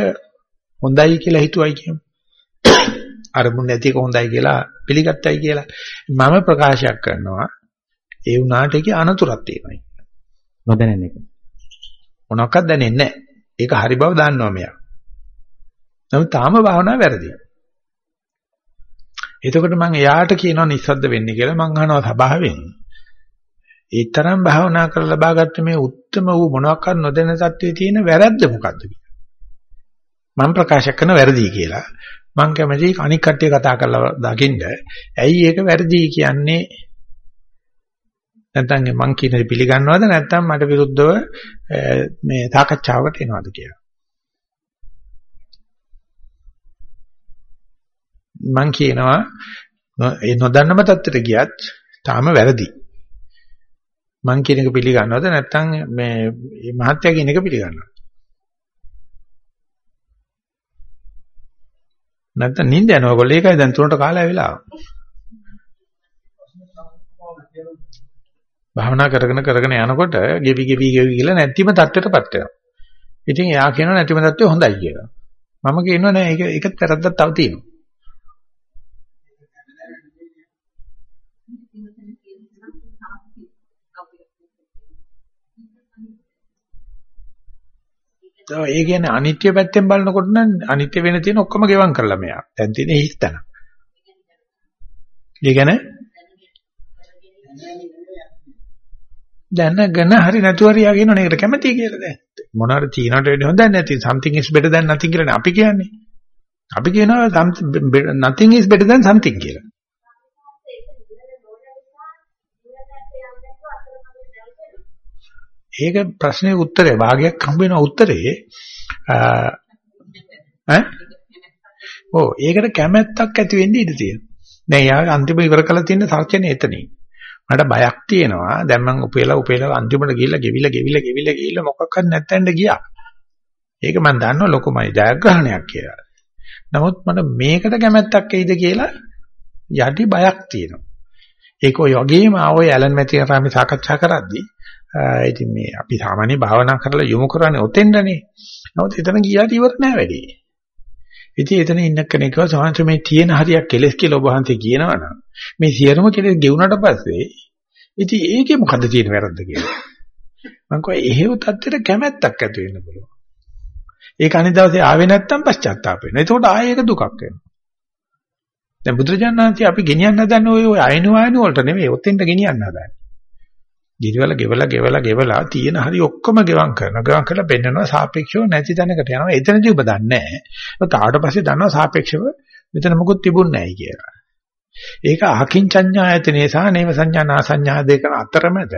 හොඳයි කියලා හිතුවයි කියමු. අරමුණ නැති එක හොඳයි කියලා පිළිගත්තයි කියලා මම ප්‍රකාශයක් කරනවා. ඒ වුණාට ඒකේ අනතුරක් තියෙනවා. නොදැනෙන එක. මොනක්වත් දැනෙන්නේ නැහැ. ඒක හරි බව දන්නවා මෙයා. නමුත් තාම භාවනාව වැරදි. එතකොට මම එයාට කියනවා නිස්සද්ද වෙන්න කියලා මං අහනවා සභාවෙන්. ඒ තරම් භාවනා කරලා ලබාගත්ත මේ උත්තරම වූ මොනවාක්වත් නොදැන තත්ත්වයේ තියෙන වැරද්ද මොකද්ද මම ප්‍රකාශ කරන වැරදි කියලා මම කැමති අනික් කට්ටිය කතා කරලා දකින්න. ඇයි ඒක වැරදි කියන්නේ? නැත්නම් මං කියන දේ පිළිගන්නවද නැත්නම් මට විරුද්ධව මේ සාකච්ඡාවකට එනවද කියලා. මං කියනවා ඒ නොදන්නම තත්ත්වයට ගියත් තාම වැරදි. මං කියන එක පිළිගන්නවද නැත්නම් මේ මහත්ය කියන එක පිළිගන්නවද? නැත්තම් නිින්ද යනවා කොල්ල ඒකයි දැන් තුනට කාලය වෙලා. භාවනා කරගෙන කරගෙන යනකොට ගෙවි ගෙවි ගෙවි කියලා නැතිම தත්ත්වයටපත් වෙනවා. ඉතින් එයා කියනවා නැතිම தත්ත්වය හොඳයි කියලා. මම කියනවා නෑ ඒක ඒක තරද්දක් තව තියෙනවා. ඒ කියන්නේ අනිත්‍ය පැත්තෙන් බලනකොට නම් අනිත්‍ය වෙන තියෙන ඔක්කොම ගෙවම් කරලා මෙයා. දැන් තියෙන හිස්තන. ඒ කියන්නේ දැනගෙන හරි නැතුව හරි යා කියනවනේ ඒකට කැමතියි කියලා දැන්. මොනවාරි තියනට වෙන්නේ හොඳ නැති something is better than nothing කියලානේ අපි කියන්නේ. අපි කියනවා nothing is better than something කියලා. ඒක ප්‍රශ්නේ උත්තරේ භාගයක් හම්බ වෙන උත්තරේ ඈ ඔව් ඒකට කැමැත්තක් ඇති වෙන්න ඉඩ තියෙනවා. දැන් යා අන්තිම ඉවර කළ තියෙන සත්‍යනේ එතනින්. මට බයක් තියෙනවා. දැන් මං උපේලා උපේලා අන්තිමට ගිහිල්ලා ගෙවිලා ගෙවිලා ගෙවිලා ගිහිල්ලා මොකක්වත් නැත්තෙන්ද ගියා. ඒක මං දන්නවා ලොකුමයි ජයග්‍රහණයක් කියලා. නමුත් මට මේකට කැමැත්තක් එයිද කියලා යටි බයක් තියෙනවා. ඒක ඔය වගේම ආවෝ ඇලන් මැතිනට අපි සාකච්ඡා කරද්දී ඉතින් මේ අපි සාමාන්‍ය භාවනා කරලා යොමු කරන්නේ ඔතෙන්දනේ. නමුත් එතන ගියාට ඉවර නෑ වැඩි. ඉතින් එතන ඉන්න කෙනෙක් කිව්වා සාමාන්‍ය මේ තියෙන හරියක් කෙලස් කියලා ඔබ වහන්සේ කියනවනම් මේ සියරම කෙලස් ගෙවුනට පස්සේ ඉතින් ඒකේ මොකද්ද තියෙන වැරද්ද කියලා. මම කිව්වා එහෙව් තත්ත්වෙට කැමැත්තක් ඇති වෙන්න පුළුවන්. ඒක අනිත් දවසේ ආවේ නැත්තම් පශ්චාත්තාප වෙනවා. එතකොට ආයෙ ඒක දුකක් වෙනවා. දැන් බුදුරජාණන් වහන්සේ අපි ගෙනියන්න හදන්නේ ඔය අයනු අයනු වලට නෙමෙයි ඔතෙන්ට ගෙනියන්න හදන්නේ. ගිරිවල ගෙවලා ගෙවලා ගෙවලා තියෙන හරි ඔක්කොම ගෙවම් කරනවා. ගෙවම් කරලා පෙන්නනවා සාපේක්ෂව නැති තැනකට යනවා. එතනදී ඔබ දන්නේ නැහැ. ඒක ආවට පස්සේ දන්නවා සාපේක්ෂව මෙතන මොකුත් තිබුණ නැහැ කියලා. ඒක අකින්චඤ්ඤායතනේ සහ නේව සංඥා නා සංඥා දෙක අතරමැද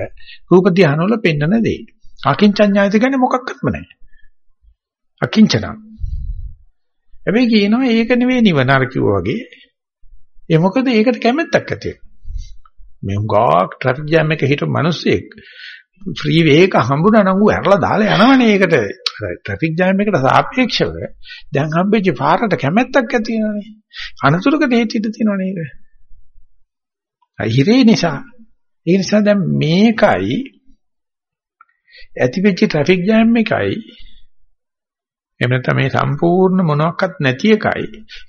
රූප ධානවල පෙන්නන දෙයි. අකින්චඤ්ඤායත කියන්නේ මොකක්වත්ම නැහැ. අකිංචන. හැබැයි කියනවා ඒක නෙවෙයි නිවන අර කිව්වා වගේ. ඒ මොකද ඒකට කැමැත්තක් ඇති වෙනවා. මේ උගාක් ට්‍රැෆික් ජෑම් එකේ හිටපු මිනිස්සෙක් ෆ්‍රී වේ එක හම්බුනා නම් ඌ ඇරලා දාලා යනවනේ ඒකට. ට්‍රැෆික් ජෑම් එකට සාපේක්ෂව දැන් හම්බෙච්ච පාරට කැමැත්තක් ඇති වෙනවනේ. අනතුරකට හේතු ඉඳ තියෙනවනේ ඒක. හිරේ නිසා. ඒ නිසා දැන් මේකයි ඇතිවෙච්ච ට්‍රැෆික් ජෑම් එකයි එහෙම නැත්නම් මේ සම්පූර්ණ මොනවත් නැති එකයි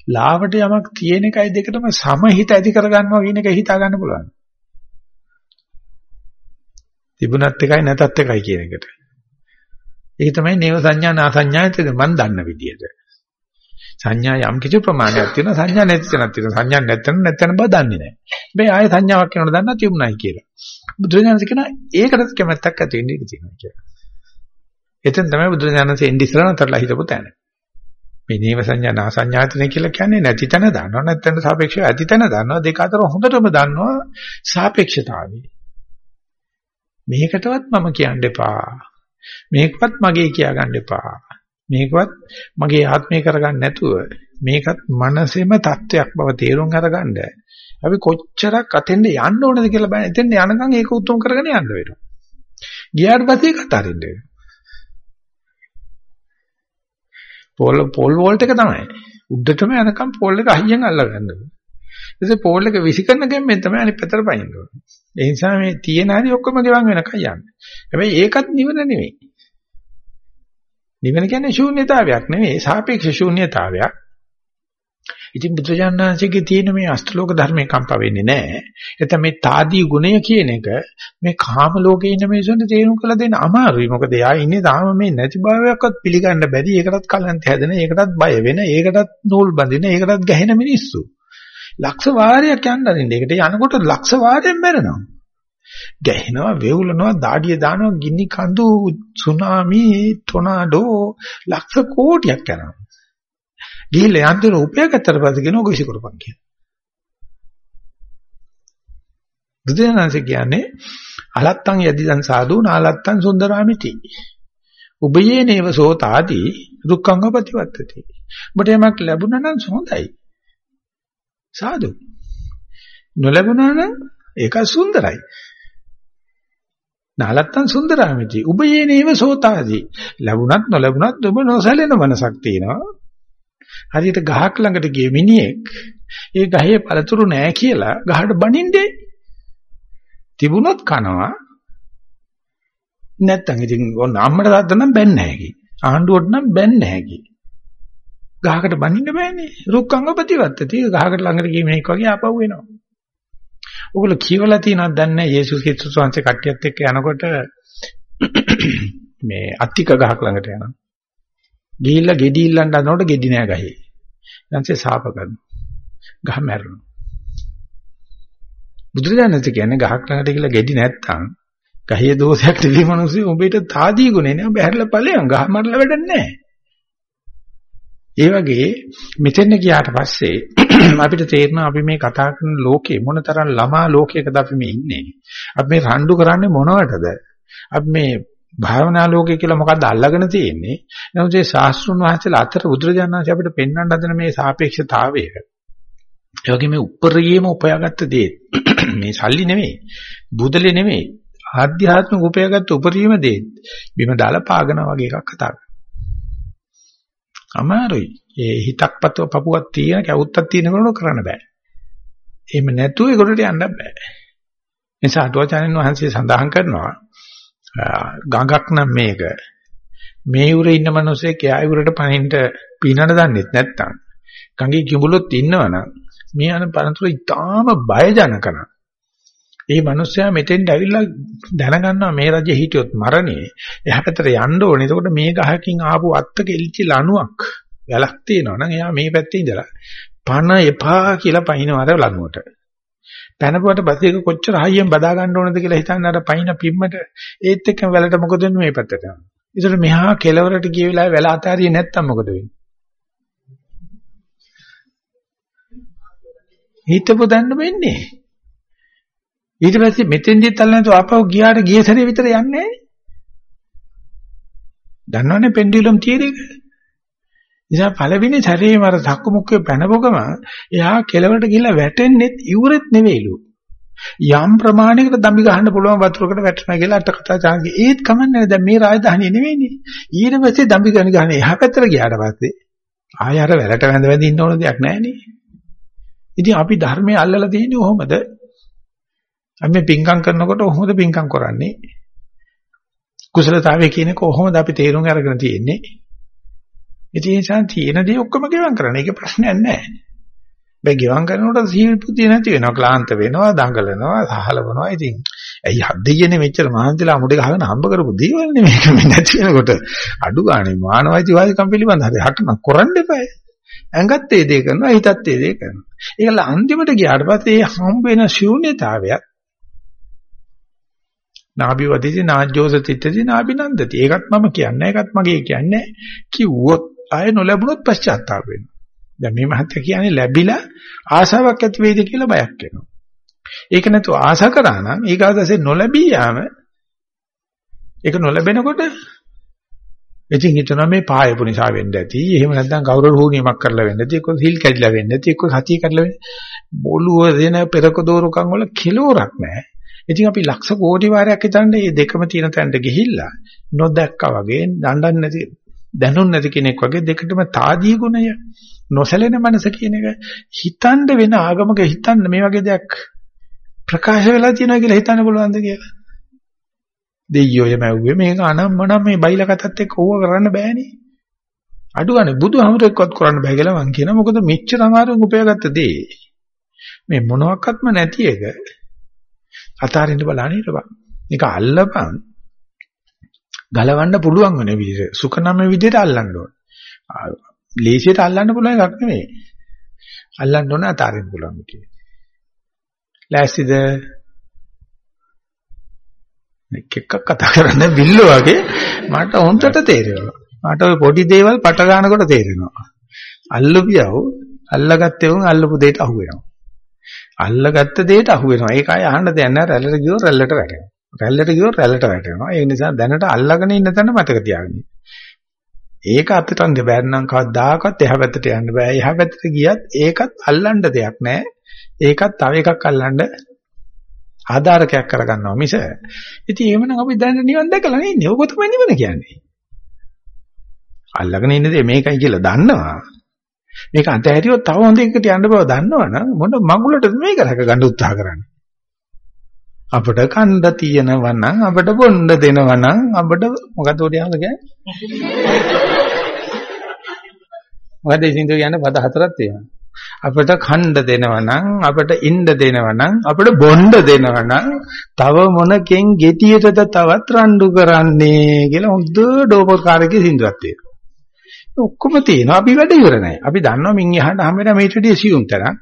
ලාවට යමක් තියෙන එකයි දෙකටම සමහිත ඇති කරගන්නවා කියන එක හිතා ගන්න පුළුවන්. තිබුණත් එකයි නැතත් එකයි කියන එකට. ඒක තමයි නේව සංඥා නා සංඥායතද මන් දන්න විදියට. සංඥා යම් කිසි ප්‍රමාණයක් තියෙනවා සංඥා නැති තැනක් තියෙනවා සංඥා නැත්නම් නැත්නම් බව දන්නේ නැහැ. හැබැයි ආයෙ සංඥාවක් වෙනකොට දන්නා තිබුණයි කියලා. බුදුරජාණන් කියනවා ඒකටත් කැමැත්තක් ඇති වෙන්න ඉඩ තියෙනවා කියලා. එතෙන් තමයි බුදුරජාණන්සේ එන්නේ ඉස්සරහ නතරලා හිටපු තැන. මේ නේව සංඥා නා සංඥාතන කියලා කියන්නේ නැති තැන දන්නවා නැත්නම් සාපේක්ෂව ඇති තැන දන්නවා දෙක අතර හොඳටම දන්නවා සාපේක්ෂතාවය. මේකටවත් මම කියන්න එපා. මේකවත් මගේ කියා ගන්න එපා. මේකවත් මගේ ආත්මය කරගන්න නැතුව මේකත් මනසෙම தත්වයක් බව තේරුම් අරගන්න. අපි කොච්චරක් අතෙන්ද යන්න ඕනද කියලා බලන්න. එතෙන්ද යනකම් ඒක උතුම් කරගෙන යන්න වෙනවා. ගියාට පස්සේ කතා දෙන්න වෙනවා. පෝල් පෝල් වෝල්ට් එක තමයි. උඩටම යනකම් පෝල් එක අහියෙන් අල්ලගන්න ඕනේ. ඊටසේ පෝල් එක විසිකරන ගෙම්මෙන් තමයි අනිත් පැත්තට පයින්න ඕනේ. ඒ නිසා මේ තියෙන හරි ඔක්කොම ගෙවන් වෙනකන් යන්නේ. හැබැයි ඒකත් නිවන නෙවෙයි. නිවන කියන්නේ ශූන්‍යතාවයක් නෙවෙයි සාපේක්ෂ ශූන්‍යතාවයක්. ඉතින් බුදුජානනාංශයේ තියෙන මේ අෂ්ටලෝක ධර්මේ කම්පා වෙන්නේ නැහැ. එතන මේ తాදී ගුණය කියන එක මේ කාම ලෝකේ ඉන්න මිනිසුන්ට තේරුම් කළ දෙන්න අමාරුයි. මොකද එයා ඉන්නේ තාම මේ නැති භාවයක්වත් පිළිගන්න බැරි. ඒකටත් කලන්ත හැදෙන, ඒකටත් බය වෙන, ඒකටත් නූල් බඳින, ඒකටත් ගැහෙන මිනිස්සු. ලක්ෂ වාරයක් යන්න අරින්න. ඒකට යනකොට ලක්ෂ වාරයෙන් මැරෙනවා. ගැහෙනවා, වේවුලනවා, දාඩිය දානවා, ගිනි කඳු, සුනාමි, ටොනාඩෝ ලක්ෂ කෝටියක් යනවා. ගිහිල්ලා යන්තර උපයාගත්තට පස්සේ කියනවා ඔක විසිකරපන් කියලා. බුදුරජාණන්සේ කියන්නේ අලත්තං යදිදන් සාදු නාලත්තං සුන්දරාමිති. උබයේ නේව සෝතාති දුක්ඛංග ප්‍රතිවත්තති. ඔබට යමක් ලැබුණා නම් හොඳයි. සාදු. නොලැබුණා නම් ඒක සුන්දරයි. නාලත්තං සුන්දරාමිති. උබයේ නේව සෝතාති. ලැබුණත් නොලැබුණත් ඔබ නොසැලෙන මනසක් තියෙනවා. හරියට ගහක් ළඟට ගිය මිනිහෙක් ඒ ගහේ පළතුරු නෑ කියලා ගහට බනින්නේ තිබුණොත් කනවා නැත්තම් ඉතින් ඔන්න අම්මට තාත්තා නම් බැන්නේ නැහැ කි ආණ්ඩුවට නම් බැන්නේ නැහැ කි ගහකට බනින්න බෑනේ රුක්කංග ප්‍රතිවත්තති ගහකට ළඟට ගිය මිනිහෙක් වගේ ආපහු එනවා ඔගොල්ලෝ කියවලා තියෙනවද දන්නේ නැහැ යේසුස් ක්‍රිස්තුස් වහන්සේ කට්ටියත් එක්ක යනකොට මේ අත්තික ගහක් ළඟට යනවා ගිහිල්ලා ගෙඩි ඉල්ලන්න හදනකොට ගෙඩි නෑ ගහේ. ඊන්සේ සාප කරනවා. ගහ මැරෙනවා. බුදුරජාණන් කියන්නේ ගහක් ළඟට ගිහිල්ලා ගෙඩි නැත්තම් ගහේ දෝෂයක් තිබි මිනිස්සු උඹට තාදී ගුණේ නෑ බහැරලා ඵලයන් ගහ මරලා වැඩක් නෑ. ඒ වගේ මෙතෙන් ගියාට පස්සේ අපිට තේරෙනවා අපි මේ කතා කරන ලෝකේ මොනතරම් ළමා ලෝකයකද අපි මේ ඉන්නේ. අපි මේ රණ්ඩු කරන්නේ මොනවටද? අපි මේ භාවනා ලෝකේ කියලා මොකද්ද අල්ලගෙන තියෙන්නේ? නමුත් මේ ශාස්ත්‍රුන් වහන්සේලා අතර බුදුරජාණන් වහන්සේ අපිට පෙන්වන්න හදන මේ සාපේක්ෂතාවය. ඒ වගේ මේ උපරිම උපයාගත්ත දේ මේ සල්ලි නෙමෙයි, බුදලේ නෙමෙයි, ආධ්‍යාත්මික උපයාගත්ත උපරිම දේ බිම දාලා පාගනා වගේ එකක් කතා කරනවා. අමාරුයි. ඒ හිතක් පතව පපුවක් තියෙන කැවුත්තක් තියෙන කෙනෙකුට කරන්න බෑ. එහෙම නැතුව ඒකට යන්න බෑ. නිසා අටුවාචාර්යන් වහන්සේ සඳහන් කරනවා ගඟක් නම් මේක මේ උරේ ඉන්න මිනිස්සෙක් එයා උරට පනින්න පීනන්න දන්නෙත් නැත්තම් ගඟේ කිඹුලොත් ඉන්නවනම් මේ අන පරතුර ඉතාම බයජනකන ඒ මිනිස්සයා මෙතෙන්ට ඇවිල්ලා දැනගන්නවා මේ රජේ හිටියොත් මරණේ එහා පැත්තට යන්න ඕනේ එතකොට මේ ගහකින් ආපු අත්තක එල්චි ලණුවක් වැලක් තියෙනවා නම් එයා මේ පැත්තේ ඉඳලා පන එපා කියලා පයින්නවද ලණුවට පැනපුවට බස් එක කොච්චර හයියෙන් බදා ගන්න ඕනද කියලා හිතන්න අර පයින් පිම්මට ඒත් එක්කම වැලට මොකද වෙන්නේ මේ පැත්තට යනවා. ඒතර මෙහා කෙලවරට ගිය වෙලාවේ වැල අතාරියේ නැත්තම් මොකද වෙන්නේ? හිතපො දන්න වෙන්නේ. ඊට පස්සේ මෙතෙන්දිත් අල්ලන්නේ તો ආපහු ගියාට ගිය සැරේ විතර යන්නේ නැහැ. දන්නවනේ පෙන්ඩියුලම් තියර එක. නිසා පළවෙනි සැරේම අර සක්කු මුක්කේ පැනපොගම එයා කෙලවරට ගිහිල්ලා වැටෙන්නෙත් ඉවුරෙත් නෙවෙයිලු. යම් ප්‍රමාණයකට දම්බි ගහන්න පුළුවන් වතුරකට වැටෙනවා කියලා අට කතා චාගේ ඒත් කමන්නේ දැන් මේ රාජධානිය නෙවෙයිනේ. ඊට පස්සේ දම්බි ගන්න ගහන එහා පැත්තට ගියාට පස්සේ ආය අර වැලට වැඳ වැඳ ඉන්න ඕන දෙයක් නැහනේ. ඉතින් අපි ධර්මයේ අල්ලලා තියෙන්නේ කොහොමද? අපි පිංකම් කරනකොට කොහොමද පිංකම් කරන්නේ? කුසලතාවය කියන කොහොමද අපි තේරුම් අරගෙන තියෙන්නේ? ඉතින් ඒ නිසා තියෙන දේ ඔක්කොම ගෙවම් කරන්න. ඒක ප්‍රශ්නයක් නැහැ. බෑ ගෙවම් කරනකොට සීල් පුතිය නැති වෙනවා. ක්ලාන්ත වෙනවා, දඟලනවා, සහලවනවා. ඉතින් ඇයි හද්දියනේ මෙච්චර මහන්සිලා මුඩේ ගහගෙන හම්බ කරපු දේවල් නෙමෙයි මේක නැති වෙනකොට අඩු ගානේ මානවයිතිවාදිකම් පිළිබඳ හරි හටන කරන්න එපා. ඇඟත් ඒ දේ කරනවා, හිතත් ඒ දේ කරනවා. ඒකල අන්තිමට ගියාට පස්සේ මේ හම්බ වෙන ශූන්‍යතාවයක් නාභි වදිති නාජ්ජෝස තිටති නාබිනන්දති. ඒකත් මම කියන්නේ. ඒකත් මගේ කියන්නේ. කිව්වොත් ආය නොලැබුණොත් පශ්චාත්තාප වෙනවා. දැන් මේ මහත්ය කියන්නේ ලැබිලා ආසාවක් ඇති වෙයිද කියලා බයක් වෙනවා. ඒක නැතුව ආශා කරා නම් ඊගාදසේ නොලැබී යාම ඒක නොලැබෙනකොට ඉතින් හිතනවා මේ පායපු නිසා වෙන්න ඇති. එහෙම නැත්නම් කවුරු හුනියමක් කරලා වෙන්න ඇති. එක්ක හිල් කැඩිලා වෙන්න ඇති. එක්ක සතිය කැඩලා වෙන්න. බොළුව දෙන පෙරක දෝරුකම් වල කිලෝරක් නැහැ. ඉතින් අපි ලක්ෂ කෝටි වාරයක් හිතන්නේ මේ දෙකම තියෙන තැනට ගිහිල්ලා නොදැක්කා වගේ දඬන් නැති දැනුන් නැති කෙනෙක් වගේ දෙකටම තාදී ගුණය නොසැලෙන මනස කියන එක හිතන්න වෙන ආගමක හිතන්න මේ වගේ දෙයක් ප්‍රකාශ වෙලා තියෙනවා කියලා හිතන්න පුළුවන්ද කියලා? දෙයියෝ යමව්වේ මේක අනම්මනම් මේ බයිලා කතත් එක්ක ඕව කරන්න බෑනේ. අඩුවනේ බුදුහමරෙක්වත් කරන්න බෑ කියලා මං කියනවා. මොකද මෙච්චර අමාරුවෙන් උපයාගත්ත දේ. මේ මොනවත්ක්ම නැති එක අතාරින්න බලන්න ඉරපන්. මේක අල්ලපන්. ගලවන්න පුළුවන් වෙන විදිහට සුඛනම විදිහට අල්ලන්න ඕන. ලේසියට අල්ලන්න පුළුවන් එකක් නෙමෙයි. අල්ලන්න ඕන අතාරින්න පුළුවන් විදිහට. ලෑස්තිද? එක්ක කතා කරන්න බිල්ල වගේ මට හොන්දට තේරෙනවා. මට ওই පොඩි දේවල් පට ගන්නකොට තේරෙනවා. අල්ලපියව අල්ලගත්තේ වුන් අල්ලපු දෙයට අහු වෙනවා. අල්ලගත්ත දෙයට අහු වෙනවා. ඒක අය අහන්න දෙයක් නැහැ. රැල්ලට ගියොත් රැල්ලට වැටෙනවා. රැල්ලට ගියොත් රැල්ලට වැටෙනවා. ඒ නිසා දැනට අල්ලගෙන ඉන්න තැන මතක තියාගන්න. ඒක අතටංග බෑන්නම් කවදාකවත් එහා පැත්තට යන්න බෑ. එහා පැත්තට ගියත් ඒකත් අල්ලන්න දෙයක් නැහැ. ඒකත් තව එකක් අල්ලන්න ආධාරකයක් කරගන්නවා මිස. ඉතින් එහෙමනම් අපි දැන් නිවන් දැකලා නේ. ඕක තමයි නිවන කියන්නේ. අල්ලගෙන ඉන්න දේ මේකයි කියලා දන්නවා. මේක අතහැරියොත් තව හොඳ එකකට යන්න බව දන්නවනම් මොන මගුලට මේක රැක ගන්න උත්සාහ කරන්නේ. අපිට කණ්ඩ තියෙනවා නම් අපිට බොණ්ඩ දෙනවා නම් අපිට මොකද උඩ යන්න කියන්නේ? මොකද ඉතින්ද කියන්නේ පද හතරක් තියෙනවා. අපිට කණ්ඩ දෙනවා නම් අපිට ඉන්න දෙනවා නම් අපිට බොණ්ඩ දෙනවා නම් තව මොනකින් ගෙටියටද තවත් රණ්ඩු කරන්නේ කියලා හොඳ ඩෝපකාරකේ සින්දුවක් තියෙනවා. ඔක්කොම තියෙනවා. අපි වැඩ ඉවර නැහැ. අපි දන්නවා මින් එහාට හැම වෙලාවෙම මේට වැඩි සියුම් තරම්.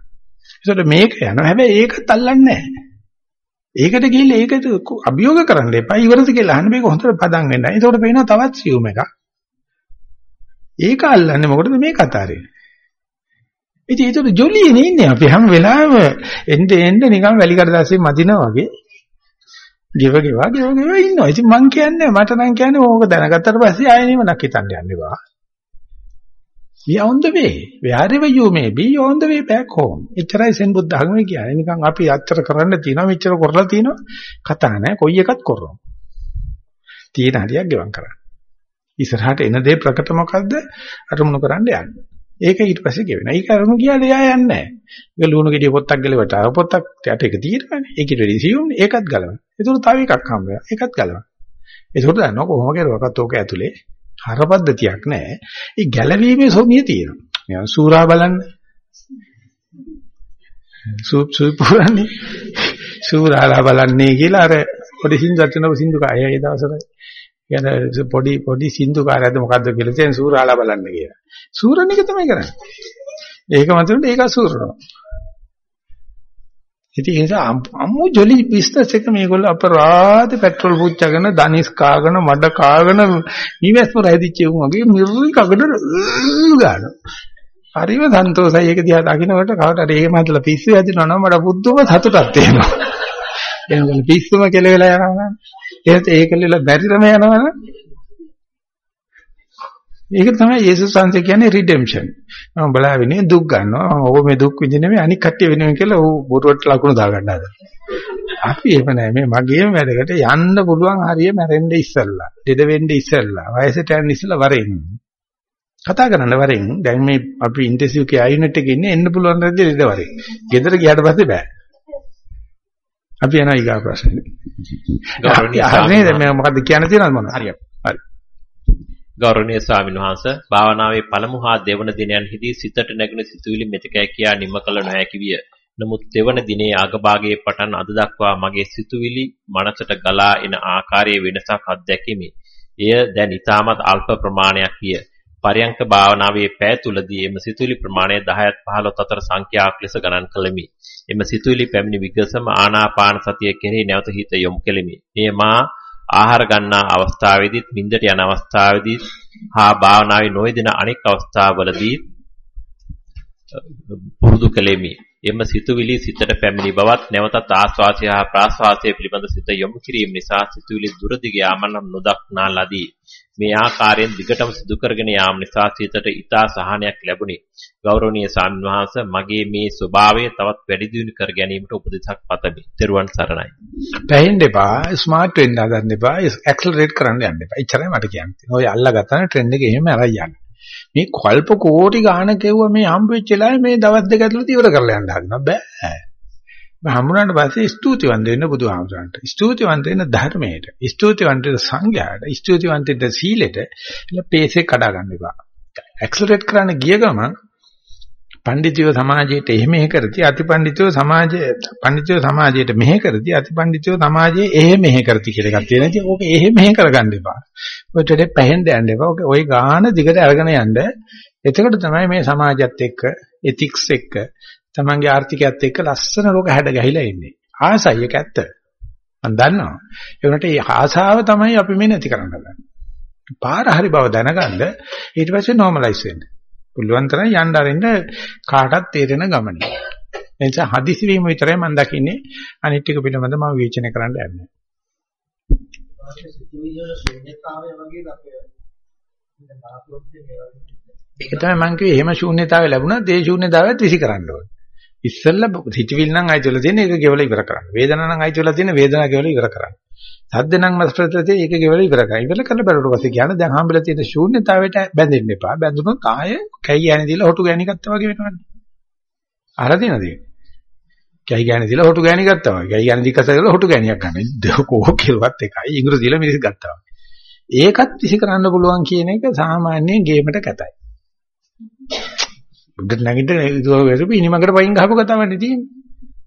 ඒසොට මේක යනවා. හැබැයි ඒකත් අල්ලන්නේ නැහැ. ඒකට ගිහිල්ලා ඒකට අභියෝග කරන්න එපා. ඉවරද කියලා අහන්න මේක හොඳට පදම් වෙන්න. ඒකට පේනවා තවත් සියුම් එකක්. ඒක අල්ලන්නේ මොකටද මේ කතාවේ? ඉතින් ඒක ජොලියනේ ඉන්නේ අපි හැම වෙලාවෙම එnde එnde නිකන් වැලි කඩදාසිය මදිනා වගේ ගෙව ගෙව ගෙව ගෙව ඉන්නවා. ඉතින් මං කියන්නේ මට නම් කියන්නේ ඕක දැනගත්තට පස්සේ ආයෙ නිවනක් හිතන්න යන්න එපා. We are on the way. Wherever you may be, you are on the way back home. එච්චරයි සෙන් බුද්ධ ධර්මයේ කියන්නේ. නිකන් අපි අච්චර කරන්න තියෙනවා, මෙච්චර කරලා තියෙනවා. කතා නැහැ. කොයි එකත් කරනවා. තියෙන හරියක් ගෙවම් කරන්න. ඉස්සරහට එන දේ ප්‍රකට මොකද්ද? අරමුණු කරන්න යන්න. ඒක ඊට පස්සේ ගෙවෙනවා. ඒක අරමුණු ගියාද එයා යන්නේ නැහැ. ඒක ලුණු ගෙඩිය පොත්තක් ගලවට අර පොත්තක් යට එක තියෙනවානේ. ඒකට වැඩි සියුම්නේ. ඒකත් ගලවන. ඒතර තව එකක් හම්බ වෙනවා. ඒකත් ගලවන. ඒකට දන්නවා කොහොම කරුවකත් ඕක ඇතුලේ හරපද්ධතියක් නැහැ. ඒ ගැළවීමේ සොමිය තියෙනවා. නිකන් සූරා බලන්න. Soup soup පුරන්නේ. සූරාලා බලන්නේ කියලා අර පොඩි සින්දුවක් තියෙනවා සින්දු කාය ඒ දවසට. කියන පොඩි පොඩි සින්දු කාර්යයක්ද මොකද්ද කියලා තියෙන සූරාලා බලන්න කියලා. සූරණ එක තමයි කරන්නේ. ඒක මතුනට ඒක සූරනවා. ඉතින් ඒ නිසා අම්මු ජොලි බිස්නස් එක මේගොල්ලෝ අපරාධ පෙට්‍රල් පුච්චගෙන ධනිස් කාගෙන මඩ කාගෙන නිවෙස්ම රැදිච්ච උන් වගේ මිරුයි කගන ගාන. හරිම සන්තෝෂයි ඒක දිහා දකින්නකොට කවට හරි එහෙම හදලා පිස්සු හැදිනවා නම් මට බුද්ධම සතුටක් තියෙනවා. එනකොට පිස්සුම කෙලවෙලා යනවා. එහෙත් ඒකලෙල බැරිරම යනවනේ. ඒක තමයි යේසුස් වහන්සේ කියන්නේ රිඩෙම්පෂන්. මම බලාවෙන්නේ දුක් ගන්නවා. මම ඕක මේ දුක් විඳින්නේ මේ අනික් කට්ටිය වෙනුවෙන් කියලා ඌ බොරුවට ලකුණු දාගන්න හදනවා. අපි එහෙම නැහැ. මේ මගේම වැඩකට යන්න පුළුවන් හරිය මැරෙන්න ඉස්සෙල්ලා. ඩෙඩ වෙන්න ඉස්සෙල්ලා. වයසට යන්න ඉස්සෙල්ලා වරෙන්. කතා කරන්න වරෙන්. දැන් මේ අපි ඉන්ටෙන්සිව් කෙයාර් යුනිට් එකේ ඉන්නේ එන්න පුළුවන් රැද්ද ඩෙඩ වරෙන්. ගෙදර ගියාට පස්සේ බෑ. අපි යනවා ඊගා ප්‍රශ්නේ. ගෞරවනීය සාමණේර මේ මොකද්ද කියන්න තියෙනවද මොනවද? හරියට. හරි. ගෞරවනීය ස්වාමීන් වහන්ස භාවනාවේ පළමු හා දෙවන දිනයන්හිදී සිතට නැගුණ සිතුවිලි මෙතකයි කියා නිම කළ නොහැකි විය. නමුත් දෙවන දිනේ අගභාගයේ පටන් අද දක්වා මගේ සිතුවිලි මනසට ගලා එන ආකාරයේ වෙනසක් අත්දැකීමි. එය දැන් ඉතාමත් අල්ප ප්‍රමාණයක් විය. පරයන්ක භාවනාවේ පෑ තුලදී එම සිතුවිලි ප්‍රමාණය 10ත් 15ත් අතර සංඛ්‍යාවක් ලෙස ගණන් කළෙමි. එම සිතුවිලි පැමිණි විගසම ආනාපාන සතිය කෙරෙහි නැවත හිත යොමු කෙලිමි. එය මා ආහාර ගන්නා අවස්ථාවේදීත් නිින්දට යන අවස්ථාවේදීත් හා භාවනාවේ නොයදෙන අනෙක් අවස්ථාවලදී පුරුදු කෙලෙමි. එම සිතුවිලි සිතට පැමිණි බවත් නැවතත් ආස්වාසය හා ප්‍රාස්වාසය පිළිබඳ සිත යොමු කිරීම නිසා සිතුවිලි දුර දිග යාම නම් නොදක්නා ලදී. මේ ආකාරයෙන් දිගටම සිදු කරගෙන යාම නිසා සිතට ඊතා සහනයක් ලැබුණි. ගෞරවනීය ස්වාමීන් මගේ මේ ස්වභාවය තවත් වැඩි දියුණු කර ගැනීමට උපදෙසක් පතමි. ත්වන් සරණයි. පැහෙන්න එපා, ස්මාර්ට් වෙන්න හදන්න එපා, ඇක්සලරේට් කරන්න යන්න එපා. එච්චරයි මට කියන්න තියෙන්නේ. ඔය අල්ලගත්තාම ට්‍රෙන්ඩ් එක එහෙම අරයි යන්න. මේ කල්ප කෝටි ගාන කෙවුව මේ හම්බෙච්ච වෙලාවේ මේ දවස් දෙක ඇතුළත ඉවර කරලා යන්න හදනවා බෑ. හම්බුනාට පස්සේ ස්තුතිවන්ත වෙන්න බුදුහාමුදුරන්ට. ස්තුතිවන්ත වෙන්න ධර්මයට. ස්තුතිවන්ත වෙන්න සංඝයාට. ස්තුතිවන්ත වෙන්න සීලෙට. ඉතින් පේසේ කඩා ගන්න එපා. ඇක්සලරේට් කරන්න ගිය ගමන් පඬිතිව සමාජයට එහෙම එහෙ කරති අතිපඬිතිව සමාජයේ පඬිතිව සමාජයට මෙහෙ කරති අතිපඬිතිව සමාජයේ එහෙ මෙහෙ කරති කියලා එකක් තියෙනවා. ඉතින් ඕක එහෙ මෙහෙ කරගන්න එපා. ඔය ටෙඩේ පැහෙන්න යන්න එපා. ඔක ওই ගාන දිගට අරගෙන යන්න. එතකොට තමයි මේ සමාජයත් එක්ක එතික්ස් එක්ක තමන්ගේ ආර්ථිකයත් එක්ක ලස්සන ලෝක හැඩ ගැහිලා ඉන්නේ. ආසයි ඒක ඇත්ත. මම දන්නවා. ඒ වුණාට මේ ආසාව තමයි අපි මේ නැති කරන්න හදන්නේ. පාර හරි බව දැනගන්න ඊට පස්සේ normalize වෙන්න. පුළුවන් තරම් යන්න අරින්න කාටත් තේරෙන ගමන. ඒ නිසා හදිසි වීම විතරයි මම දකින්නේ අනිත් ටික පිළිබඳව මම විචනය කරන්න යන්නේ. ඒක තමයි මම කිව්වේ එහෙම ශූන්‍යතාවය ලැබුණා ඒ ශූන්‍යතාවයත් විසි කරන්න ඕනේ. ඉස්සෙල්ලා හිතවිල් නම් අයිති වෙලා තියෙන ඒක ගෙවලා ඉවර කරන්න. වේදනාව නම් අයිති වෙලා තියෙන වේදනාව ගෙවලා ඉවර කරන්න. සද්ද නම් මස්ප්‍රතේ ඒක ගෙවලා ඉවර කරන්න. ඉවර කරලා බැලුවට පස්සේ කියන දැන් හම්බෙලා තියෙන ශූන්‍යතාවයට බැඳෙන්න එපා. බැඳුනොත් ආය කැයි යන්නේ දීලා හොටු ගෑණි ගත්තා වගේ වෙනවනේ. අර දිනද ඒක. කැයි ගෑණි දීලා හොටු ගෑණි ගත්තා වගේ. කැයි ගෑණි දික්කස කරලා හොටු ගෑණියක් ගන්න. දෙකෝ කෙලවත් එකයි. ඉංග්‍රීසි දීලා මිනිස් ගත්තා වගේ. ඒකත් විසි කරන්න පුළුවන් කියන එක සාමාන්‍යයෙන් ගේමට කැතයි. උඩට නැගිට ඒක ඉනිමකට පයින් ගහපු කතාවනේ තියෙන්නේ.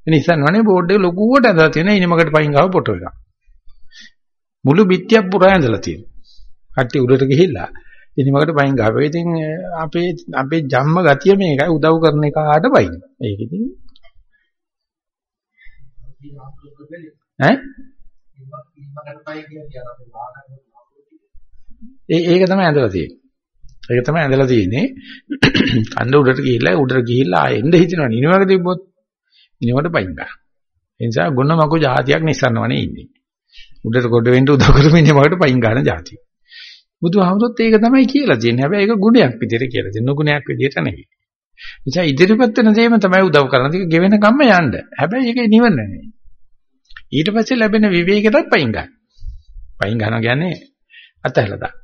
එන ඉස්සන්වනේ බෝඩ් එක ලොකුවට ඇඳලා තියෙන ඉනිමකට පයින් ගහපු ෆොටෝ එකක්. මුළු පිටියක් පුරා ඇඳලා තියෙනවා. කට්ටිය උඩට ගිහිල්ලා ඉනිමකට පයින් ගහපුවා. ඉතින් අපේ අපේ ජම්ම ගතිය මේකයි උදව් කරන එකාට පයින්. ඒක ඉතින් ඈ ඒ ඒක තමයි ඇඳලා තියෙන්නේ. ඒක තමයි ඇඳලා තියෙන්නේ. කන්ද උඩට ගිහිල්ලා උඩට ගිහිල්ලා ආයෙ එන්න හිතනවා නිනවක තිබ්බොත් නිනවට පයින් ගන්න. ඒ නිසා ගුණ මකු જાතියක් නිස්සන්නවනේ ඉන්නේ. උඩට කොට වෙන්න උදව් කරමින්නේ මකට පයින් ගන්න જાතිය. බුදුහාමුදුරුත් ඒක තමයි කියලා තියෙන්නේ. හැබැයි ඒක ගුණයක් විදිහට කියලා තියෙන නුගුණයක් විදිහට නෙවෙයි. නිසා ඉදිරිපත් වෙන දේම තමයි උදව් කරන දේ ගෙවෙන කම්ම යන්න. හැබැයි ඒක නිවන නෙවෙයි. ඊට පස්සේ ලැබෙන විවේකයටත් පයින් ගන්න. පයින් ගන්නවා කියන්නේ අතහැලා දාන්න.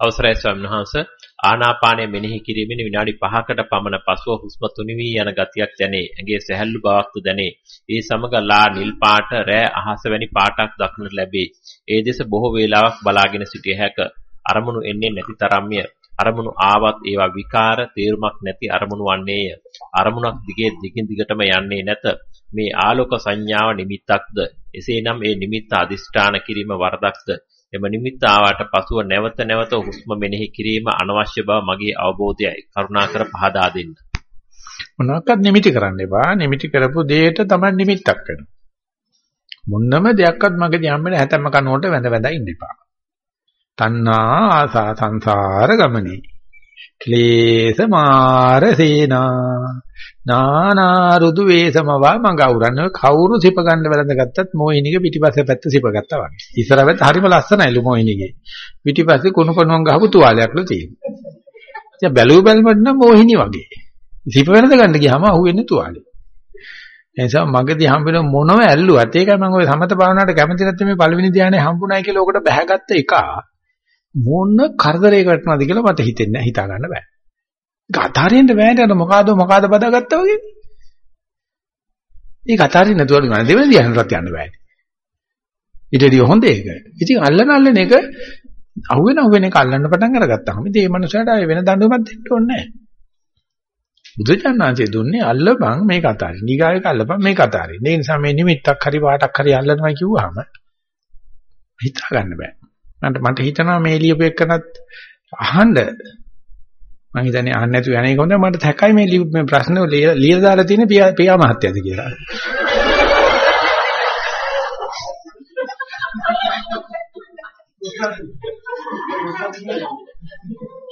අවසරයි ස්වාමීන් වහන්සේ ආනාපානය මෙනෙහි කිරීමෙන් විනාඩි 5කට පමණ පසුව හුස්ම තුනිවි යන ගතියක් දැනේ. ඇඟේ සැහැල්ලු බවක්ද දැනේ. ඒ සමග ලා නිල් පාට රෑ අහස වැනි පාටක් දක්නට ලැබේ. ඒ දෙස බොහෝ වේලාවක් බලාගෙන සිටිය හැක. අරමුණු එන්නේ නැති තරම්ය. අරමුණු ආවත් ඒවා විකාර තේරුමක් නැති අරමුණු වන්නේය. අරමුණක් දිගේ දිගින් දිගටම යන්නේ නැත. මේ ආලෝක සංඥාව නිමිත්තක්ද? එසේනම් ඒ නිමිත්ත අදිෂ්ඨාන කිරීම වරදක්ද? එම නිමිත්ත ආවට පසුව නැවත නැවත හුස්ම මෙනෙහි කිරීම අනවශ්‍ය බව මගේ අවබෝධයයි. කරුණාකර පහදා දෙන්න. මොනවාක්වත් නිමිති කරන්න එපා. නිමිති කරපු දෙයට තමයි නිමිත්තක් වෙනවා. මොන්නම දෙයක්වත් මගදී හම්බෙන හැතැම්ම කනෝට වැඳ වැඳ ඉන්න එපා. තණ්හා ආසා සංසාර ගමනේ ක්ලේශ මාර සේනා නානා රුදු වේසමවා මඟ අවරන්නේ කවුරු සිප ගන්න වැළඳගත්තත් මොහිනිගේ පිටිපස්සේ පැත්ත සිප ගත්තා වගේ. ඉස්සර වෙත් හරිම ලස්සනයිලු මොහිනිගේ. පිටිපස්සේ කුණු කණුවන් ගහපු තුවාලයක්ලු තියෙනවා. ඉතින් බැලුව බැලමට නම් මොහිනි වගේ. සිප වැළඳ ගන්න ගියාම අහුවෙන්නේ තුවාලේ. එනිසා මගදී හම්බෙන මොනව ඇල්ලුවත් ඒකයි මම ඔය සමත භාවනාවට කැමති නැත්නම් මේ පළවෙනි ධානය හම්බුනායි කියලා ඔකට බැහැගත්ත එක මොන කරදරයකට වටනවද කියලා මට හිතෙන්නේ හිතා ගන්න බෑ. ඒක අතාරින්න බෑනේ අර මොකಾದ මොකಾದ බදාගත්තා වගේ. ඒක අතාරින්න නැතුව ගන්න දෙවෙනි ධ්‍යානටත් යන්න බෑනේ. ඊටදී හොඳ ඒක. ඉතින් අල්ලන අල්ලන එක අහුවෙන අහුවෙන එක අල්ලන්න පටන් අරගත්තාම ඉතින් මේ මනුස්සයාට ආයේ වෙන දඬුවමක් දෙන්න ඕනේ නැහැ. බුදුචානන්සේ දුන්නේ අල්ලපන් මේක අතාරින්න. ඊගායක අල්ලපන් මේක අතාරින්න. ඒ නිසා මේ නිමිත්තක් හරි පාටක් හරි අල්ලනවා කිව්වහම හිතා ගන්න බෑ. මන්ට මට හිතනවා මේ ලියපු එකනත් අහන්න මම හිතන්නේ අහන්න නැතුව යන්නේ කොහොමද මට තැකයි මේ මේ ප්‍රශ්න ලියලා දාලා තියෙන පියා මහත්තයාද කියලා.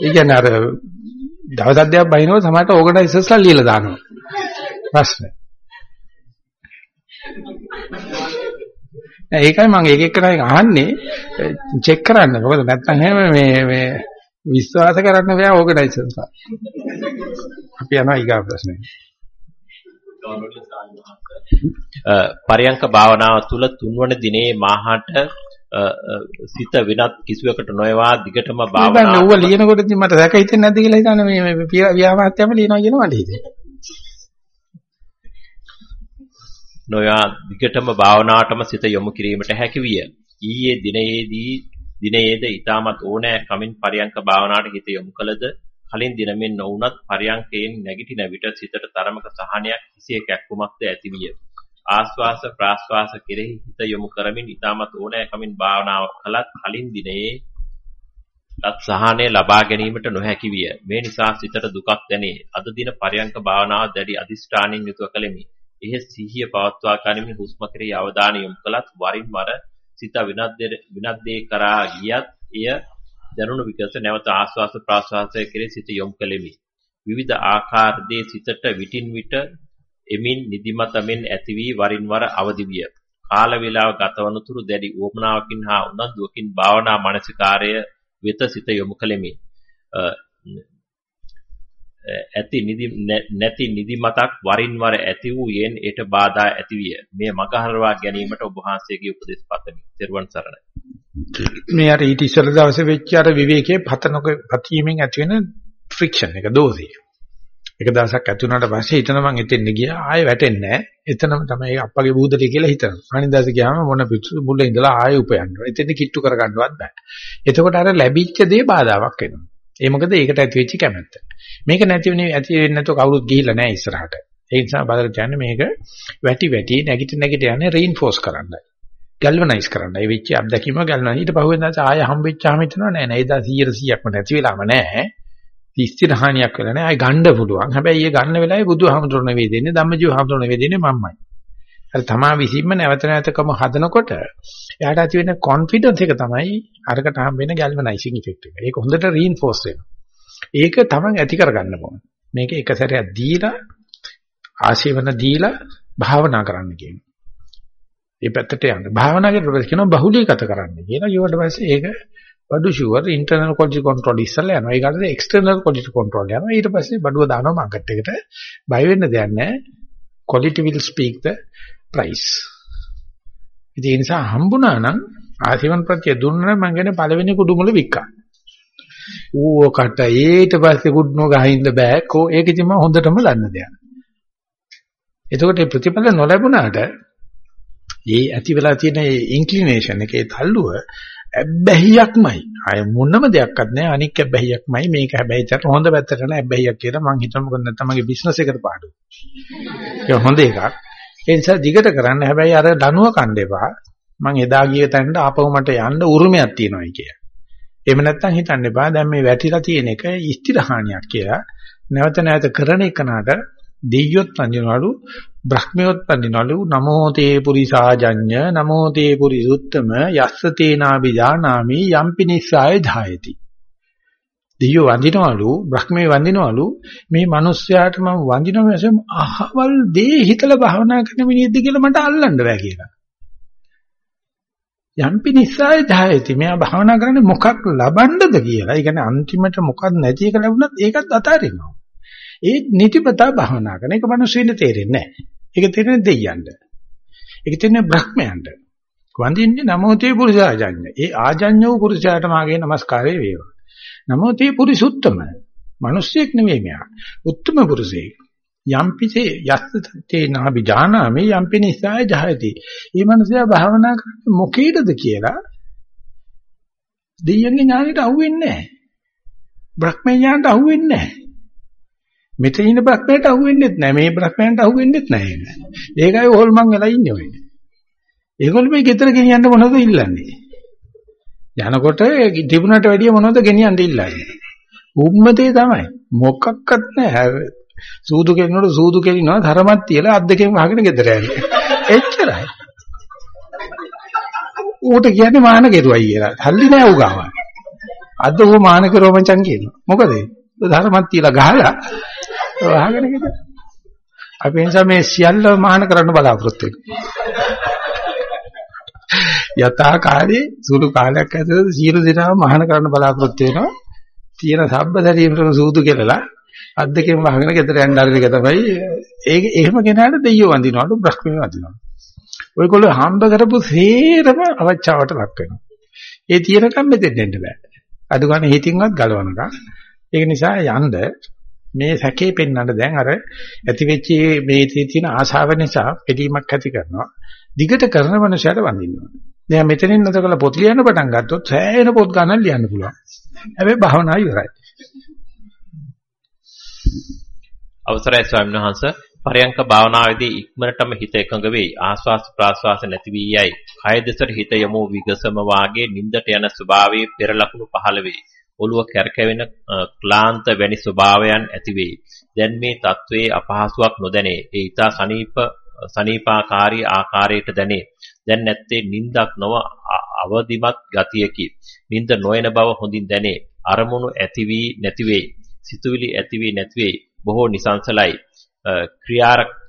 ඒ කියන්නේ අර දවස් අධ්‍යයක් බහිනව සමහරට ඕගනයිසර්ස්ලා ලියලා දානවා. ප්‍රශ්න. ඒකයි මම එක එක කෙනෙක් අහන්නේ චෙක් කරන්න. මොකද නැත්තම් එහෙම මේ මේ විශ්වාස කරන්න බෑ ඕගනයිසර්ස්ලා. අපි යනවා ඊගා ප්‍රශ්නේ. පරියංක භාවනාව තුළ තුන්වන දිනේ මාහට සිත වෙනත් කිසිවකට නොයවා දිගටම භාවනාව ඌව ලියනකොට මට දැක හිතෙන්නේ නැද්ද කියලා හිතන්නේ මේ මේ ව්‍යාමාත්‍යම ලියනවා කියන මට හිතෙන්නේ. නොයා දිගටම භාවනාවටම සිත යොමු කිරීමට හැකි විය. ඊයේ දිනයේදී දිනයේද ඊටමත් ඕනෑ කමින් පරියංක භාවනාවට හිත යොමු කළද කලින් දිනමින් නොවුනත් පරියංකයෙන් නැගිටින විට සිතට තරමක සහනයක් කිසිය කැක්කුමක්ද ඇති විය. ආස්වාස ප්‍රාස්වාස කෙරෙහි හිත යොමු කරමින් ඊටමත් ඕනෑ කමින් භාවනාව කළත් කලින් දිනයේ ලත් සහනය ලබා ගැනීමට නොහැකි විය. මේ නිසා සිතට දුකක් දැනේ. අද දින පරියංක භාවනාව දැඩි අදිෂ්ඨානින් යුතුව කළෙමි. එහි සිහිය පවත්වා ගැනීම හුස්ම කෙරෙහි අවධානය යොමු කළත් වරින් වර සිත විනත් දේ කරා ගියත් එය දරුණු විකස නැවත ආස්වාස ප්‍රාස්වාසය කෙරෙහි සිත යොමු කෙලිමි. විවිධ ආකාර දේ සිතට විටින් විට එමින් නිදිමතමින් ඇති වී වරින් වර අවදි විය. කාල වේලාව ගතවන තුරු දැඩි උවමනාවකින් හා උනන්දුවකින් භාවනා මානසිකාරය වෙත සිත යොමු කෙලිමි. ඇති නිදි නැති නිදිමතක් වරින් වර ඇති වූ යෙන් ඒට බාධා ඇති විය. මේ මගහරවා ගැනීමට ඔබ වහන්සේගේ උපදෙස් පතමි. ත්වන් සරණයි. මේ අර ඊට ඉස්සර දවසේ වෙච්ච අර විවේකයේ පතනක පතීමෙන් ඇති වෙන ෆ්‍රික්ෂන් එක දෝෂය. එක දවසක් ඇති වුණාට පස්සේ හිතන මං එතෙන් ගියා ආයෙ වැටෙන්නේ නැහැ. එතනම තමයි අප්පගේ බූදලිය කියලා හිතනවා. අනිදාස ගියාම මොන පිටු මුල ඉඳලා ආයෙ උපයන්න. එතෙන් කිට්ටු කරගන්නවත් බෑ. එතකොට අර ලැබිච්ච දේ බාධාවක් වෙනවා. ඒ මොකද ඒකට ඇති වෙච්ච කැමැත්ත. මේක නැති වෙන්නේ ඇති වෙන්නේ නැතුව කවුරුත් ගිහිල්ලා නැහැ ඉස්සරහට. ඒ නිසා බදල කියන්නේ මේක වැටි වැටි නැගිට නැගිට යන්නේ රීන්ෆෝස් කරන්නයි. ගැල්වනයිස් කරන්නයි. ඒ වෙච්ච අත්දැකීම ගැල්වනයි. ඊට පහුවෙන්දාස ආය හම්බෙච්චාම හිතනවා නෑ නෑ එදා 100%ක්ම නැති වෙලාම නෑ. තිස්තිර හානියක් වෙලා නෑ. ආය ගන්න පුළුවන්. හැබැයි ඒ ගන්න වෙලාවේ බුදුහාමුදුරන නෙවෙයි දෙන්නේ ධම්මජීව හාමුදුරන නෙවෙයි දෙන්නේ මම්මයි. අර තමා විසින්ම නැවත නැවතකම හදනකොට එයාට ඇති වෙන කොන්ෆිඩන්ස් එක තමයි අරකට හම් වෙන ගැල්වනයිසිං ඉෆෙක්ට් එක. ඒක හොඳට රීන්ෆෝස් වෙනවා. ඒක තමන් ඇති කරගන්න ඕන. මේක එක සැරයක් දීලා ආශීවන දීලා භාවනා කරන්න කියනවා. ඒ පැත්තට යන්න. භාවනා කරලා කියනවා බහුලීගත කරන්න කියලා. ඊට පස්සේ ඒක බඩු ෂුවර් ඉන්ටර්නල් ක්වොලිටි කන්ට්‍රෝල් ඉස්සලා යනවා. ඒකට එක්ස්ටර්නල් ක්වොලිටි කන්ට්‍රෝල් යනවා. ඊට පස්සේ බඩුව දානවා මාකට් එකට. බය වෙන්න දෙයක් නැහැ. quality will speak the price. ඉතින් ඒ නිසා හම්බුණා නම් ආසීවන ප්‍රත්‍ය දුන්නා නම් මං කියන්නේ පළවෙනි කුඩු මුල වික්කා. ඌව කට ඊට පස්සේ කුඩ්නෝ ගහින්න බෑ. කෝ ඒක ඉතින් මම හොඳටම දන්න දෙයක්. එතකොට මේ ප්‍රතිඵල නොලැබුණාට ඒ ඇති වෙලා තියෙන ඒ ඉන්ක්ලිනේෂන් එකේ තල්ලුව ඇබ්බැහියක්මයි. අය මොනම දෙයක්වත් නැහැ. අනික් ඇබ්බැහියක්මයි. මේක හැබැයි චට හොඳ පැත්තට නෑ ඇබ්බැහියක් කියලා මං හිතමු මොකද නැත්නම් මගේ බිස්නස් එකට පාඩු. ඒක හොඳ එකක්. ඒ නිසා දිගට කරන්න හැබැයි අර දනුව කන්න එපා. මං එදා ගිය තැනට ආපහු මට යන්න උරුමයක් තියෙනවායි කිය. එහෙම නැත්නම් හිතන්න එපා දැන් මේ වැටිලා තියෙන එක ස්ථිරහානියක් කියලා. නැවත නැවත කරන එකනට දෙයියොත් පන්දිනවලු බ්‍රහ්මියොත් පන්දිනවලු නමෝ තේ පුරිසාජඤ්ඤ නමෝ තේ පුරිසුත්තම යස්ස තේනාබි ජානාමි යම්පි නිස්සාය ධායති දෙයියෝ වඳිනවලු බ්‍රහ්මේ වඳිනවලු මේ මිනිස්යාට මම වඳිනව නැසෙම අහවල් දේ හිතලා භාවනා කරන මිනිහෙක්ද කියලා මට අල්ලන්න බෑ කියලා යම්පි නිස්සාය ධායති මෙයා භාවනා කරන්නේ මොකක් ලබන්නද කියලා ඒ කියන්නේ අන්තිමට මොකක් නැති එක ලැබුණත් ඒකත් අතාරිනවා ඒ නිතිපතා භාවනා කරන එක මිනිස්සුන්ට තේරෙන්නේ නැහැ. ඒක තේරෙන්නේ දෙයියන්ට. ඒක තේරෙන්නේ බ්‍රහ්මයන්ට. වඳින්නේ නමෝතේ පුරුෂාජඤ්ඤ. ඒ ආජඤ්ඤෝ පුරුෂයාට මාගේ নমස්කාරය වේවා. නමෝතේ පුරිසුත්තම. මිනිස්සෙක් නෙවෙයි මෙයා. උත්තම පුරුෂයෙක්. යම්පිසේ යස්තේ නාබි ජානාමි යම්පි නිසාය ජහයති. මේ මිනිසයා භාවනා කරන්නේ මොකේද කියලා දෙයියන්ගේ ඥානෙට අහුවෙන්නේ නැහැ. බ්‍රහ්මඥානට අහුවෙන්නේ නැහැ. මෙතන ඉන්න බ්‍රහ්මයට අහුවෙන්නෙත් නැහැ. මේ බ්‍රහ්මයන්ට අහුවෙන්නෙත් නැහැ. ඒකයි හොල්මන් වෙලා ඉන්නේ ඔය. ඒගොල්ලෝ මේ ගෙදර ගෙනියන්න මොනවද ඉල්ලන්නේ? යනකොට තිබුණට වැඩිය මොනවද ගෙනියන්න ඉල්ලන්නේ? උම්මතේ තමයි. මොකක්වත් නැහැ. සූදු කෙලිනකොට සූදු කෙලිනවා ධර්මත් තියලා අත් දෙකෙන් වහගෙන ගෙදර යන්නේ. එච්චරයි. ඌට කියන්නේ මාන කෙරුවයි කියලා. හල්ලි නෑ ඌ ගාව. අද ඌ මාන කෙරුව මචං කියනවා. මොකද? ධර්මත් තියලා ගහලා වහගෙන ගෙදර. අපි නිසා මේ සියල්ල මාන කරන්න බලාපොරොත්තු යථා කාලේ සුළු කාලයක් ඇතුළත සියලු දෙනාම මහාන කරන්න බලාපොරොත්තු වෙනවා. තියෙන සබ්බ දැරීමට සූදු කෙලලා අද්දකෙන් වහගෙන ගෙදර යන්න ආරද එක තමයි ඒක එහෙම කෙනාට දෙයියෝ වඳිනවලු බ්‍රහ්මයෝ වඳිනවලු. ඔයගොල්ලෝ හම්බ කරපු සේරම අවචාවට ලක් වෙනවා. ඒ තියෙනකම් මෙතෙන් දෙන්න බෑ. අඩු ගන්න හිතින්වත් ගලවනකම්. ඒක නිසා යන්න මේ සැකේ පෙන්වන්න දැන් අර ඇති වෙච්ච මේ තියෙන ආශාව නිසා පිළීමක් ඇති කරනවා. දිගට කරන මනුස්සයට වඳින්නවා. දැන් මෙතනින් නැතකලා පොත් ලියන්න පටන් ගත්තොත් සෑහෙන පොත් ගණන් ලියන්න පුළුවන්. හැබැයි භාවනාව ඉවරයි. අවසරයි ස්වාමීන් වහන්ස පරයන්ක භාවනාවේදී ඉක්මනටම හිත එකඟ වෙයි ආස්වාස් ප්‍රාස්වාස නැති වී යයි කය දෙසට හිත යමු විගසම වාගේ නින්දට යන ස්වභාවයේ පෙර ලකුණු පහළ වේ ඔළුව කැරකෙවෙන ක්ලාන්ත වැනි ස්වභාවයන් ඇති වේ දැන් මේ తත්වයේ අපහසුාවක් නොදැනේ ඒ ඊතා සනීප සනීපාකාරී ආකාරයට දැනේ. දැන් නැත්තේ නින්දක් නොව අවදිමත් ගතියකි. නින්ද නොයන බව හොඳින් දැනේ. අරමුණු ඇති වී නැති වේ සිතුවිලි ඇති වී නැති වේ බොහෝ නිසංසලයි.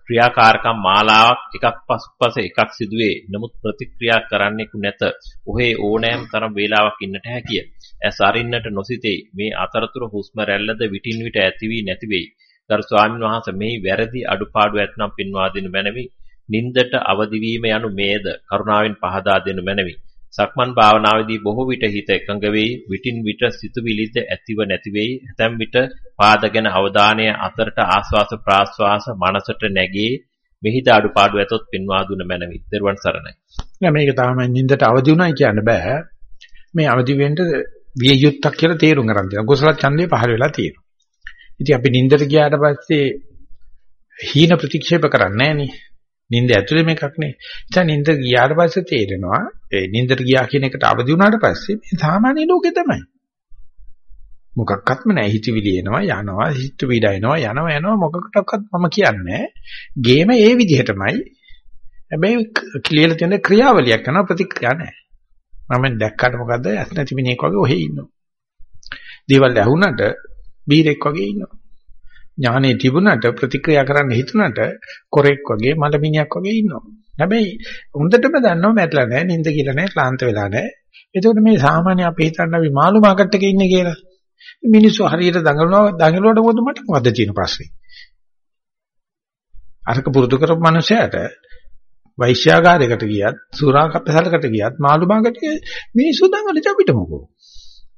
ක්‍රියාකාරකම් මාලාවක් එකක් පසුපස එකක් සිදුවේ. නමුත් ප්‍රතික්‍රියා කරන්නෙකු නැත. ඔහේ ඕනෑම තරම් වේලාවක් ඉන්නට හැකිය. ඇස් අරින්නට නොසිතේ. මේ අතරතුර හුස්ම රැල්ලද විටින් විට ඇති වී නැති වෙයි ගරු ස්වාමීන් වහන්සේ මේ වැරදි අඩුපාඩු ඇතනම් පින්වා දෙනු මැනවි. නින්දට අවදි වීම යනු මේද? කරුණාවෙන් පහදා දෙනු මැනවි. සක්මන් භාවනාවේදී බොහෝ විට හිත එකඟ වෙයි. විටින් විට සිතුවිලිද ඇතිව නැති වෙයි. ඇතැම් විට පාදගෙන අවධානය අතරට ආස්වාස ප්‍රාස්වාස මනසට නැගී මෙහිද අඩුපාඩු ඇතොත් පින්වා දුන මැනවි. දරුවන් සරණයි. නෑ මේක තමයි නින්දට අවදි උනායි කියන්න බෑ. මේ අවදි වෙන්න විය යුත්තක් කියලා තේරුම් ගන්න තියෙනවා. කුසල ඡන්දේ පහළ වෙලා තියෙනවා. ඉතින් අපි නින්දට ගියාට පස්සේ හීන ප්‍රතික්ෂේප කරන්නේ නෑනේ නිින්ද ඇතුලේ මේකක් නේ. ඉතින් නිින්ද ගියාට පස්සේ තේරෙනවා ඒ නිින්දට ගියා කියන එකට අවදි වුණාට පස්සේ මේ සාමාන්‍ය ලෝකේ තමයි. මොකක්වත්ම නැහැ හිතවිලි එනවා යනවා හිත පීඩා එනවා යනවා යනවා මොකකටවත් මම කියන්නේ ගේම ඒ විදිහටමයි හැබැයි කියලා තියෙන ක්‍රියාවලියක් කරන ප්‍රතික්‍රියා නැහැ. මම දැක්කට මොකද්ද ඇස් නැති මිනිහෙක් වගේ ඔහෙ ඉන්නවා. දේවල් ඇහුණට බීරෙක් වගේ ඉන්නවා. ඥානෙ තිබුණට ප්‍රතික්‍රියා කරන්න හිතුණට කොරෙක් වගේ මලමිණියක් වගේ ඉන්නවා. හැබැයි හොඳටම දන්නවා මැట్లా නැහැ, නිින්ද කියලා නැහැ, ක්ලාන්ත වෙලා නැහැ. එතකොට මේ සාමාන්‍ය අපි හිතන්න අපි මාළු මාකට් එකේ ඉන්නේ කියලා. මිනිස්සු හරියට දඟලනවා දඟලුවට මොකද මට මොකද්ද තියෙන ප්‍රශ්නේ? අරක පුරුදු කරපු මනුස්සයාට වෛශ්‍යාගාරයකට ගියත් සුරා කප්පසලකට ගියත් මාළු මාකට් එකේ මිනිස්සු දඟලට අපිට මොකෝ.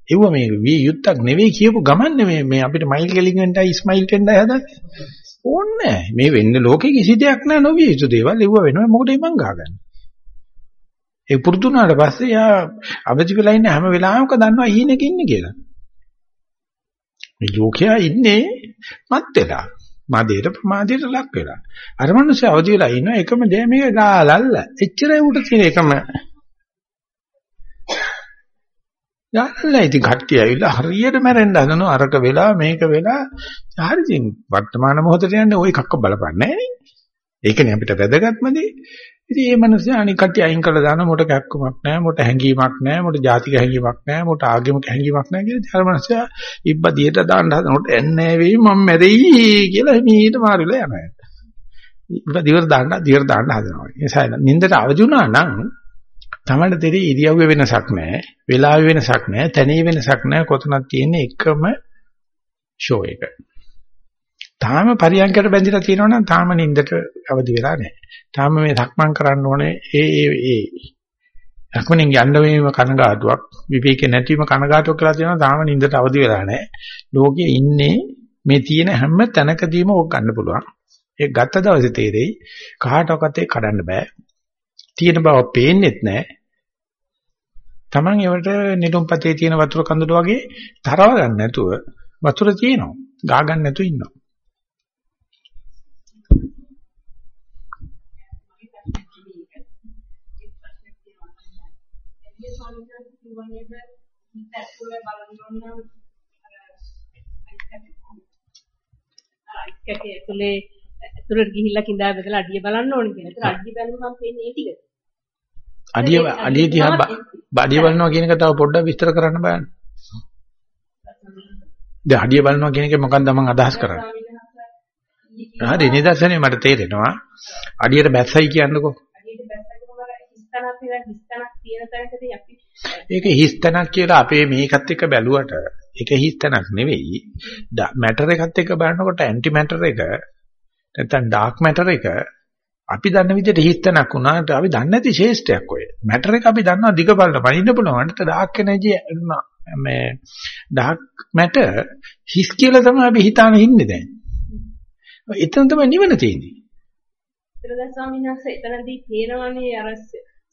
ඒව මේ වී යුත්තක් නෙවෙයි කියපු ගමන් නෙමෙයි මේ අපිට මයිල් ගෙලින් වෙන්නයි ස්මයිල් වෙන්නයි හදන්නේ. ඕනේ මේ වෙන්න ලෝකේ කිසි දෙයක් නැහැ නොවිය යුතු දේවල් ඒව වෙනවා මොකටද මං ගහගන්නේ. ඒ පුරුදු වුණාට පස්සේ යා අවදි වෙලා ඉන්න හැම වෙලාවෙක දන්නවා ඊනක ඉන්නේ කියලා. මේ ලෝකයා ඉන්නේ මත් වෙලා. මදේට ප්‍රමාදයට ලක් වෙලා. අර මිනිස්සු අවදි වෙලා ඉන්න එකම දේ මේක ගාලල්ල. එච්චරයි උට තියෙන එකම. යාළුවා ඉතින් කට්ටිය ඇවිල්ලා හරියට මැරෙන්න හදනවා අරක වෙලා මේක වෙලා හරි ඉතින් වර්තමාන මොහොතට යන්නේ ওই එකක්ක බලපන්නේ නැහැ ඒකනේ අපිට වැදගත්ම දේ. ඉතින් මේ මිනිස්සු අනික කට්ටිය අයින් කරලා දාන මොට කැක්කමක් නැහැ මොට හැංගීමක් නැහැ මොට ජාතික හැංගීමක් නැහැ මොට ආගමික හැංගීමක් නැහැ කියලා ඊට මිනිස්සු ඉබ්බ දියට දාන්න හදනකොට එන්නේ වෙයි මම මැරෙයි කියලා මීට මාරුලා යනවා. ඉබ්බ දිවට දාන්න දියට දාන්න හදනවා. ඒ නිසා නින්දට අවදි වුණා නම් තමයි තේරි ඉරියව්වේ වෙනසක් නැහැ, වෙලාවේ වෙනසක් නැහැ, තැනේ වෙනසක් නැහැ, කොතනක් තියෙන එකම ෂෝ එක. තාම පරියන්කට බැඳිලා තියෙනවනම් තාම නින්දට අවදි වෙලා නැහැ. තාම මේ සක්මන් කරන්න ඕනේ ඒ ඒ ඒ. සක්මණෙන් යන්න වීම කනගාටුවක්, විවේකේ නැතිවීම කනගාටුවක් කියලා තියෙනවා තාම නින්දට අවදි වෙලා නැහැ. ලෝකයේ ඉන්නේ මේ තියෙන හැම තැනකදීම ඕක ගන්න පුළුවන්. ඒ ගත්ත දවසේ තේරෙයි කාටවත් ඒක කඩන්න බෑ. තියෙන බව පේන්නෙත් නැහැ. Taman ඒවට නිලුම්පතේ තියෙන වතුර කඳුළු වගේ තරව ගන්න නැතුව වතුර තියෙනවා. ගා ගන්න නැතුව ඉන්නවා. අයිස්කටේ ඇතුලේ ඇතුලට ගිහිල්ලා කිඳා බෙදලා අඩිය බලන්න ඕනේ කියලා. ඒතර අඩිය බැලුවම පේන්නේ ඒ ටික. අඩිය අඩිය දිහා අඩිය බලනවා කියන එක තව පොඩ්ඩක් විස්තර කරන්න බෑනේ. දැන් අඩිය බලනවා කියන එක මොකක්ද මම අදහස් කරන්නේ? හරි නිදර්ශනේ මට තේරෙනවා. අඩියට බැස්සයි කියන්නකෝ. අඩියට බැස්සකම ඒක හිස්තනක් කියලා අපේ මේකත් එක්ක බැලුවට ඒක හිස්තනක් නෙවෙයි. මැටර් එකත් එක්ක බලනකොට ඇන්ටි මැටර් එක නැත්නම් ඩාර්ක් මැටර් එක අපි දන්න විදිහට හිස්තනක් වුණාට අපි දන්නේ නැති ශේෂ්ඨයක් ඔය. මැටර් එක අපි දන්නවා දිග බලන පනින්න පුළුවන්. අන්ට ඩාර්ක් එනර්ජි මේ ඩාර්ක් මැටර් හිස් කියලා තමයි අපි හිතාන ඉන්නේ දැන්. එතන තමයි නිවන තියෙන්නේ. ඒතර දැන් ස්වාමීන් වහන්සේ එතනදී තේරවන්නේ අර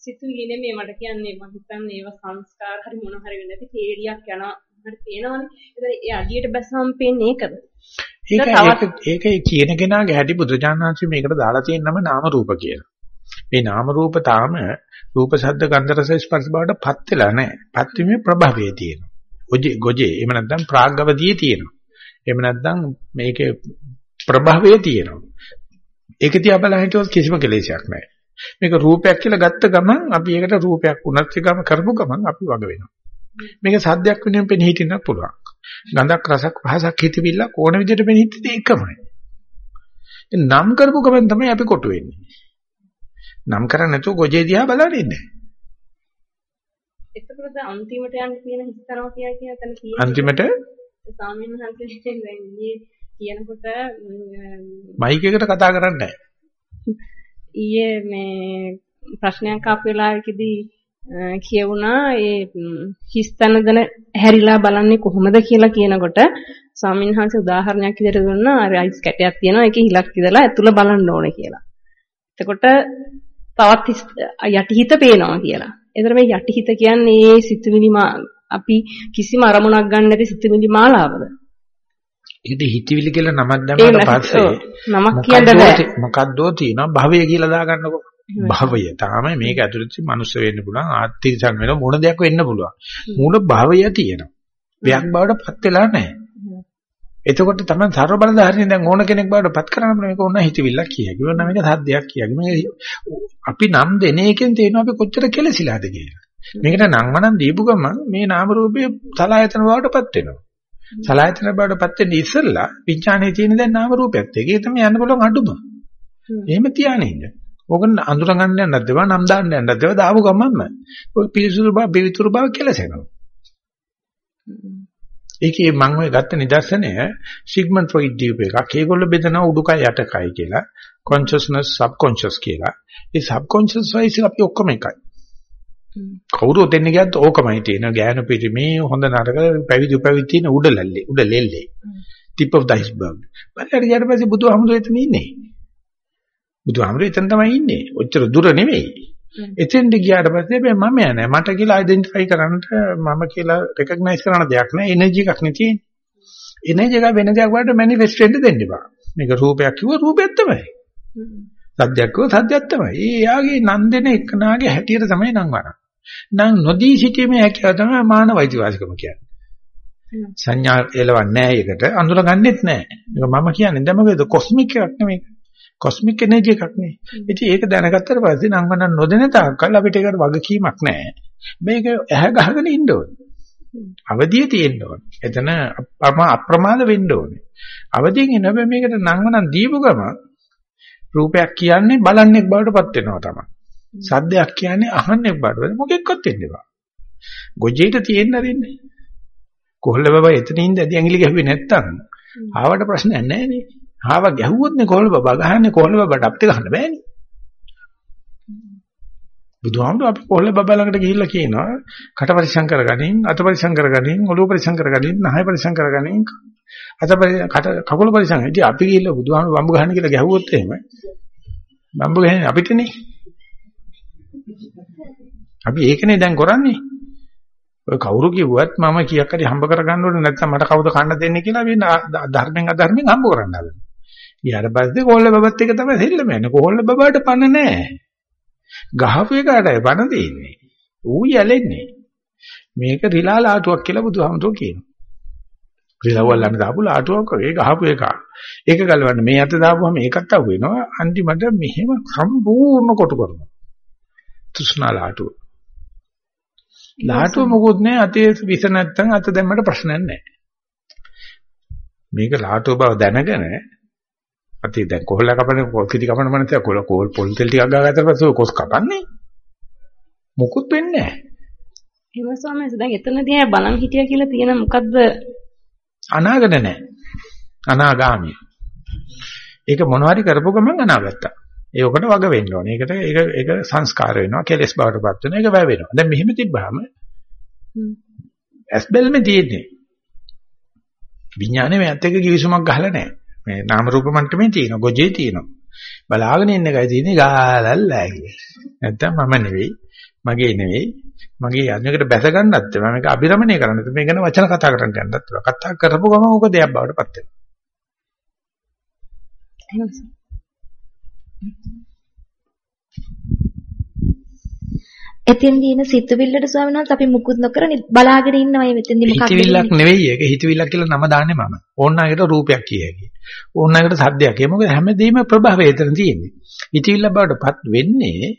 සිතුවිලි නෙමෙයි මට කියන්නේ මම හිතන්නේ ඒව සංස්කාර හරි මොන හරි වෙන්නේ නැති තේරියක් යනවා හරි තේනවනේ. ඒතර ඒ අඩියට බැසම පේන්නේ ඒකද? ඒක ඒක කියන කෙනාගේ හැටි බුදුජානනාංශي මේකට දාලා තියෙන නම නාම රූප කියලා. මේ නාම රූප තාම රූප ශබ්ද ගන්ධ රස ස්පර්ශ බවට පත් වෙලා නැහැ. පත් වීමේ ප්‍රභවයේ තියෙනවා. ගොජේ ගොජේ එහෙම නැත්නම් ප්‍රාග්ගවදී තියෙනවා. එහෙම නැත්නම් මේකේ ප්‍රභවයේ තියෙනවා. ඒක තියා බලන හිටියොත් කිසිම කෙලෙසයක් නැහැ. මේක රූපයක් කියලා ගත්ත ගමන් අපි ඒකට රූපයක් උනත් ගම කරපු ගමන් අපි වග වෙනවා. මේක සද්දයක් වෙනුවෙන් පෙනී හිටින්නත් පුළුවන්. ගඳක් රසක් පහසක් හිතවිල්ල ඕන විදිහට පෙනී හිටින්නේ එකමයි. නම් කරපු ගමන් තමයි අපි කොටු වෙන්නේ. නම් කරන්නේ නැතුව ගොජේ දිහා බලන්නේ නැහැ. එතකොට අන්තිමට යන්න තියෙන හිස්තරව කියලා කියන තැන තියෙන්නේ අන්තිමට ස්වාමීන් වහන්සේ ඊයේ කියනකොට මයික් එකට කතා කරන්නේ නැහැ. ඊයේ මේ ප්‍රශ්නයක් ආපු වෙලාවකදී කියවුණා ඒ හිස්තන දන හැරිලා බලන්නේ කොහොමද කියලා කියනකොට ස්වාමීන් වහන්සේ උදාහරණයක් විදිහට දුන්නා අර අයිස් කැටයක් තියෙනවා ඒකේ හිලක් ඉදලා ඇතුළ බලන්න ඕනේ කියලා. එතකොට තවත් යටිහිත පේනවා කියලා. එතන මේ යටිහිත කියන්නේ ඒ සිතුවිලි අපි කිසිම අරමුණක් ගන්න නැති සිතුවිලි මාලාවද? ඒකට හිතවිලි කියලා නමක් දැම්මට පස්සේ නමක් කියන්න බෑ. මොකද්දෝ තියෙනවා භවය කියලා දාගන්නකො. භවය තමයි මේක ඇතුළත මනුස්ස වෙන්න පුළුවන් ආත්තිසං වෙන මොන දෙයක් වෙන්න පුළුවන්. මූල භවය තියෙනවා. ව්‍යක් බවට පත් වෙලා නැහැ. එතකොට තමයි සර්ව බලධාරී දැන් ඕන කෙනෙක් බවට පත් කරන්න මේක ඕන හිතවිල්ලක් කියයි. කිව්වොත් නම් මේක සද්දයක් කියයි. මේ අපි නම් දෙන එකෙන් තේරෙනවා අපි කොච්චර කෙලසිලාද කියලා. මේකට නම් වනම් දීපු ගමන් මේ නාම රූපේ සලආයතන බවට පත් වෙනවා. සලආයතන බවට පත් වෙන්නේ ඉස්සෙල්ලා විඥානයේ තියෙන දැන් නාම රූපයත් ඒක තමයි යන්න පුළුවන් අඩුම. එහෙම තියානේ ඉන්න. ඕක අඳුර ගන්න යන්නත් දේවා නම් දාන්න යන්නත් දේවා දාපු ගමන්ම ඔය පිරිසුදු බව පිරිතුරු බව කෙලසෙනවා. ඒකේ මම ඔය ගත්ත නිදර්ශනය සිග්මන්ඩ් ෆ්‍රොයිඩ් දීපු එකක්. ඒගොල්ලෝ බෙදනවා උඩුකය යටකය කියලා. consciousness subconscious කියලා. ඒ subconscious වයිස් අපි ඔක්කොම එකයි. කවුරු දෙන්නේ කියත් ඕකමයි තියෙන ගෑනු පිරිමේ හොඳ නරක පැවිදි පැවිදි තියෙන උඩලල්ලේ උඩලෙල්ලේ tip of the iceberg බලන්න ඊට පස්සේ බුදුහාමුදුරේ එතන ඉන්නේ බුදුහාමුදුරේ එතන තමයි ඉන්නේ. ඔච්චර දුර නෙවෙයි එතෙන්ට ගියාට පස්සේ මේ මම යන්නේ මට කියලා අයිඩෙන්ටිෆයි කරන්න මම කියලා රෙකග්නයිස් කරන දෙයක් නෑ එනර්ජි එකක් නේ තියෙන්නේ. එනර්ජි එක වෙන දෙයක් වලට මැනිෆෙස්ට් වෙන්න දෙන්න එපා. මේක රූපයක් කිව්ව රූපයක් තමයි. සද්දයක් කිව්ව සද්දයක් තමයි. ඒ යාගේ නන් දෙන එකනාගේ හැටියට තමයි නම් වරක් නම් නොදී සිටීමේ හැකියාව තමයි මානවයිතිවාසිකම කියන්නේ. සංඥා එලවන්නේ නැහැ ඒකට. අඳුරගන්නෙත් නැහැ. ඒක මම කියන්නේ. දැන් මොකද? කොස්මික් එකක් නෙමෙයි. කොස්මික් එනර්ජි එකක් නේ. ඉතින් ඒක දැනගත්තට පස්සේ නම් වන්න නොදෙන තාක්කල් අපිට ඒකට වගකීමක් නැහැ. මේක ඇහැ ගහගෙන ඉන්න ඕනේ. අවදියේ තියෙන්න ඕනේ. එතන අප්‍රමාද වෙන්න ඕනේ. අවදියෙන් එන හැබැයි මේකට නම් වන්න දීපු ගම රූපයක් කියන්නේ බලන්නේ බවට පත් වෙනවා තමයි. සද්දයක් කියන්නේ අහන්නේ බඩවල මොකෙක්වත් වෙන්න එපා. ගොජේට තියෙන්න දෙන්නේ. කොහොල්ල බබා එතනින් ඉඳදී ඇඟිලි ගැහුවේ නැත්තම් ආවට ප්‍රශ්නයක් නැහැ නේ. ආව ගැහුවොත් නේ කොහොල්ල බබා ගහන්නේ කොහොල්ල බබාට අපිට ගහන්න බෑනේ. බුදුහාමුදුර අපි කොහොල්ල බබා ළඟට ගිහිල්ලා කියනවා කට පරිසම් කරගනින් අත පරිසම් කරගනින් ඔළුව පරිසම් කරගනින් නහය පරිසම් කරගනින් අත කට කකුල පරිසම්. ඉතින් අපි ගිහිල්ලා බුදුහාමුදුර බම්බු ගහන්න කියලා ගැහුවොත් එහෙම බම්බු ගහන්නේ අපිටනේ. අපි ඒකනේ දැන් කරන්නේ. ඔය කවුරු කිව්වත් මම කීයක් හරි හම්බ කරගන්න ඕනේ නැත්නම් මට කවුද කන්න දෙන්නේ කියලා අපි ධර්මෙන් අධර්මෙන් හම්බ කරන්න හදනවා. ඊට පස්සේ කොල්ල බබත් එක තමයි දෙල්ලම යන්නේ. කොල්ල බබාට පණ නැහැ. ගහපු එකටයි පණ තියෙන්නේ. ඌ යැලෙන්නේ. මේක රිලා ලාටුවක් කියලා බුදුහාමුදුරුවෝ කියනවා. රිලා වල්ලන්න දාපු ලාටුවක් වගේ ගහපු එක. ඒක ගලවන්න මේ අත දාපුවම ඒකත් අහු වෙනවා. අන්තිමට මෙහෙම සම්පූර්ණ කොටු කරනවා. තෘෂ්ණා ලාටුව. ලාටුව මොකොත් නෑ අතේ විස නැත්තම් අත දැම්මට ප්‍රශ්නයක් නෑ. මේක ලාටුව බව දැනගෙන අතේ දැන් කොහොල්ල කපන්නේ කොල් කිටි කපන මනස කොල කොල් පොල් තෙල් ටිකක් ගාගත්තට පස්සේ කොස් කපන්නේ මොකුත් වෙන්නේ නෑ. එහෙම ස්වාමීන් දැන් එතනදී බලන් හිටියා කියලා තියෙන මොකද්ද අනාගත නෑ. අනාගාමී. ඒක මොනවාරි කරපු ගමන් අනාගත්තා. ඒකට වග වෙන්න ඕනේ. ඒකට ඒක ඒක සංස්කාර වෙනවා. කෙලස් බවට පත් වෙනවා. ඒක වැය වෙනවා. දැන් මෙහෙම තිබ්බහම ඇස් බැල්මේ තියෙන්නේ. විඥානේ මේත් එක්ක කිවිසුමක් ගහලා නැහැ. මේ නාම රූප මට්ටමේ තියෙනවා. ගොජේ තියෙනවා. බලාගෙන ඉන්න එකයි තියෙන්නේ ගාලල්ලා කියේ. නැත්තම් මම නෙවෙයි. මගේ නෙවෙයි. මගේ යන්නේකට බැස ගන්නත් මම මේක අභිරමණය කරන්නත් මේ ගැන වචන කතා කරන්න යන්නත් කතා කරපුව ගමන් ඕක දෙයක් බවට පත් වෙනවා. එතෙන්දී ඉන සිතුවිල්ලට ස්වාමීන් වහන්සේ අපි මුකුත් නොකර බලාගෙන ඉන්නවා මේ මෙතෙන්දී මොකක්ද හිතවිල්ලක් නෙවෙයි ඒක. හිතවිල්ලක් කියලා නම දාන්නේ මම. ඕන්නයකට රූපයක් කියයි ඕන්නයකට සද්දයක් ඒ මොකද හැමදේම ප්‍රභවය එතන තියෙන්නේ. හිතවිල්ල බවටපත් වෙන්නේ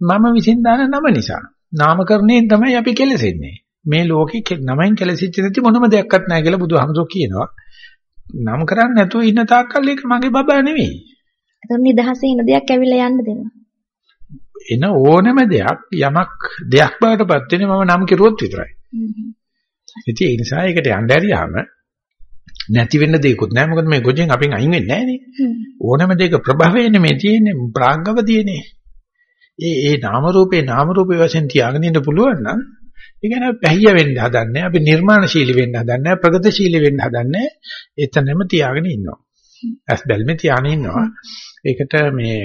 මම විසින් දාන නම නිසා. නාමකරණයෙන් තමයි අපි කෙලසෙන්නේ. මේ ලෝකේ නමෙන් කෙලසිච්ච නැති මොනම දෙයක්වත් නැහැ කියලා බුදුහාමුදුරුවෝ කියනවා. නම් කරන්නේ නැතුව ඉන්න තාක්කල් ඒක මගේ බබා නෙවෙයි. එතන නිදහසේ ඉන දෙයක් ඇවිල්ලා යන්න දෙනවා. එන ඕනම දෙයක් යමක් දෙයක් බවටපත් වෙන්නේ මම නම් කෙරුවොත් විතරයි. ඉතින් ඒ නිසා ඒකට යන්න ඇරියාම නැති වෙන්න දෙයක්වත් නැහැ. මොකද මේ ගොජෙන් අපෙන් අයින් වෙන්නේ නැහැ නේ. ඕනම දෙයක ප්‍රභවයනේ මේ තියෙන්නේ ප්‍රාග්ගවදීනේ. ඒ ඒ නාම රූපේ නාම රූපේ වශයෙන් තියාගෙන ඉන්න පුළුවන් නම් ඒ කියන්නේ පැහිය වෙන්න හදන්නේ අපි නිර්මාණශීලී වෙන්න හදන්නේ ප්‍රගතිශීලී වෙන්න හදන්නේ එතනම තියාගෙන ඉන්නවා. ඇස් බැල්මේ තියාගෙන ඉන්නවා. ඒකට මේ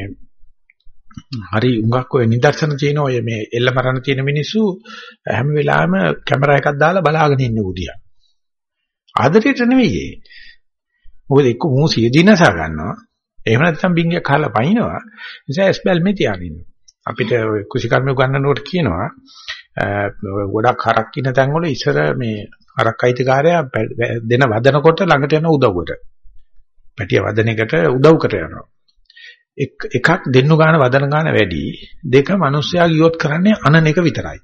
හරි උඟක් ඔය නිදර්ශන තියෙන ඔය මේ එල්ල මරණ තියෙන මිනිස්සු හැම වෙලාවෙම කැමරා එකක් දාලා බලාගෙන ඉන්නේ උදියා. ආදරයට නෙවෙයි ඒ. මොකද එක්ක මූ සියදිනස ගන්නවා. එහෙම නැත්නම් බින්ගයක් කාලා පයින්නවා. නිසා ස්පෙල් මේ තියාගෙන අපිට කුසිකර්ම උගන්වනකොට කියනවා ගොඩක් හරක් ඉන්න තැන් වල ඉස්සර මේ අරක් අයිතිකාරයා දෙන වදනකොට ළඟට යන උදව්වට. පැටිය වදන එකට උදව් කර යනවා. එකක් දෙන්නු ගන්න වදන ගන්න වැඩි. දෙක මිනිස්සයා ගියොත් කරන්නේ අනන එක විතරයි.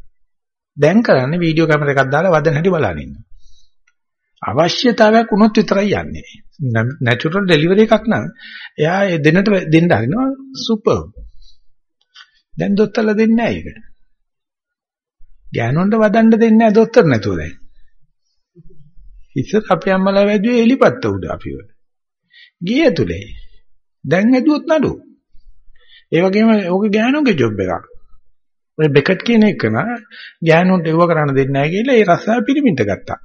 දැන් කරන්නේ වීඩියෝ කැමරා එකක් දාලා වදන හැටි බලන ඉන්නවා. අවශ්‍යතාවයක් වුණොත් විතරයි යන්නේ. නැචරල් ඩෙලිවරි එකක් නම් එයා දෙන්නට දෙන්න හරිනවා සුපර්. දැන් දොස්තරලා දෙන්නේ නැහැ ඒක. ගෑනුන්ට වදන්න දෙන්නේ නැහැ දොස්තර නැතුව දැන්. ඉස්සර අපේ අම්මලා වැදුවේ එලිපත්ත උඩ අපිව. ගිය තුලේ. දැන් ඇදුවොත් නඩු. ඒ වගේම ඕක ගෑනුන්ගේ ජොබ් එකක්. ඔය බෙකට් කියන එක නා ගෑනුන්ට ඒව කරන්න දෙන්නේ නැහැ කියලා ඒ රස්සාව පිළිමින්ට ගත්තා.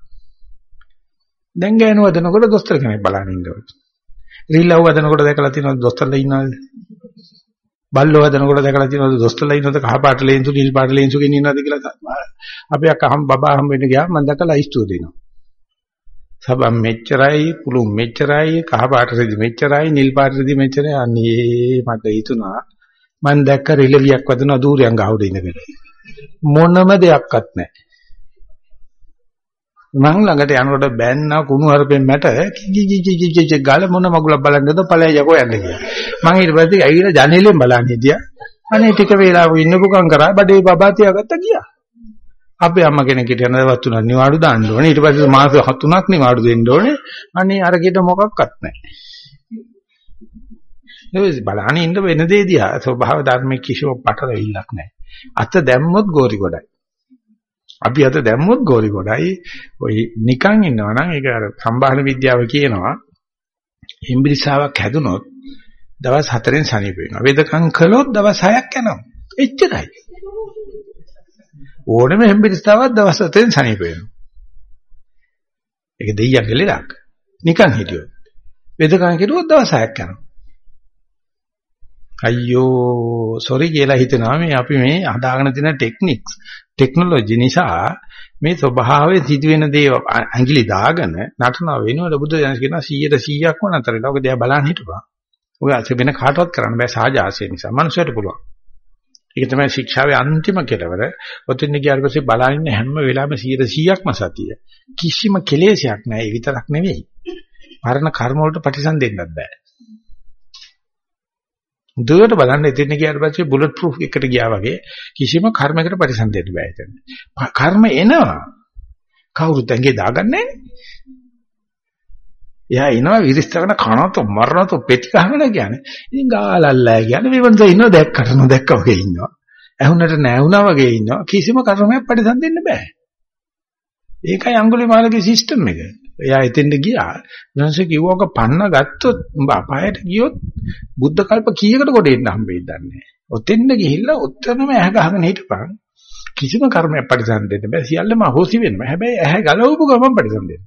දැන් ගෑනු වදනකොට දොස්තර කෙනෙක් බලන්න ඉන්නවා. රිල්ලව වදනකොට දැකලා තියෙනවද දොස්තරලා ඉන්නවද? බල්ලෝ වදනකොට දැකලා තියෙනවද දොස්තරලා ඉන්නවද කහ පාට ලේන්සු නිල් පාට ලේන්සු ගෙන ඉන්නවද කියලා අපි අක්ක හම් බබා හම් වෙන්න ගියා මම දැකලා ලයිස්තුව දෙනවා. සබම් මෙච්චරයි පුළුම් මෙච්චරයි කහ පාට රෙදි මෙච්චරයි නිල් පාට රෙදි මෙච්චරයි අනේ මට හිතුණා මම දැක්ක රිලවියක් වදන දූරයන් ගහුඩ ඉඳගෙන මොනම දෙයක්වත් නැහැ. මං ළඟට යනකොට බෑන්න කුණු හරපෙන් මැට කි කි කි කි කි ගාල මොන මගුලක් බලන්නද ඵලය යකෝ යන්න කියලා. මං ඊට පස්සේ ඇවිල්ලා ජනේලෙන් බලන්න හිටියා. අනේ ටික වේලාවක ඉන්නපුකම් කරා බඩේ බබා තියාගත්ත ගියා. අපේ අම්මා කෙනෙක් හිටියන දවස් තුනක් නිවාඩු දාන්න ඕනේ. ඊට පස්සේ මාස තුනක් නිවාඩු දෙන්න ඕනේ. අනේ අර කිට මොකක්වත් නැහැ. ඒ බලහන් ඉන්න වෙන දේ දිහා ස්වභාව ධර්මයේ කිසිම පටලවිල්ලක් නැහැ. අත දැම්මොත් ගෝරි ගොඩයි. අපි අත දැම්මොත් ගෝරි ගොඩයි. ඔය නිකන් ඉන්නවා නම් ඒක අර සම්බාහන විද්‍යාව කියනවා හිම්බිරිසාවක් හැදුනොත් දවස් 4ෙන් සනීප වෙනවා. වෙදකම් කළොත් දවස් 6ක් යනවා. එච්චරයි. ඕනෙම හිම්බිරිසාවක් දවස් 4ෙන් සනීප වෙනවා. ඒක දෙයියන්ගේ ලෙඩක්. නිකන් හිටියොත්. වෙදකම් කෙරුවොත් දවස් 6ක් යනවා. අයියෝ සෝරි කියලා හිතනවා මේ අපි මේ හදාගෙන තියෙන ටෙක්නික්ස් ටෙක්නොලොජි නිසා මේ ස්වභාවයේ සිදුවෙන දේ ඇඟිලි දාගෙන නටන වෙනුවට බුදු දහම කියනවා 100ට 100ක්ම නතරලා. ඔක දිහා බලන්න හිටපන්. ඔය අත වෙන කාටවත් කරන්න බෑ සාජ ආසය නිසා. මනුස්සයට පුළුවන්. ඒක තමයි ශික්ෂාවේ අන්තිම කෙලවර. ඔතෙන් ගියාට පස්සේ බලන්න හැම වෙලාවෙම 100%ක්ම සතිය. කිසිම කෙලෙසයක් නැහැ. ඒ විතරක් නෙවෙයි. මරණ කර්ම වලට ප්‍රතිසන් දෙන්නත් බෑ. දුවට බලන්න එතන ගියාට පස්සේ බුලට් ප්‍රූෆ් එකට ගියා වගේ කිසිම කර්මයකට ප්‍රතිසන්දෙන්න බෑ එතන. කර්ම එනවා. කවුරුත් ඇඟේ දාගන්නේ එයා එනවා විරිස්තකන කනතෝ මරනතෝ පෙටි ගහගෙන කියන්නේ. ඉතින් ගාලල්ලා කියන්නේ විවන්ත ඉන්නවා දැක්කට නොදැක්ක වගේ ඉන්නවා. ඇහුනට නැහුණා වගේ ඉන්නවා. කිසිම කර්මයක් ප්‍රතිසන්දෙන්න බෑ. ඒකයි අඟුලිමාලගේ සිස්ටම් එක. එයා එතෙන්ට ගියා. ඊනන්සේ කිව්වක පන්න ගත්තොත් උඹ අපායට ගියොත් බුද්ධ කල්ප කීයකට කොට එන්න හම්බෙන්නේ නැහැ. ඔතෙන්ට ගිහිල්ලා උත්තරම ඇහ ගහගෙන හිටපන්. කිසිම කර්මයක් පරිසම් දෙන්න බෑ. සියල්ලම අහෝසි වෙනවා. හැබැයි ඇහ ගලවපු ගමන් පරිසම් දෙන්න.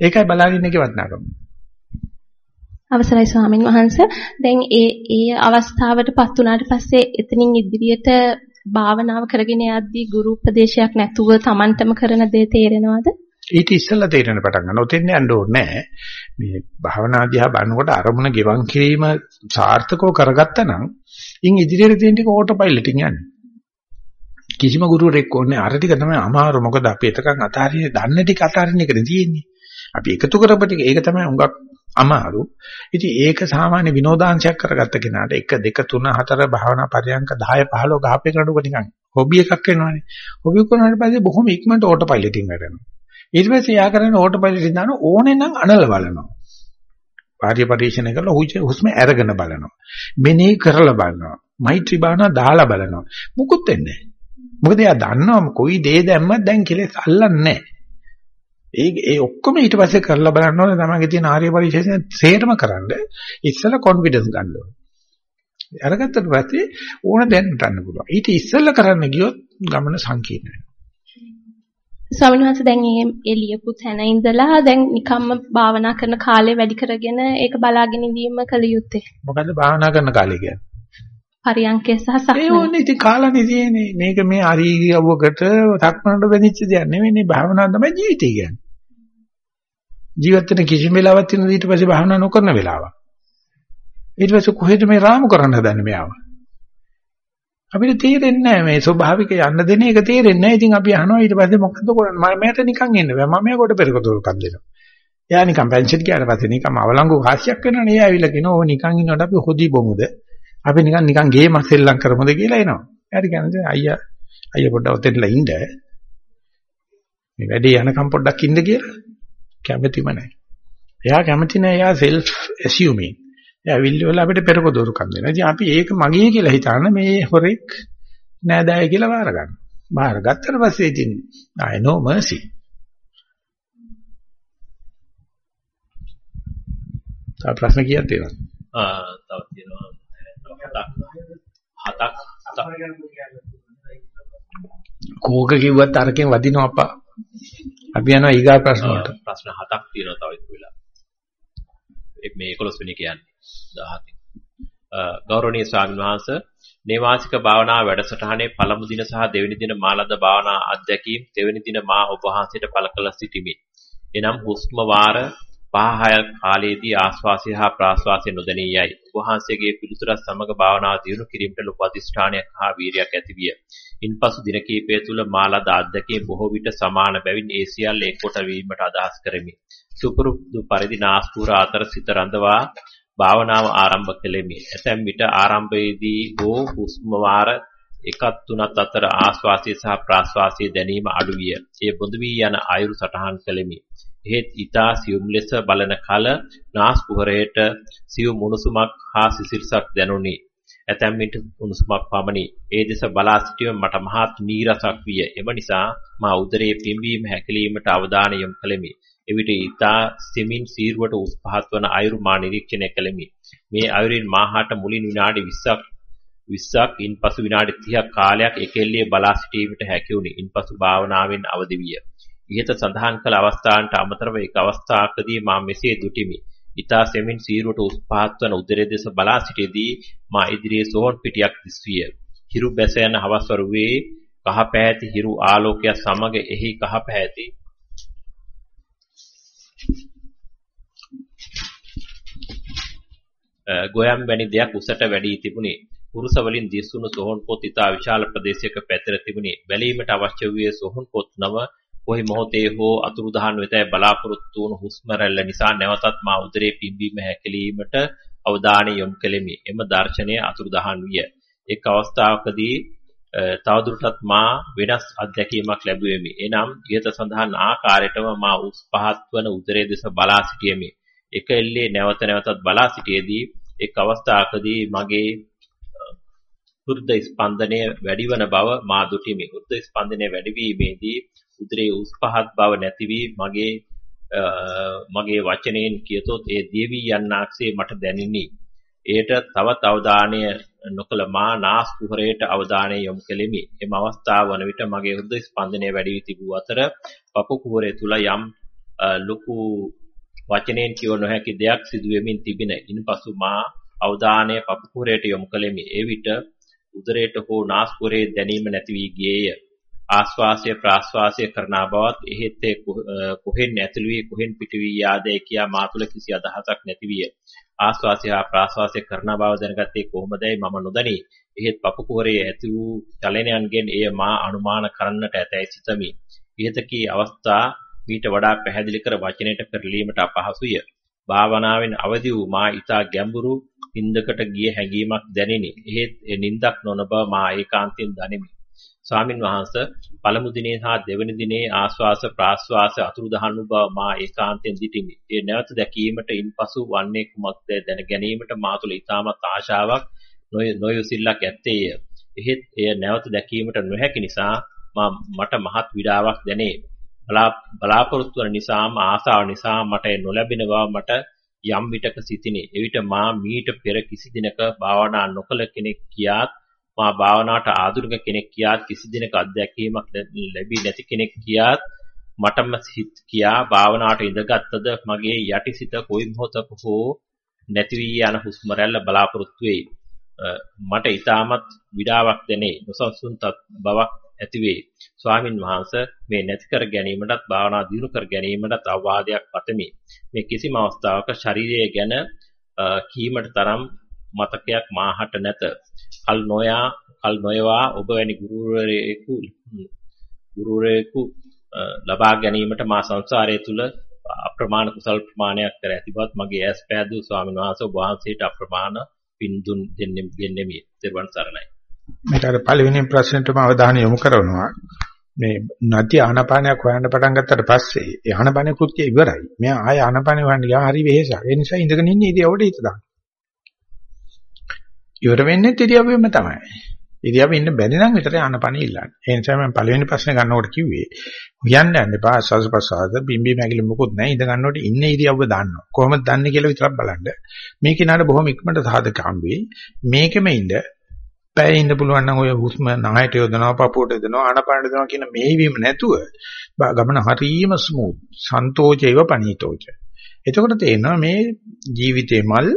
ඒකයි බලාගෙන ඉන්නේ වටනාකම. අවසරයි ස්වාමින් වහන්සේ. දැන් ඒ ඒ අවස්ථාවටපත් උනාට පස්සේ එතනින් ඉදිරියට භාවනාව කරගෙන යද්දී ගුරු උපදේශයක් නැතුව Tamanටම කරන දේ තේරෙනවද? ඊට ඉස්සෙල්ලා තේරෙන පටන් ගන්න. ඔතෙන් යන්න ඕනේ නැහැ. මේ භාවනා දිහා බලනකොට අරමුණ ගෙවන් කිරීම සාර්ථකව කරගත්තා නම් ඉන් ඉදිරියට තියෙන ටික ඕටෝ පයිලට්ින් යන්නේ. කිසිම ගුරුවරෙක් ඕනේ අර ටික තමයි අමාරු. මොකද අපි එතකන් අතාරින්නේ දන්න ටික අතාරින්න එකනේ තියෙන්නේ. අපි එකතු කරපු ටික ඒක තමයි හුඟක් අමාරු. ඉතින් ඒක සාමාන්‍ය විනෝදාංශයක් කරගත්ත කෙනාට 1 2 3 4 භාවනා පරියන්ක 10 15 ගහපේ කරනකොට නිකන් හොබි එකක් වෙනවනේ. හොබි කරනාට පස්සේ බොහොම ඉක්මනට ඕටෝ පයිලට්ින් වැඩනවා. ඊට පස්සේ යා කරන්නේ ඕටෝ පයිලට් දාන ඕනේ නම් අනල බලනවා. පාරිය පරිශන කරලා හුස්ම අරගෙන බලනවා. මෙනෙහි කරලා බලනවා. මෛත්‍රී භාවනා දාලා බලනවා. මුකුත් වෙන්නේ නැහැ. මොකද එයා දන්නවා කොයි දේ දැම්මත් දැන් කෙලෙස් අල්ලන්නේ නැහැ. ඒ ඒ ඔක්කොම ඊට පස්සේ කරලා බලන්න ඕනේ තමයිගේ තියෙන ආර්ය පරිශේෂණ සේරම කරන්න ඉස්සෙල්ලා කොන්ෆිඩන්ස් ගන්න ඕනේ. අරගත්තට පස්සේ ඕන දැනට ගන්න පුළුවන්. ඊට ඉස්සෙල්ලා කරන්න ගියොත් ගමන සංකීර්ණ වෙනවා. ස්වාමීන් වහන්සේ දැන් මේ එළියපු තැන ඉඳලා දැන් නිකම්ම භාවනා කරන කාලය වැඩි කරගෙන ඒක බලාගෙන ඉඳීම කළ යුත්තේ. මොකද්ද භාවනා කරන කාලය කියන්නේ? පරියන්කේ සහ සක්මන. ඒ ඕනේ ඉතින් කාලනේ තියෙන්නේ. මේක මේ හරියවකට සක්මනට වෙනිච්ච දෙයක් නෙවෙයි. භාවනාව තමයි ජීවිතය කියන්නේ. ජීවිත වෙන කිසිම වෙලාවක් තියෙන ඊට පස්සේ භාවනා නොකරන වෙලාවක්. ඊට පස්සේ කොහෙද මේ රාමු කරන්න හදන්නේ මෙයාව? අපිට තේරෙන්නේ නැහැ මේ ස්වභාවික යන්න දෙන එක තේරෙන්නේ නැහැ. ඉතින් අපි අහනවා ඊට පස්සේ මොකද්ද කරන්නේ? මම මට නිකන් එන්න බෑ. මම කොට පෙරක දොරකක් දෙනවා. එයා නිකන් පැන්ෂන් ගියාට පස්සේ නිකන් අවලංගු කාසියක් වෙනවනේ. එයා ඇවිල්ලා කියනවා ඕ නිකන් ඉන්නකොට අපි හොදි බොමුද? අපි නිකන් නිකන් ගේම සෙල්ලම් කරමුද කියලා එනවා. එයාට කියන්නේ අයියා අයියා පොඩ්ඩක් ඔතෙන්ලා ඉන්න. මේ වැඩේ යනකම් පොඩ්ඩක් ඉන්න කියලා කැමැතිම නැහැ. එයා කැමති නැහැ එයා self assuming. එයා විල්ල වල අපිට පෙරක දොරකම් දෙනවා. ඉතින් අපි ඒක මගේ කියලා හිතාන මේ හොරෙක් නෑදෑය කියලා බාර ගන්න. බාර ගත්තට පස්සේ ඉතින් I no mercy. තා ප්‍රශ්න කීයක් තියෙනවද? ආ තව තියෙනවා හතක් හතක් කෝක කිව්වත් අරකින් වදිනවා අප්පා. අපි යනවා ඊගා ප්‍රශ්න වලට. ප්‍රශ්න හතක් තියෙනවා තව ඉතුරු වෙලා. මේ 11 වෙනි කියන්නේ 17. ගෞරවනීය ස්වාමීන් වහන්සේ නේවාසික භාවනා වැඩසටහනේ පළමු දින සහ දෙවෙනි දින මාලද භාවනා අධ්‍යක්ීම් දෙවෙනි දින මා ඔබ වහන්සේට පළ කළ සිටිමි. එනම් හුස්ම වාර 5-6 කාලයේදී ආස්වාසය හා ප්‍රාස්වාසය නොදැනී යයි. ඔබ වහන්සේගේ පිළිතුරත් සමග භාවනාව දියුණු කිරීමට ලොකු අධිෂ්ඨානයක් හා වීරියක් ඇතිවිය. ඉන්පසු දින කිහිපය තුළ මාලද අධ්‍යක්ීම් බොහෝ විට සමාන බැවින් ඒ සියල්ල එක්කොට වීමට අදහස් කරමි. සුපුරුදු පරිදි නාස්පුර අතර සිත රඳවා භාවනාව ආරම්භ කෙලෙමි. ඇතැම් විට ආරම්භයේදී හෝ හුස්ම වාර එකක් තුනක් අතර ආශ්වාසය සහ ප්‍රාශ්වාසය දැනීම අඩු විය. ඒ බොඳ වී යන ආයුරු සටහන් කෙලෙමි. එහෙත් ඊතා සියුම් ලෙස බලන කල නාස් කුහරයට සියුම් උණුසුමක් හා සිසිල්සක් දැනුනි. ඇතැම් විට උණුසුමක් පමණි. ඒ දෙස බලා සිටීම මට මහත් නීරසක් විය. එම නිසා මා උදරයේ පිම්බීම හැකිලීමට අවධානය යොමු කළෙමි. එවිට ඊතා සිමින් සීරුවට උස් පහත් වන අයුරු මා නිරීක්ෂණය කළෙමි. මේ අයුරින් මාහට මුලින් විනාඩි 20ක් 20ක් ඉන්පසු විනාඩි 30ක් කාලයක් එකෙල්ලේ බලා සිටීමට හැකි වුණි. ඉන්පසු භාවනාවෙන් අවදි විය. ඉහත සඳහන් කළ අවස්ථාන්ට අමතරව එක් අවස්ථාවකදී මා මෙසේ දුටිමි. ඊතා සෙමින් සීරුවට උස් පහත් වන උදරයේ දෙස බලා සිටීදී මා ඉදිරියේ සෝන් පිටියක් දිස්විය. හිරු බැස යන හවස් වරුවේ කහ පැහැති හිරු ආලෝකය සමග එහි කහ පැහැති ගොයම් වැනි දෙයක් උසට වැඩි තිබුණේ. පුරුෂ වලින් දිස්සුණු සොහොන් පොත් ඉතා විශාල ප්‍රදේශයක පැතිර තිබුණේ. බැලීමට අවශ්‍ය වූයේ සොහොන් පොත් නව කොහි මොහොතේ හෝ අතුරුදහන් වෙතයි බලාපොරොත්තු වුණු හුස්ම රැල්ල නිසා නැවතත් මා උදරේ පිම්බීම හැකිලීමට අවධානය යොමු කෙලෙමි. එම දර්ශනය අතුරුදහන් විය. එක් අවස්ථාවකදී තවදුරටත් මා වෙනස් අත්දැකීමක් ලැබුවෙමි. එනම් ඊට සඳහන් ආකාරයටම මා උස් පහත් වන උදරයේ දෙස බලා සිටියෙමි. එක එල්ලේ නැවත නැවතත් බලා සිටියේදී එක් අවස්ථාවකදී මගේ හෘද ස්පන්දනය වැඩිවන බව මා දුටිමි. හෘද ස්පන්දනය වැඩි වීමේදී උදරයේ උස් පහත් බව නැති වී මගේ මගේ වචනයෙන් කියතොත් ඒ දේවි යන්නාක්සේ මට දැනිනි. එයට තවත් අවධානය නොකළ මා නාස් කුහරයට අවධානය යොමු කෙලිමි. එම අවස්ථාව වන විට මගේ හෘද ස්පන්දනය වැඩි වී තිබූ අතර පපු කුහරය තුල යම් ලොකු වචනයෙන් කිව නොහැකි දෙයක් සිදු වෙමින් තිබින. ඉන්පසු මා අවධානය පපු කුහරයට යොමු කෙලිමි. ඒ විට උදරයට හෝ නාස් කුහරයේ දැනීම නැති වී ගියේය. ආස්වාසය ප්‍රාස්වාසය කරන බවත් එහෙත් කොහෙන් ඇතුළු වී කොහෙන් පිට වී යාදේ කියා මා තුළ කිසි අදහසක් නැති විය. ආස්වාසය හා ප්‍රාස්වාසය කරන බව දැනගත්තේ කොහොමදයි මම නොදනි. එහෙත් පපු කුහරයේ ඇති වූ චලනයන්ගෙන් එය මා අනුමාන කරන්නට ඇතැයි සිතමි. ඉහතකී අවස්ථා මීට වඩා පැහැදිලි කර වචනයට පෙරලීමට අපහසුය. භාවනාවෙන් අවදි වූ මා ඊතා ගැඹුරු නින්දකට ගිය හැඟීමක් දැනිනි. එහෙත් ඒ නින්දක් නොන බව මා ඒකාන්තයෙන් දනිමි. ස්වාමින් වහන්සේ පළමු දිනේ හා දෙවැනි දිනේ ආස්වාස ප්‍රාස්වාස අතුරුදහන් බව මා ඒකාන්තයෙන් දිටිමි. ඒ නැවත දැකීමට ඉන්පසු වන්නේ කුමක්ද දැන ගැනීමට මා තුළ ඊටමත් ආශාවක් නොයොසිල්ලක් ඇත්තේය. එහෙත් එය නැවත දැකීමට නොහැකි නිසා මට මහත් විඩාවක් දැනේ. බලාපොරොත්තු වන නිසාම ආසාව නිසා මට නොලැබෙන බව මට යම් විටක සිතිනේ. එවිට මා මීට පෙර කිසි දිනක භාවනා නොකළ කෙනෙක් කියාත් මා භාවනාවට ආධුනික කෙනෙක් කියාත් කිසි දිනක අත්දැකීමක් ලැබී නැති කෙනෙක් කියාත් මටම හිත කියා භාවනාවට ඉඳගත්ද මගේ යටිසිත කොයි මොහොතක හෝ නැති වී යන හුස්ම රැල්ල බලාපොරොත්තු වෙයි. මට ඊටමත් විඩාවක් දැනේ. නොසන්සුන් බවක් ඇතිවේ. ස්වාමින් වහන්සේ මේ නැති කර ගැනීමටත් භාවනා දියුණු කර ගැනීමටත් අවවාදයක් පතමි. මේ කිසිම අවස්ථාවක ශරීරය ගැන කීමට තරම් මතකයක් මාහට නැත. කල් නොයා කල් නොයවා ඔබ වැනි ගුරුවරයෙකු ගුරුවරයෙකු ලබා ගැනීමට මා සංසාරයේ තුල අප්‍රමාණ කුසල් ප්‍රමාණයක් කර ඇතිවත් මගේ ඇස් පෑදූ ස්වාමීන් වහන්සේ ඔබ වහන්සේට අප්‍රමාණ පින් දුන් දෙන්නේ දෙන්නේ මේ දර්වන් සරණයි. මේකට පළවෙනි ප්‍රශ්නෙටම අවධානය යොමු කරනවා. මේ නැති ආනපානයක් හොයන්න පටන් ගත්තට පස්සේ ඒ ආනපාන කෘත්‍ය ඉවරයි. මෙයා ආය ආනපාන හොයන්න ගියා හරි වෙහෙසක්. ඒ නිසා ඉඳගෙන ඉන්නේ ඉතියවට හිත දාන්න. ඉවර වෙන්නේ ඉතියවෙම තමයි. ඉරියව්වේ ඉන්න බැරි නම් විතරයි ආනපනෙ ඉල්ලන්නේ. ඒ නිසා මම පළවෙනි ප්‍රශ්නේ ගන්නකොට කිව්වේ හොයන්න යන්න එපා ආස්වාද ප්‍රසආද බිම්බි මැගිලි මොකුත් නැහැ. ඉඳ ගන්නකොට ඉන්න ඉරියව්ව දාන්නවා. කොහොමද දන්නේ කියලා විතරක් බලන්න. මේ කෙනාට බොහොම ඉක්මනට සාධක හම්බෙයි. මේකෙම ඉඳ පැය ඉන්න පුළුවන් නම් ඔය හුස්ම නහයට යොදනවා පපුවට යොදනවා ආනපනට යොදනවා කියන මේවීම නැතුව ගමන හරීම ස්මූත් සන්තෝෂේව පණීතෝච. එතකොට තේරෙනවා මේ ජීවිතේ මල්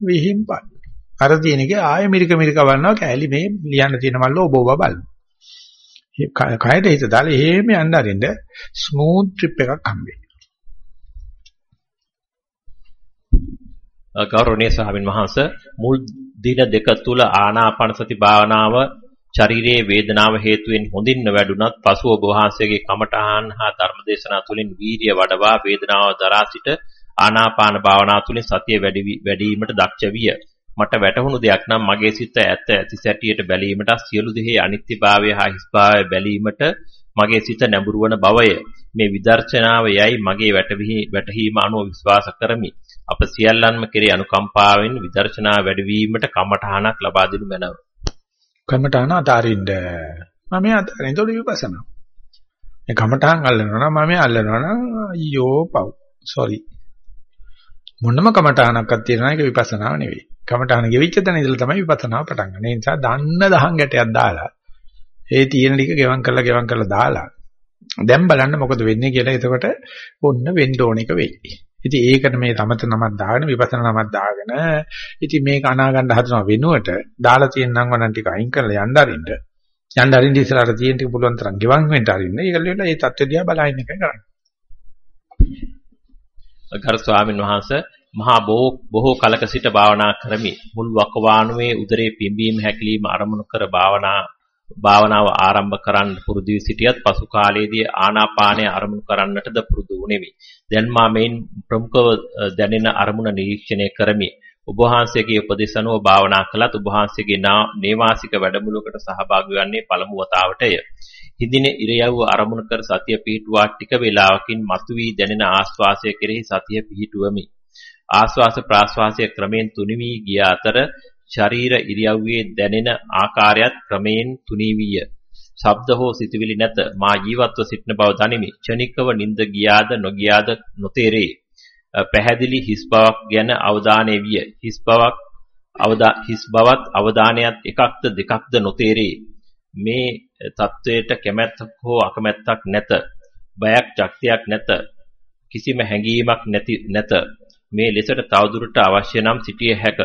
විහිම්පත්. අර තියෙන එක ආයෙ මිරික මිරික බලනවා කැලි මේ ලියන්න තියෙන මල්ල ඔබ ඔබ බලන. කයට හිත දාලා එහෙම යන්න අරින්න ස්මූත් ට්‍රිප් එකක් හම්බෙයි. ගෞරවනීය ස්වාමින් වහන්සේ මුල් දින දෙක තුල ආනාපාන සති භාවනාව ශරීරයේ වේදනාව හේතුවෙන් හොඳින් වැඩුණත් පසුව ඔබ වහන්සේගේ කමඨහන් හා ධර්මදේශනා තුලින් වීර්ය වඩවා වේදනාව දරා සිට ආනාපාන භාවනාව තුලින් සතිය වැඩි වැඩිවීමට දක්ෂ විය. මට වැටහුණු දෙයක් නම් මගේ සිත ඇත්ත ඇති සැටියට බැලීමට සියලු දෙහි අනිත්‍යභාවය හා හිස්භාවය බැලීමට මගේ සිත නැඹුරු වන බවය. මේ විදර්ශනාව යයි මගේ වැටහීම අනුව විශ්වාස කරමි. අප සියල්ලන්ම කෙරේ අනුකම්පාවෙන් විදර්ශනා වැඩිවීමට කමඨහනක් ලබා දෙනු මැනව. කමඨහන අතාරින්න. මම අතාරින්න ඒතකොට විපස්සනා. මේ කමඨහන් අල්ලනවා නම් මම අල්ලනවා නම් අයියෝ පව්. sorry. මොනම කමඨහනක්වත් තියනවා ඒක විපස්සනාව නෙවෙයි. කමඨහන ගෙවිච්ච තැන ඉඳලා තමයි විපස්සනාව පටන් ගන්න. ඒ නිසා දන්න දහං ගැටයක් දාලා ඒ තියෙන ටික ගෙවම් කරලා ගෙවම් කරලා දාලා දැන් බලන්න මොකද වෙන්නේ කියලා එතකොට ඔන්න වෙන්න ඕන එක වෙයි. ඉතින් ඒකට මේ තමත නමක් දාගෙන විපස්සනා නමක් දාගෙන ඉතින් මේක අනා ගන්න හදන වෙනුවට දාලා තියෙන නම් වණන් ටික අයින් කරලා යන්න අරින්න. යන්න අරින්න ඉස්සරහට තියෙන ටික පුළුවන් තරම් ගෙවම් වෙන්න අරින්න. ඒකල වෙලා ඒ தත්ත්ව දිහා බලහින්න එකයි කරන්නේ. ගරු ස්වාමීන් වහන්සේ මහා බොහෝ කලක සිට භාවනා කරමි. මුල් වකවානුවේ උදරේ පිම්බීම හැකිලිම අරමුණු කර භාවනා භාවනාව ආරම්භ කරන්න පුරුදු වී සිටියත් පසු කාලයේදී ආනාපානය අරමුණු කරන්නටද පුරුදු වුනිමි. දැන් මා මේන් ප්‍රමුඛව දැනෙන අරමුණ නිරීක්ෂණය කරමි. ඔබ වහන්සේගේ උපදෙස් අනුව භාවනා කළත් ඔබ වහන්සේගේ නේවාසික වැඩමුළුවකට සහභාගී වන්නේ පළමු වතාවටය. හිඳින ඉරියව්ව අරමුණු කර සතිය පිහිටුවා ටික වේලාවකින් මතුවී දැනෙන ආස්වාසය කෙරෙහි සතිය පිහිටුවමි. ආස්වාස ප්‍රාස්වාසය ක්‍රමෙන් තුනිවි ගිය අතර ශරීර ඉරියව්වේ දැනෙන ආකාරයත් ක්‍රමෙන් තුනිවිය. ශබ්ද හෝ සිතවිලි නැත. මා ජීවත්ව සිටන බව දනිමි. ක්ෂණිකව නිින්ද ගියාද නොගියාද නොතේරේ. පැහැදිලි හිස් බවක් ගැන අවධානය විය. හිස් බවක් අවදා හිස් බවත් අවධානයත් එකක්ද දෙකක්ද නොතේරේ. මේ தത്വයට කැමැත්තක් හෝ අකමැත්තක් නැත. බයක්, ශක්තියක් නැත. කිසිම හැඟීමක් නැති නැත. මේ ලෙසට තවදුරට අවශ්‍ය නම් සිටිය හැක.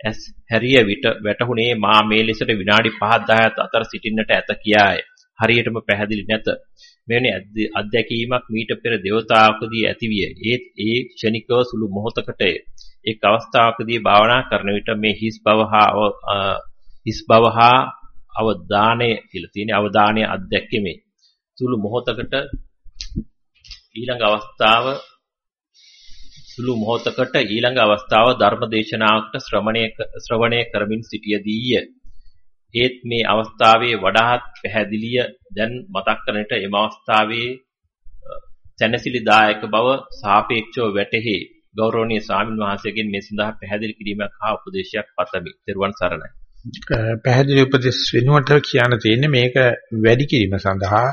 ඇස් හැරිය විට වැටහුණේ මා මේ ලෙසට විනාඩි 5 10ක් අතර සිටින්නට ඇත කියාය. හරියටම පැහැදිලි නැත. මෙවැනි අත්දැකීමක් මීට පෙර දේවතාවකදී ඇතිවිය. ඒත් ඒ ක්ෂණිකව සුළු මොහොතකටය. එක් අවස්ථාවකදී භාවනා කරන විට මේ හිස් බව හා හිස් බව හා අවධානය කියලා තියෙන අවධානය අත්දැකීමේ සුළු මොහොතකට ඊළඟ අවස්ථාව සුළු මොහොතකට ඊළඟ අවස්ථාව ධර්මදේශනාවකට ශ්‍රවණය ශ්‍රවණය කරමින් සිටියදීය. ඒත් මේ අවස්ථාවේ වඩාත් පැහැදිලිය දැන් මතක් කරන්නට එම අවස්ථාවේ සැනසිලිදායක බව සාපේක්ෂව වැටහි. ගෞරවනීය ස්වාමින් වහන්සේගෙන් මේ සඳහා පැහැදිලි කිරීමක් හා උපදේශයක් පතමි. ත්වන් සරණයි. පැහැදිලි උපදෙස් වෙනුවට කියන්න තියෙන්නේ මේක වැඩි කිරීම සඳහා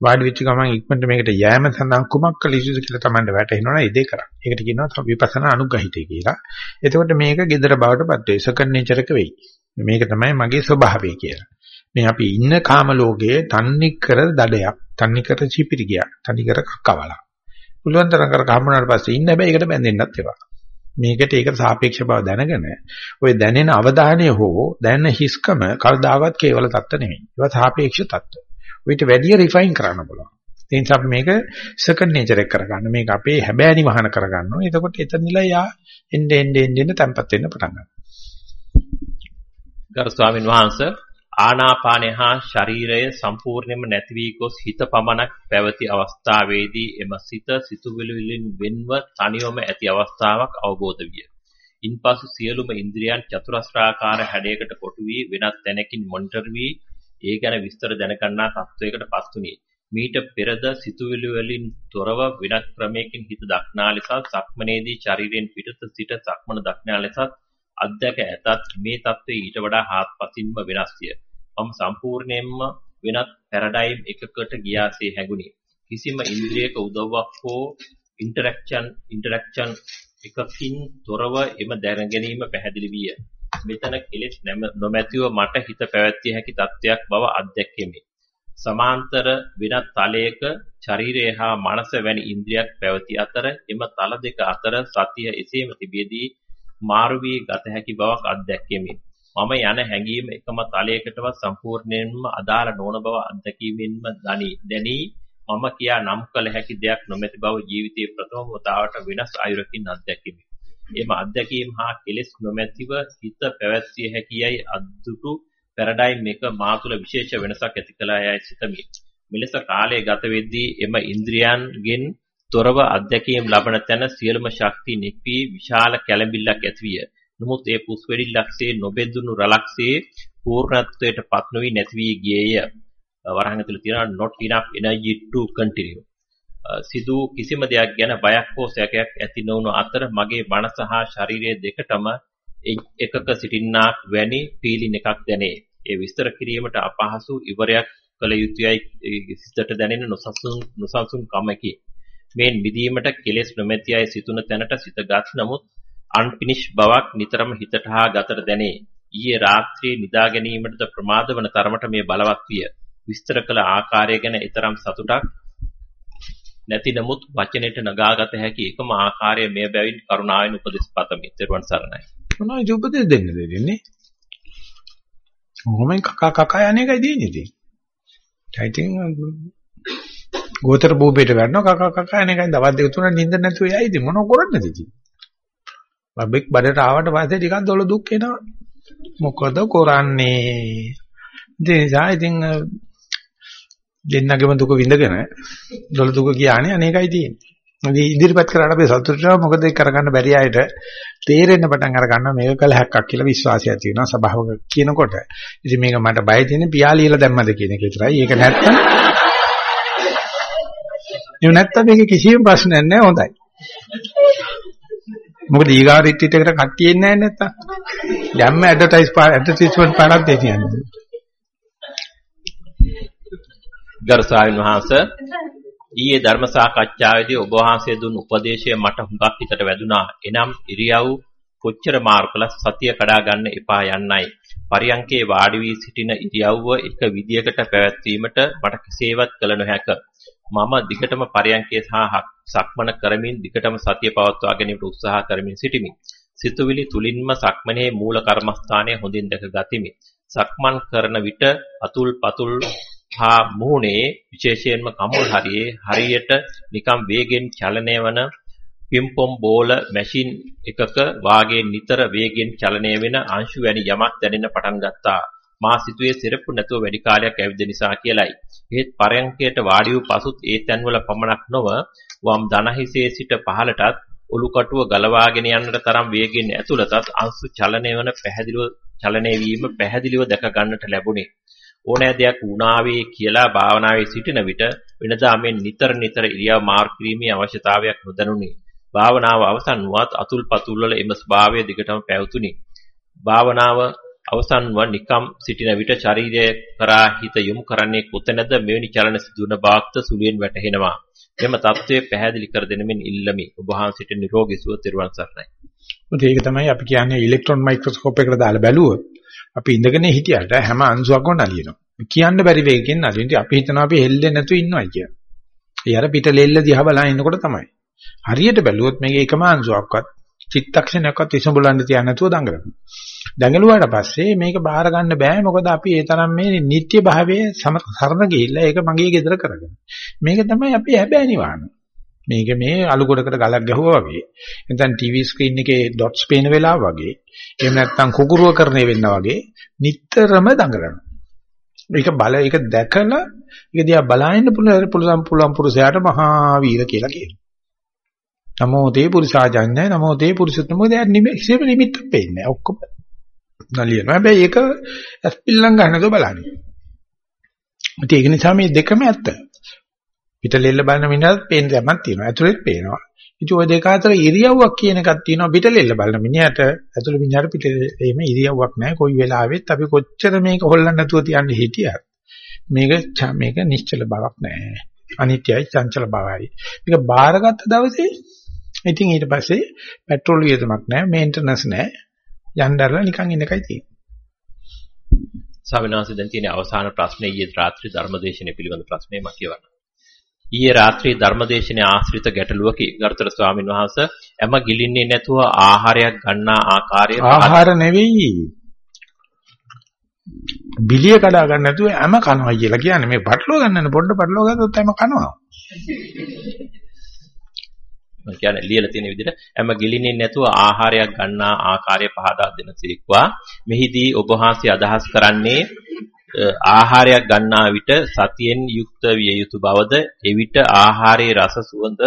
වාඩි වෙච්ච ගමන් ඉක්මනට මේකට යෑම සඳහා කුමක් කළ යුතුද කියලා Tamande වැටහෙනවනේ ඒ දේ කරා. ඒකට කියනවා විපස්සනා අනුග්‍රහිතය කියලා. එතකොට මේක gedara බවටපත් වෙයි. සකන් නේචර් එක වෙයි. මේක තමයි මගේ ස්වභාවය කියලා. මේ අපි ඉන්න කාම ලෝකයේ තන්නි කර දඩයක්, තන්නි කර චිපිරි ගියා, තන්නි කර කක්කවලා. පුළුවන් තරම් කර කම්මනාට පස්සේ ඉන්න හැබැයි ඒකට බැඳෙන්නත් එපා. මේකට ඒකට සාපේක්ෂ බව දැනගෙන ඔය දැනෙන අවධානය හෝ දැනෙන හිස්කම කවදාවත් කේවල தත්ත නෙමෙයි. ඒවා සාපේක්ෂ தත්ත. ඔයිට වැඩි රිෆයින් කරන්න පුළුවන්. ඒ නිසා අපි මේක සෙකන්ඩ් නේචර් එක කරගන්න. මේක අපේ හැබෑනි වහන කරගන්නවා. එතකොට එතනilla යා එන්න එන්න එන්න තැම්පත් වෙන්න පටන් ගන්නවා. ගරු ස්වාමීන් වහන්සේ ආනාපානය හා ශරීරය සම්පූර්ණයෙන්ම නැති වී ගොස් හිත පමණක් පැවති අවස්ථාවේදී එම සිත සිතුවිලි වලින් වෙන්ව තනියම ඇති අවස්ථාවක් අවබෝධ විය. ඉන්පසු සියලුම ඉන්ද්‍රියන් චතුරස්‍රාකාර හැඩයකට කොටු වී වෙනත් තැනකින් මොනිටර් වී ඒ ගැන විස්තර දැනගන්නා තත්වයකට පත් වුණි. මීට පෙරද සිතුවිලි වලින් තොරව වෙනත් ක්‍රමයකින් හිත දක්නා ලෙසත් සක්මනේදී ශරීරයෙන් පිටත සිට සක්මන දක්නා ලෙසත් අධ්‍යක් ඇතත් මේ தત્ත්වය ඊට වඩා හාත්පසින්ම වෙනස්ය. මම සම්පූර්ණයෙන්ම වෙනත් පැරඩයිම් එකකට ගියාසේ හැඟුණි. කිසිම ඉන්ද්‍රියක උදව්වක් හෝ ඉන්ටරැක්ෂන් ඉන්ටරැක්ෂන් එකකින් තොරව එම දැන ගැනීම පැහැදිලි විය. මෙතන කෙලෙස් නොමැතිව මට හිත පැවැත්විය හැකි තත්ත්වයක් බව අත්දැකෙමි. සමාන්තර වෙනත් තලයක ශරීරය හා මනස වැනි ඉන්ද්‍රියක් පැවති අතර එම තල දෙක අතර සතිය එසේම තිබෙදී මාරු වී ගත හැකි බවක් අත්දැකෙමි. මම යන හැඟීම එකම තලයකටවත් සම්පූර්ණයෙන්ම අදාළ නොවන බව අත්දැකීමෙන්ම දැනි මම කියා නම් කළ හැකි දෙයක් නොමැති බව ජීවිතයේ ප්‍රථම වතාවට වෙනස් අයුරකින් අත්දැකීමි. එම අත්දැකීම් හා කෙලෙස් නොමැතිව හිත පැවැත්විය හැකියයි අද්දුටු පැරඩයිම් එක මා තුළ විශේෂ වෙනසක් ඇති කළා යයි සිතමි. මෙලෙස කාලය ගත වෙද්දී එම ඉන්ද්‍රියන්ගෙන් තොරව අධ්‍යක්ීම් ලබන තැන සියලුම ශක්තිය නික්වී විශාල කැළඹිල්ලක් ඇතිවිය. නමුත් ඒ පුස්වැඩිල්ලක්සේ නොබෙදුණු රලක්සේ පූර්ණත්වයට පත් නොවි නැති වී ගියේය. වරහන් ඇතුළේ තියෙනවා not enough energy to continue. සිදු කිසිම දෙයක් ගැන බයක් හෝ සැකයක් ඇති නොවුණු අතර මගේ මනස හා ශරීරය දෙකටම එකක සිටින්නාක් වැනි ෆීලින් එකක් දැනේ. ඒ විස්තර කිරීමට අපහසු ඉවරයක් කළ යුතුයයි සිතට දැනෙන නොසන්සුන් නොසන්සුන් කමකි. මේ මිදීමට කෙලෙස් නොමැති අය සිතුන තැනට සිතගත් නමුත් අන්ෆිනිෂ් බවක් නිතරම හිතට හා ගතට දැනේ. ඊයේ රාත්‍රියේ නිදා ගැනීමටද ප්‍රමාද වන තරමට මේ බලවත් විය. විස්තර කළ ආකාරය ගැන ඊතරම් සතුටක් නැති නමුත් වචනෙට නගාගත හැකි එකම ආකාරය මේ බැවින් කරුණාවෙන් උපදෙස් පතමි. ත්වන් සරණයි. මොනවද උපදෙස් දෙන්න දෙන්නේ? මොහොමෙන් කකා කකා යන්නේකයි දෙන්නේ ඉතින්. ඉතින් ගෝතර බෝබේට වැටෙනවා කකා කකා යන්නේකයි දවස් දෙක තුනක් නිින්ද නැතුව යයි ඉතින් මොනව කරන්නද ඉතින්? බබෙක් බඩට ආවට පස්සේ ටිකක් දොළ දුක් එනවා. මොකද කරන්නේ? ඉතින් නිසා ඉතින් දෙන්නගේම දුක විඳගෙන දොළ දුක කියන්නේ අනේකයි තියෙන්නේ. ඉතින් ඉදිරිපත් කරාට අපි සතුටුනවා මොකද ඒක කරගන්න බැරි අයට තේරෙන්න පටන් අර ගන්නවා මේක කළ හැක්කක් කියලා විශ්වාසය ඇති වෙනවා සබාවක කියනකොට. ඉතින් මේක මට බය තියෙන පියාලියලා දැම්මද කියන එක විතරයි. ඒක නැත්තම් ඒ නැත්තම් මේක කිසිම ප්‍රශ්නයක් නැහැ හොඳයි. මොකද ඊගා රිට්‍රීට් එකට කට්ටිය එන්නේ නැහැ නැත්තම්. යම්ම ඇඩ්වර්ටයිස් ඇඩ්වර්ටයිස්මන්ට් පාඩම් දෙන්නේ. ගරු ස්වාමීන් වහන්සේ ඊයේ ධර්ම සාකච්ඡාවේදී ඔබ වහන්සේ දුන් උපදේශය මට හුඟක් හිතට වැදුනා. එනම් ඉරියව් කොච්චර මාරු කළත් සතිය කඩා ගන්න එපා යන්නයි. පරියංකේ වාඩි වී සිටින ඉරියව්ව එක විදියකට පැවැත්වීමට මට කෙසේවත් කළ නොහැක. මම දිගටම පරියංකේ සහ සක්මන කරමින් දිගටම සතිය පවත්වා ගැනීමට උත්සාහ කරමින් සිටිමි. සිතුවිලි තුලින්ම සක්මනේ මූල කර්මස්ථානයේ හොඳින් දැක ගතිමි. සක්මන් කරන විට අතුල් පතුල් හා මූණේ විශේෂයෙන්ම කමුල් හරියේ හරියට නිකම් වේගෙන් චලනය වන පිම්පොම් බෝල මැෂින් එකක වාගේ නිතර වේගෙන් චලනය වෙන අංශු වැනි යමක් දැනෙන්න පටන් ගත්තා. මා සිතුවේ සිරප්පු නැතුව වැඩි කාලයක් ඇවිද නිසා කියලයි. ඒත් පරයන්කයට වාඩි වූ පසුත් ඒ තැන්වල පමණක් නොව වම් දනහිසේ සිට පහළටත් ඔලු කටුව ගලවාගෙන යන්නට තරම් වේගෙන් ඇතුළතත් අංශු චලනය වන පැහැදිලිව චලනය වීම පැහැදිලිව දැක ගන්නට ලැබුණේ. ඕනෑ දෙයක් වුණාවේ කියලා භාවනාවේ සිටින විට වෙනදා මෙන් නිතර නිතර ඉරියව් මාරු කිරීමේ අවශ්‍යතාවයක් නොදැනුනි. භාවනාව අවසන් වුවත් අතුල් පතුල් වල එම ස්වභාවය දිගටම පැවතුනි. භාවනාව අවසන්ව නිකම් සිටින විට ශරීරය කරා හිත යොමු කරන්නේ කොතැනද මෙවැනි චලන සිදුවන බාක්ත සුළුයෙන් වැටහෙනවා. මෙම தત્ත්වය පැහැදිලි කර දෙනෙමින් ඉල්ලමි. ඔබ වහන්සේට නිරෝගී සුව තෙරුවන් සරණයි. ඒක තමයි අපි කියන්නේ ඉලෙක්ට්‍රෝන මයික්‍රොස්කෝප් එකකට දාලා බැලුවොත් අපි ඉඳගෙන හිටියට හැම අංශුවක්ම නලියනවා. කියන්න බැරි වේගෙන් නලියන්නේ අපි හිතනවා අපි හෙල්ලෙන්නේ නැතුව ඉන්නවා කියලා. ඒ අර පිට ලෙල්ල දිහා බලන ඉන්නකොට තමයි. හරියට බැලුවොත් මේක එකම අංශුවක්වත් චිත්තක්ෂණයක්වත් විසඹලන්න තියන්නේ නැතුව දඟලනවා. දඟලුවාට පස්සේ මේක බාර ගන්න බෑ මොකද අපි ඒ තරම් මේ නිත්‍ය භාවයේ සරණ ගිහිල්ලා ඒක මගේ gedara කරගෙන. මේක තමයි අපි හැබෑ නිවන. මේක මේ අලු ගොඩකට ගලක් ගැහුවා වගේ. නැත්නම් ටීවී ස්ක්‍රීන් එකේ ඩොට්ස් පේන වෙලාව වගේ. එහෙම නැත්නම් කුකුරුව කරණය වෙන්න වගේ නිටතරම දඟලනවා. මේක බල ඒක දැකලා ඒක දිහා බලහින්න පුළුවන් පුළුවන් පුළුවන් පුරුෂයාට මහා වීර කියලා කියනවා. නමෝ තේ පුරිසාජඤ්ඤය නමෝ තේ පුරිසුත් මොකද කිසිම නිමිත්තක් පේන්නේ නැහැ ඔක්කොම නලියනවා හැබැයි ඒක ඇස්පිල්ලම් ගන්නද බලන්නේ ඒක නිසා මේ දෙකම ඇත්ත පිටලෙල්ල බලන මිනිහත් පේන දෙයක් තියෙනවා ඇතුළෙත් පේනවා ඉතින් ওই දෙක අතර ඉරියව්වක් කියන එකක් තියෙනවා පිටලෙල්ල බලන මිනිහට ඇතුළේ මිනිහට පිටලෙම ඉරියව්වක් නැහැ කොයි වෙලාවෙත් අපි කොච්චර මේක හොල්ලන්න නැතුව තියන්නේ හිටියත් මේක මේක නිශ්චල බවක් නැහැ අනිත්‍යයි චංචල බවයි මේක බාරගත්ත දවසේ ඉතින් ඊට පස්සේ පෙට්‍රෝල් වියදමක් නැහැ, මේන්ටනන්ස් නැහැ. යන්නදරලා නිකන් ඉන්න එකයි තියෙන්නේ. ස්වාමීන් වහන්සේ දැන් තියෙන අවසාන ප්‍රශ්නේ ඊයේ රාත්‍රී ධර්මදේශනය පිළිබඳ ප්‍රශ්නේ මම කියවන්න. ඊයේ රාත්‍රී ධර්මදේශනයේ ආශ්‍රිත ගැටලුවක ගරුතර ස්වාමීන් වහන්සේ හැම ගිලින්නේ නැතුව ආහාරයක් ගන්නා ආකාරය ආහාර නෙවෙයි. බිලිය කඩා ගන්න නැතුව හැම කනවා කියලා කියන්නේ මේ පටලව ගන්නනේ පොඩ්ඩ පටලව ගත්තොත් හැම කනවා. මම කියන්නේ ලියලා තියෙන විදිහට හැම ගිලින්නේ නැතුව ආහාරයක් ගන්නා ආකාරය පහදා දෙන සීක්වා මෙහිදී ඔබ වහන්සේ අදහස් කරන්නේ ආහාරයක් ගන්නා විට සතියෙන් යුක්ත විය යුතු බවද එවිට ආහාරයේ රස සුවඳ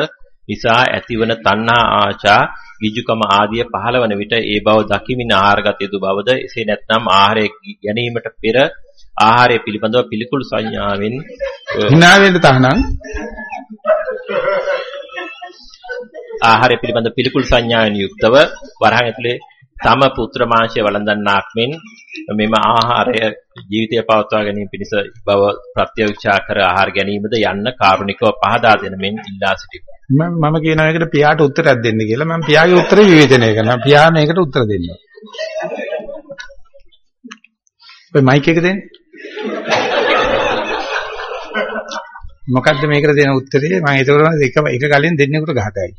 නිසා ඇතිවන තණ්හා ආචා විජුකම ආදිය පහළවන විට ඒ බව දකිමින් ආහාරගත යුතු බවද එසේ නැත්නම් ආහාරය ගැනීමට පෙර ආහාරය පිළිබඳව පිළිකුල් සංඥාවෙන් hina වෙන්න තහනම්. ආහාරය පිළිබඳ පිළිකුල් සංඥාවෙන් යුක්තව වරහන් ඇතුලේ තම පුත්‍ර මාංශය වළඳන්නාක් මෙන් මෙම ආහාරය ජීවිතය පවත්වා ගැනීම පිණිස බව ප්‍රත්‍යක්ෂා කර ආහාර ගැනීමද යන්න කාරුණිකව පහදා දෙන මෙන් ඉල්ලා සිටිනවා. මම මම කියන එකට පියාට උත්තරයක් දෙන්න කියලා මම පියාගේ උත්තරේ විවේචනය කරනවා. පියා මේකට උත්තර දෙන්න. ඔය මයික් එක දෙන්න. මොකද්ද මේකට දෙන උත්තරේ මම ඒතකොට එක එක ගලින් දෙන්නෙකුට ගහතයි.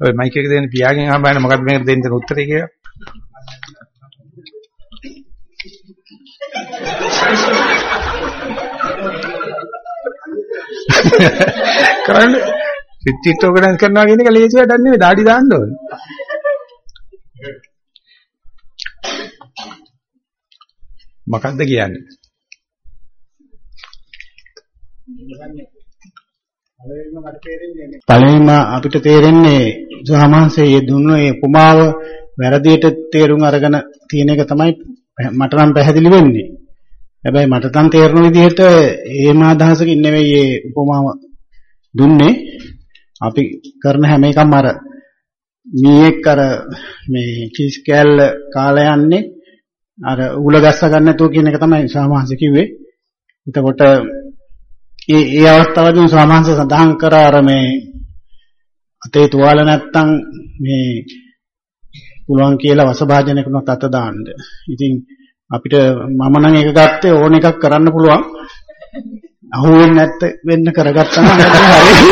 ඔය මයික් එක දෙන්න පියාගෙන් අහන්න මොකද්ද මේකට දෙන්න දෙන උත්තරේ කියලා. කරන්නේ රිට්‍රීට් ඕගනයිස් කරනවා කියන එක ලේසි වැඩක් නෙවෙයි දාඩි දාන්න ඕනේ. මොකද්ද කියන්නේ? පළවෙනිම අපිට තේරෙන්නේ සාමාන්‍යයෙන් දුන්නු ඒ උපමාව වැරදියට තේරුම් අරගෙන තියෙන එක තමයි මට නම් පැහැදිලි වෙන්නේ. හැබැයි මට නම් තේරෙන විදිහට ඒම අදහසකින් නෙවෙයි මේ උපමාව දුන්නේ. අපි කරන හැම එකම අර මීයක් අර මේ චීස් කෑල්ල කාලා යන්නේ අර උල ගස්ස ගන්න නැතුව කියන එක තමයි සාමාන්‍ය කිව්වේ. එතකොට ඒ ඒ අවස්ථාවේදී සාමාන්‍ය සඳහන් කර අර මේ අතේ තුවාල නැත්තම් මේ පුළුවන් කියලා වසභාජනයකට අත දාන්න. ඉතින් අපිට මම නම් ඒක ගත්තේ ඕන එකක් කරන්න පුළුවන්. අහුවෙන්නේ නැත්te වෙන්න කරගත්තා නම් හරි.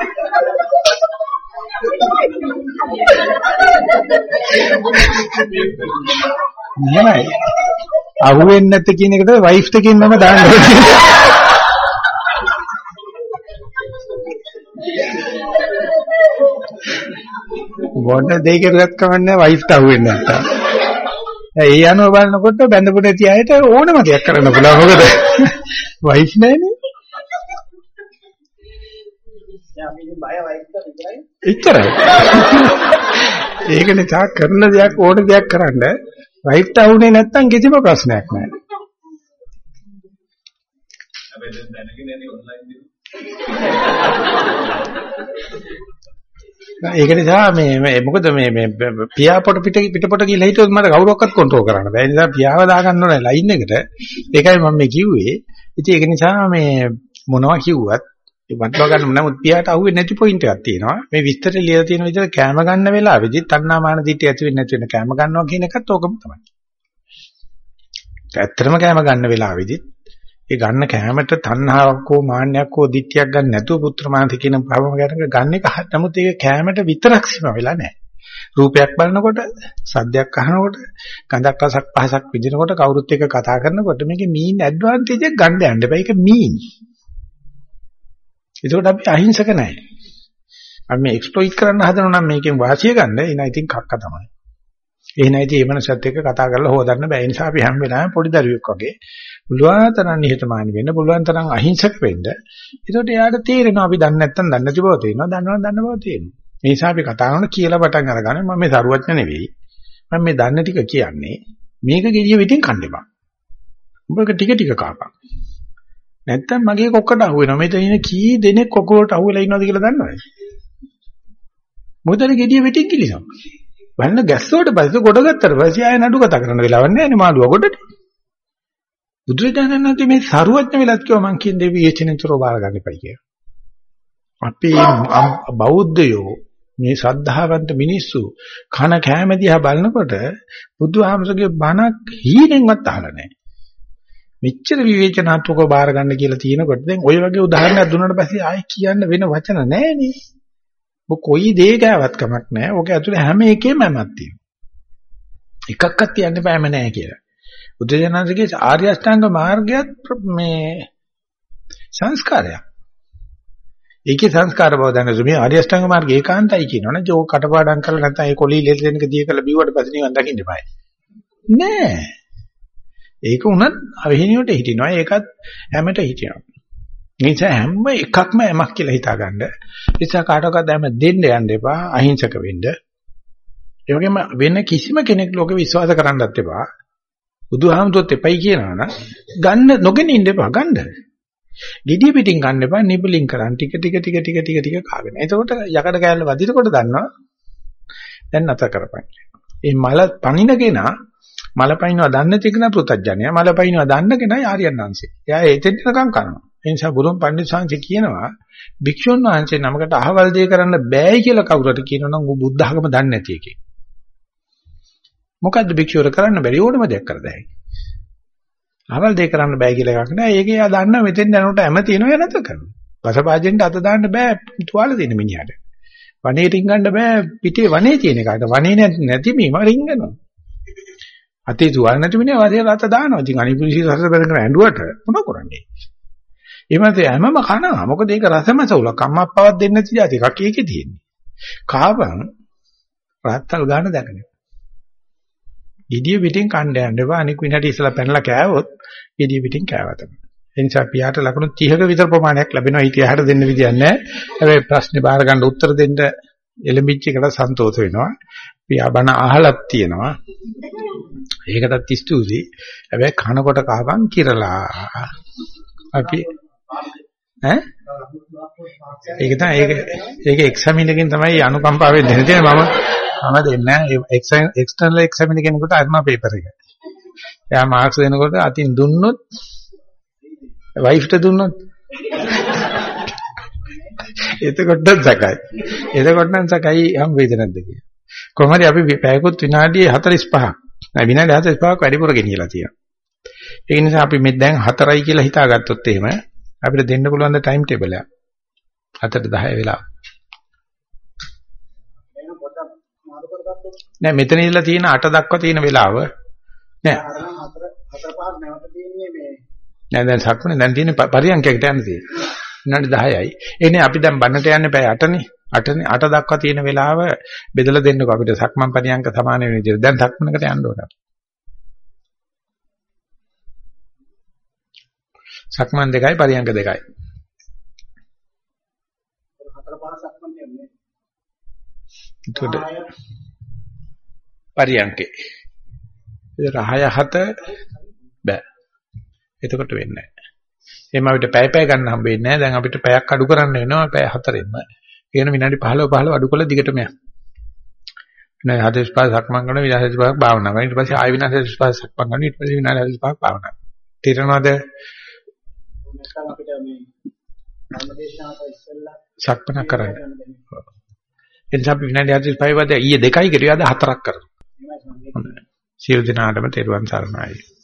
නෑ අහුවෙන්නේ නැත්te කියන එකට වයිෆ් එකකින් මම දාන්න ඕනේ. මොන දෙයකටවත් කමන්නේ වයිෆ්ට අහුවෙන්නේ නැත්තම්. ඒ යනවා බලනකොට බැඳපු නැති අයට ඕනම දෙයක් කරන්න පුළුවන්. මොකද වයිෆ් නැහැනේ. එච්චරයි. ඒක නිසා කරන දෙයක් ඕන දෙයක් කරන්න රයිට් ආවුනේ නැත්තම් කිසිම ප්‍රශ්නයක් නැහැ. හැබැයි දැන් දැනගෙන ඔන්ලයින් ඒක නිසා මේ මේ මොකද මේ මේ පියාපොට පිට පිටපොට ගිහලා හිටියොත් මට කවුරක්වත් කන්ට්‍රෝල් කරන්න බෑ. ඒ නිසා පියාව දාගන්න ඕනේ ලයින් එකට. ඒකයි මම මේ කිව්වේ. ඉතින් ඒක නිසා මේ මොනවා කිව්වත් ඒ වටව ගන්න නමුත් පියාට අහුවෙන්නේ නැති පොයින්ට් එකක් තියෙනවා. මේ විස්තරය ලියලා තියෙන විදිහට කැම ගන්න වෙලාවෙදි තණ්හාමාන දිට්ඨිය ඇති වෙන්නේ නැති වෙන කැම ගන්නවා කියන එකත් ඕකම තමයි. ඇත්තටම කැම ගන්න වෙලාවෙදි ඒ ගන්න කැමට තණ්හාවක් හෝ මාන්නයක් හෝ දිට්ඨියක් ගන්න නැතුව පුත්‍ර මානසික කියන භවම ගැන ගන්න එක නමුත් ඒක කැමට විතරක් සීම වෙලා නැහැ. රූපයක් බලනකොට, සද්දයක් අහනකොට, ගඳක් රසක් පහසක් විඳිනකොට කවුරුත් එක්ක කතා කරනකොට මේකේ මීන් ඇඩ්වාන්ටේජ් එක ගන්න යන්න බෑ. ඒක මීන්. ඒකට අපි අහිංසක නැහැ. අපි මේ එක්ස්ප්ලොයිට් කරන්න හදනවා නම් මේකෙන් වාසිය ගන්න එන ඉතින් කක්ක තමයි. ඒ නැති ඒ මනසත් එක්ක කතා කරලා හොදන්න බෑ. ඒ නිසා අපි හැම වෙලාවෙම පොඩි දරුවෙක් වගේ පුළුවන් තරම් නිහතමානී වෙන්න, පුළුවන් තරම් අහිංසක වෙන්න. ඒකට එයාට තේරෙනවා අපි දන්නේ නැත්තම් දන්නේ නැති බව තේරෙනවා, දන්නවනම් දන්න බව තේරෙනවා. ඒ නිසා අපි කතා කරන කියලා පටන් අරගන්න මම මේ සරුවඥ නෙවෙයි. මම මේ දන්න ටික කියන්නේ මේක ගෙඩිය විදිහින් කන්න එපා. උඹක ටික ටික කාපන්. නැත්තම් මගේ කොක්කට අහු වෙනවා. මෙතන ඉන්න කී දෙනෙක් කොක්කවලට අහු වෙලා ඉන්නවද කියලා දන්නවද? මොකද ගෙඩිය වෙටින් කිලිනවා. බලන්න ගැස්සුවට පස්සේ ගොඩ ගත්තට පස්සේ ආය නඩු කතා කරන්න වෙලාවක් නැහැ නේ මාළුවා ගොඩට. බුදුරජාණන් වහන්සේ මේ සරුවඥ වෙලත් කිව්වා මං කියන දේ විචිනෙතරෝ බාර ගන්න එපයි කියලා. අපි බෞද්ධයෝ මේ ශ්‍රද්ධාවන්ත මිනිස්සු කන කෑම දිහා බලනකොට බුදුහාමසගේ බණක් හීනෙන්වත් අහලා නැහැ. මෙච්චර විවේචනාත්මකව බාර ගන්න කියලා තියෙනකොට දැන් ওই වගේ උදාහරණයක් දුන්නාට පස්සේ ආයෙ කියන්න වෙන වචන නැහැ නේ. ඔය කොයි දෙයකවත් කමක් නැහැ. ඕක ඇතුලේ හැම එකේම මමක් තියෙනවා. එකක්වත් කියන්න බෑම නැහැ කියලා. බුදුජානකගේ ආර්ය අෂ්ටාංග මාර්ගයත් මේ සංස්කාරයක්. ඒකේ සංස්කාර බව දැනගු මේ ආර්ය අෂ්ටාංග මාර්ගය ඒකාන්තයි කියනවනේ. ජෝ කටපාඩම් කරලා නැත්නම් ඒ කොලී ලෙල් දෙනක දිය කරලා බිව්වට පස්සේ නිවන් දකින්න බෑ. නෑ. ඒක උනත් අවිහිණියට හිටිනවා. ඒකත් හැමත හිටිනවා. නිසා හැම එකක්ම යමක් කියලා හිතාගන්න. නිසා කාටවත් හැම දෙන්න යන්න එපා. අහිංසක වෙන්න. ඒ වගේම වෙන කිසිම කෙනෙක් ලෝකෙ විශ්වාස කරන්නත් එපා. බුදුහාමුදුරුවොත් එපයි කියනවා නම් ගන්න නොගෙන ඉන්න එපා ගන්න. gediya pitin ගන්න එපා නිබලින් කරන් ටික ටික ටික ටික ටික ටික කාගෙන. එතකොට යකඩ කෑල්ල වදිනකොට දන්නවා දැන් නැතර කරපන්. මේ මල පනිනගෙන මල පනිනවා දන්න තිකන පෘතජ්ජනය මල පනිනවා දන්න කෙනා ආර්යයන්ාංශේ. එයා ඒතෙන් නිකන් කරනවා. ඒ නිසා බුදුන් පණ්ඩිත සංසි කියනවා භික්ෂුන් වහන්සේ නමකට අහවල් දෙය කරන්න බෑයි කියලා කවුරුහට කියනවනම් ඌ බුද්ධ ධර්ම දන්නේ නැති එකේ. මොකද්ද භික්ෂුවර කරන්න බැරි ඕනම දෙයක් කරදැයි. අහවල් දෙය කරන්න බෑ කියලා එකක් නෑ. ඒකේ යා දන්න මෙතෙන් යනකොට හැම තියෙනවා නැත කරනවා. වසපාජෙන්ට අත දාන්න බෑ තුවාල දෙන මිනිහට. වනේ රින්ගන්න බෑ පිටේ වනේ තියෙන එකට. වනේ නැති මීම රින්ගනවා. අතේ තුවාල නැති මිනිහා වාසිය රත දානවා. ඉතින් අනිපුරුෂි රස බැලගෙන ඇඬුවට මොන කරන්නේ? එහෙමද හැමම කනවා. මොකද ඒක රසමසවුලක්. අම්මා අප්පාවත් දෙන්නේ නැති જાති එකක් ඒකේ තියෙන්නේ. කාවන් රාත්තල් ගන්න දැකනේ. ඉදිය පිටින් කණ්ඩ යන්න එපා. අනික විනාඩි ඉස්සලා පැනලා කෑවොත් ඉදිය පිටින් කෑවා තමයි. ඒ නිසා පියාට ලකුණු 30ක විතර ප්‍රමාණයක් ලැබෙනවා. ඊට එහාට දෙන්න විදියක් නැහැ. හැබැයි ප්‍රශ්නේ බාර ගන්න උත්තර දෙන්න එලෙමිච්ච එකට සන්තෝෂ වෙනවා. පියා බණ අහලක් තියෙනවා. ඒකටත් ස්තුතියි. හැබැයි කනකොට කහපන් කිරලා. අපි ඈ ඒක තමයි ඒක ඒක එක්සැමින් එකෙන් තමයි අනුකම්පාවෙන් දෙන්න තියෙන්නේ මම මම දෙන්නේ නැහැ එක්ස්ටර්නල් එක්සැමින් කෙනෙකුට අරනවා පේපර් එක. එයා මාක්ස් දෙනකොට අතින් දුන්නොත් වයිෆ්ට දුන්නොත් එතකොට සකයි. එතකොට නම් සකයි හම් වේද නැද්ද කියලා. කොහොමද අපි පැයකොත් විනාඩි 45ක් නෑ විනාඩි 45ක් වැඩිපුර ගෙනියලා තියෙනවා. ඒ නිසා අපි මේ දැන් 4යි කියලා හිතාගත්තොත් එහෙම අපිට දෙන්න පුළුවන් ද ටයිම් ටේබල් එක. 4ට 10 වෙලා. නෑ මෙතන ඉඳලා තියෙන 8 දක්වා තියෙන වෙලාව නෑ. 4 4 5 නැවත තියෙන්නේ මේ නෑ දැන් සක්මනේ දැන් තියෙන්නේ පරියන්කයකට යන්න තියෙන්නේ. විනාඩි 10යි. එනේ අපි දැන් බන්නට යන්නේ පැය 8නේ. 8නේ 8 දක්වා තියෙන වෙලාව බෙදලා දෙන්නකෝ අපිට සක්මන් පරියන්ක සමාන වෙන විදිහට. දැන් සක්මනකට යන්න ඕන. සක්මන් දෙකයි පරියන්ක දෙකයි. හතර පහ සක්මන් කියන්නේ. එතකොට පරියන්කේ. රහය හත බෑ. එතකොට වෙන්නේ නැහැ. එහෙම අපිට පැය පැය ගන්න හම්බෙන්නේ නැහැ. දැන් අපිට පැයක් අඩු කරන්න වෙනවා පැය හතරෙන්ම. කියන විනාඩි 15 15 අඩු කළා දිගටම යන්න. විනාඩි 45 සක්මන් කරන විනාඩි 45ක් භාවනා කරනවා. ඊට පස්සේ ආය විනාඩි 45ක් සක්මන් කරනවා. ඊට පස්සේ විනාඩි 45ක් භාවනා කරනවා. තේරෙනවද? නැත්නම් අපිට මේ ධර්මදේශනාවට ඉස්සෙල්ලා සක්මන කරන්න. එනිසා අපි විනාඩි 45 වද ඊයේ දෙකයි කරුවා අද හතරක් කරනවා. සියලු දිනාටම තෙරුවන් සරණයි.